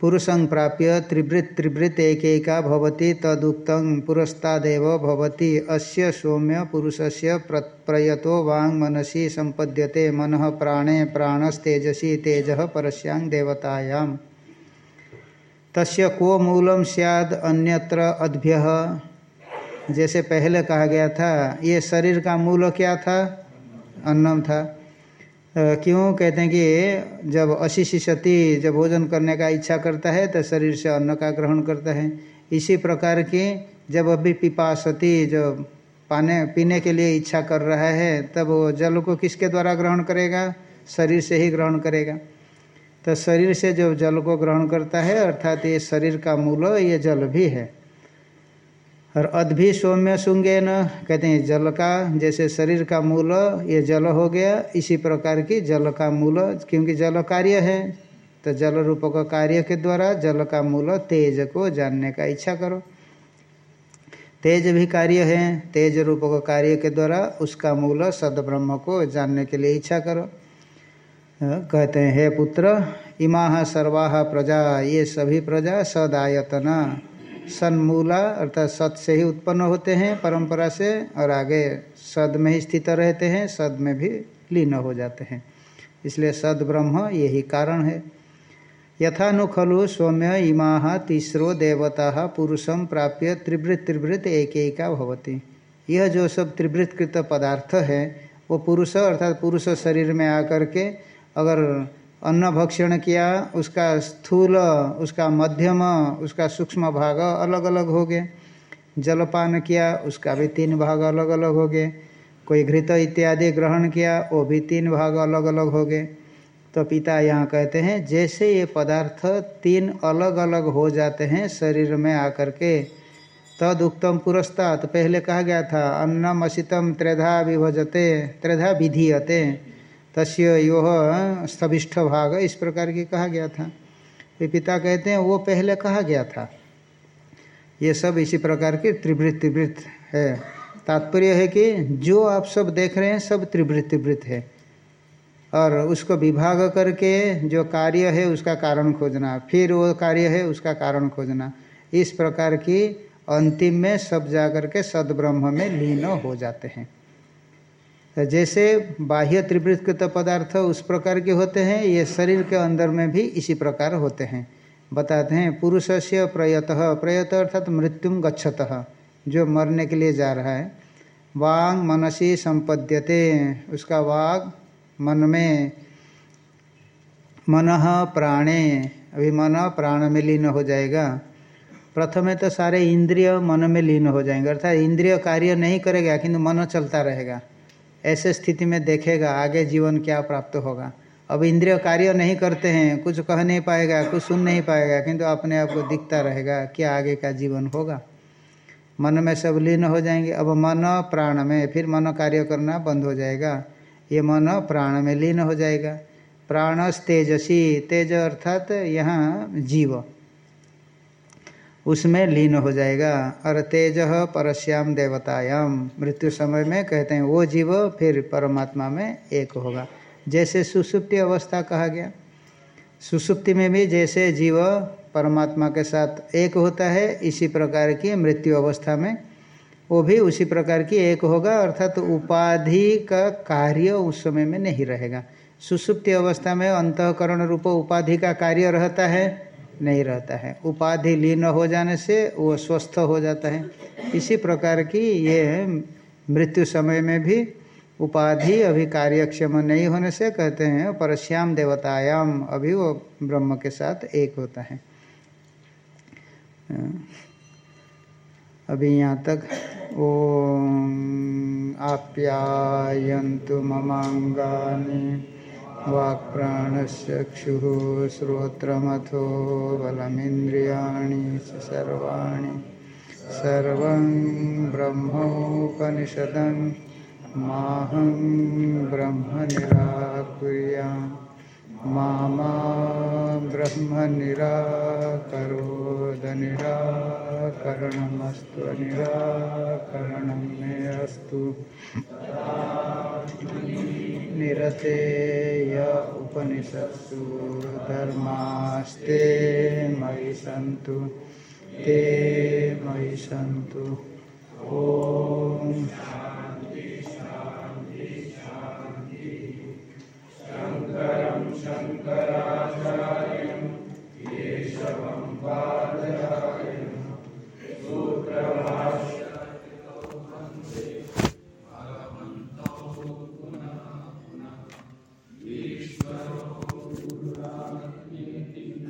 पुरुषं प्राप्य त्रिवृत् त्रिवृत् एकैका भवति, तदुक्तं पुरस्तादेव भवति। अस्य सौम्य पुरुषस्य प्रयतो वांग मनसि संपद्यते मनः प्राणे प्राणस्तेजसी तेज परस्यां देवतायां। तस्य को मूलम स्याद अन्यत्र अद्भ्य? जैसे पहले कहा गया था, ये शरीर का मूल क्या था? अन्नम था। क्यों कहते हैं कि जब अशिशिशति जब भोजन करने का इच्छा करता है तो शरीर से अन्न का ग्रहण करता है। इसी प्रकार की जब अभी पिपासती जो पाने, पीने के लिए इच्छा कर रहा है, तब वो जल को किसके द्वारा ग्रहण करेगा? शरीर से ही ग्रहण करेगा। तो शरीर से जो जल को ग्रहण करता है, अर्थात ये शरीर का मूल, ये जल भी है। और अद्भि सौम्य सुंगे न। कहते हैं जल का, जैसे शरीर का मूल, ये जल हो गया, इसी प्रकार की जल का मूल, क्योंकि जल कार्य है तो जल रूप का कार्य के द्वारा जल का मूल तेज को जानने का इच्छा करो। तेज भी कार्य है, तेज रूप का कार्य के द्वारा उसका मूल सदब्रह्म को जानने के लिए इच्छा करो। कहते हैं, हे पुत्र, इमा सर्वा प्रजा, ये सभी प्रजा सदायतना। सन्मूला अर्थात सत से ही उत्पन्न होते हैं परंपरा से और आगे सद में ही स्थित रहते हैं, सद में भी लीन हो जाते हैं। इसलिए सद ब्रह्म यही कारण है। यथा नु खलु सौम्य इमा तीसरो देवता पुरुषम प्राप्य त्रिवृत त्रिवृत एक एका भवती। यह जो सब त्रिवृतकृत पदार्थ है, वो पुरुष अर्थात पुरुष शरीर में आकर के अगर अन्न भक्षण किया, उसका स्थूल, उसका मध्यम, उसका सूक्ष्म भाग अलग अलग हो गए। जलपान किया, उसका भी तीन भाग अलग अलग हो गए। कोई घृत इत्यादि ग्रहण किया, वो भी तीन भाग अलग अलग हो गए। तो पिता यहाँ कहते हैं, जैसे ये पदार्थ तीन अलग अलग हो जाते हैं शरीर में आकर के, तद उत्तम पुरस्तात। पहले कहा गया था अन्नम असितम त्रेधा विभजते, त्रेधा विधीयते। तस्य यो स्तभिष्ठ भाग इस प्रकार की कहा गया था। ये पिता कहते हैं, वो पहले कहा गया था। ये सब इसी प्रकार की त्रिवृत त्रिवृत है। तात्पर्य है कि जो आप सब देख रहे हैं, सब त्रिवृत त्रिवृत है। और उसको विभाग करके जो कार्य है, उसका कारण खोजना, फिर वो कार्य है, उसका कारण खोजना, इस प्रकार की अंतिम में सब जाकर के सदब्रह्म में लीन हो जाते हैं। जैसे बाह्य त्रिवृत्कृत पदार्थ उस प्रकार के होते हैं, ये शरीर के अंदर में भी इसी प्रकार होते हैं। बताते हैं पुरुष से प्रयत प्रयत अर्थात मृत्युम गच्छत, जो मरने के लिए जा रहा है। वांग मनसी संपद्यते, उसका वाग मन में मन प्राणे, अभी मन प्राण में लीन हो जाएगा। प्रथम तो सारे इंद्रिय मन में लीन हो जाएँगे, अर्थात इंद्रिय कार्य नहीं करेगा, किंतु मन चलता रहेगा। ऐसे स्थिति में देखेगा, आगे जीवन क्या प्राप्त होगा। अब इंद्रिय कार्य नहीं करते हैं, कुछ कह नहीं पाएगा, कुछ सुन नहीं पाएगा, किंतु अपने आप को दिखता रहेगा क्या आगे का जीवन होगा। मन में सब लीन हो जाएँगे। अब मन प्राण में, फिर मन कार्य करना बंद हो जाएगा। ये मन प्राण में लीन हो जाएगा। प्राणस तेजसी, तेज अर्थात यहाँ जीव। उसमें लीन हो जाएगा। और तेज परश्याम देवतायाम मृत्यु समय में कहते हैं, वो जीव फिर परमात्मा में एक होगा। जैसे सुसुप्ति अवस्था कहा गया। सुसुप्ति में भी जैसे जीव परमात्मा के साथ एक होता है, इसी प्रकार की मृत्यु अवस्था में वो भी उसी प्रकार की एक होगा, अर्थात तो उपाधि का कार्य उस समय में नहीं रहेगा। सुसुप्ति अवस्था में अंतकरण रूप उपाधि का कार्य रहता है। नहीं रहता है। उपाधि लीन हो जाने से वो स्वस्थ हो जाता है। इसी प्रकार की ये मृत्यु समय में भी उपाधि अभी कार्यक्षम नहीं होने से कहते हैं, परश्याम देवतायाम, अभी वो ब्रह्म के साथ एक होता है। अभी यहाँ तक ओ आप्यायन्तु ममांगानी। वाक्प्राणश्चक्षुः श्रोत्रमथो बलमिन्द्रियाणि सर्वाणि। सर्वं ब्रह्मोपनिषदं माहं ब्रह्म निराकुर्याम् मा ब्रह्म निराकरोदनिराकरणमस्तु निराकरणं मे अस्तु। निरते य उपनिषत्सु धर्मास्ते मयि सन्तु, ते मयि सन्तु। ॐ शङ्करं, शङ्कराचार्यं, केशवं पादरायं सुप्रभाष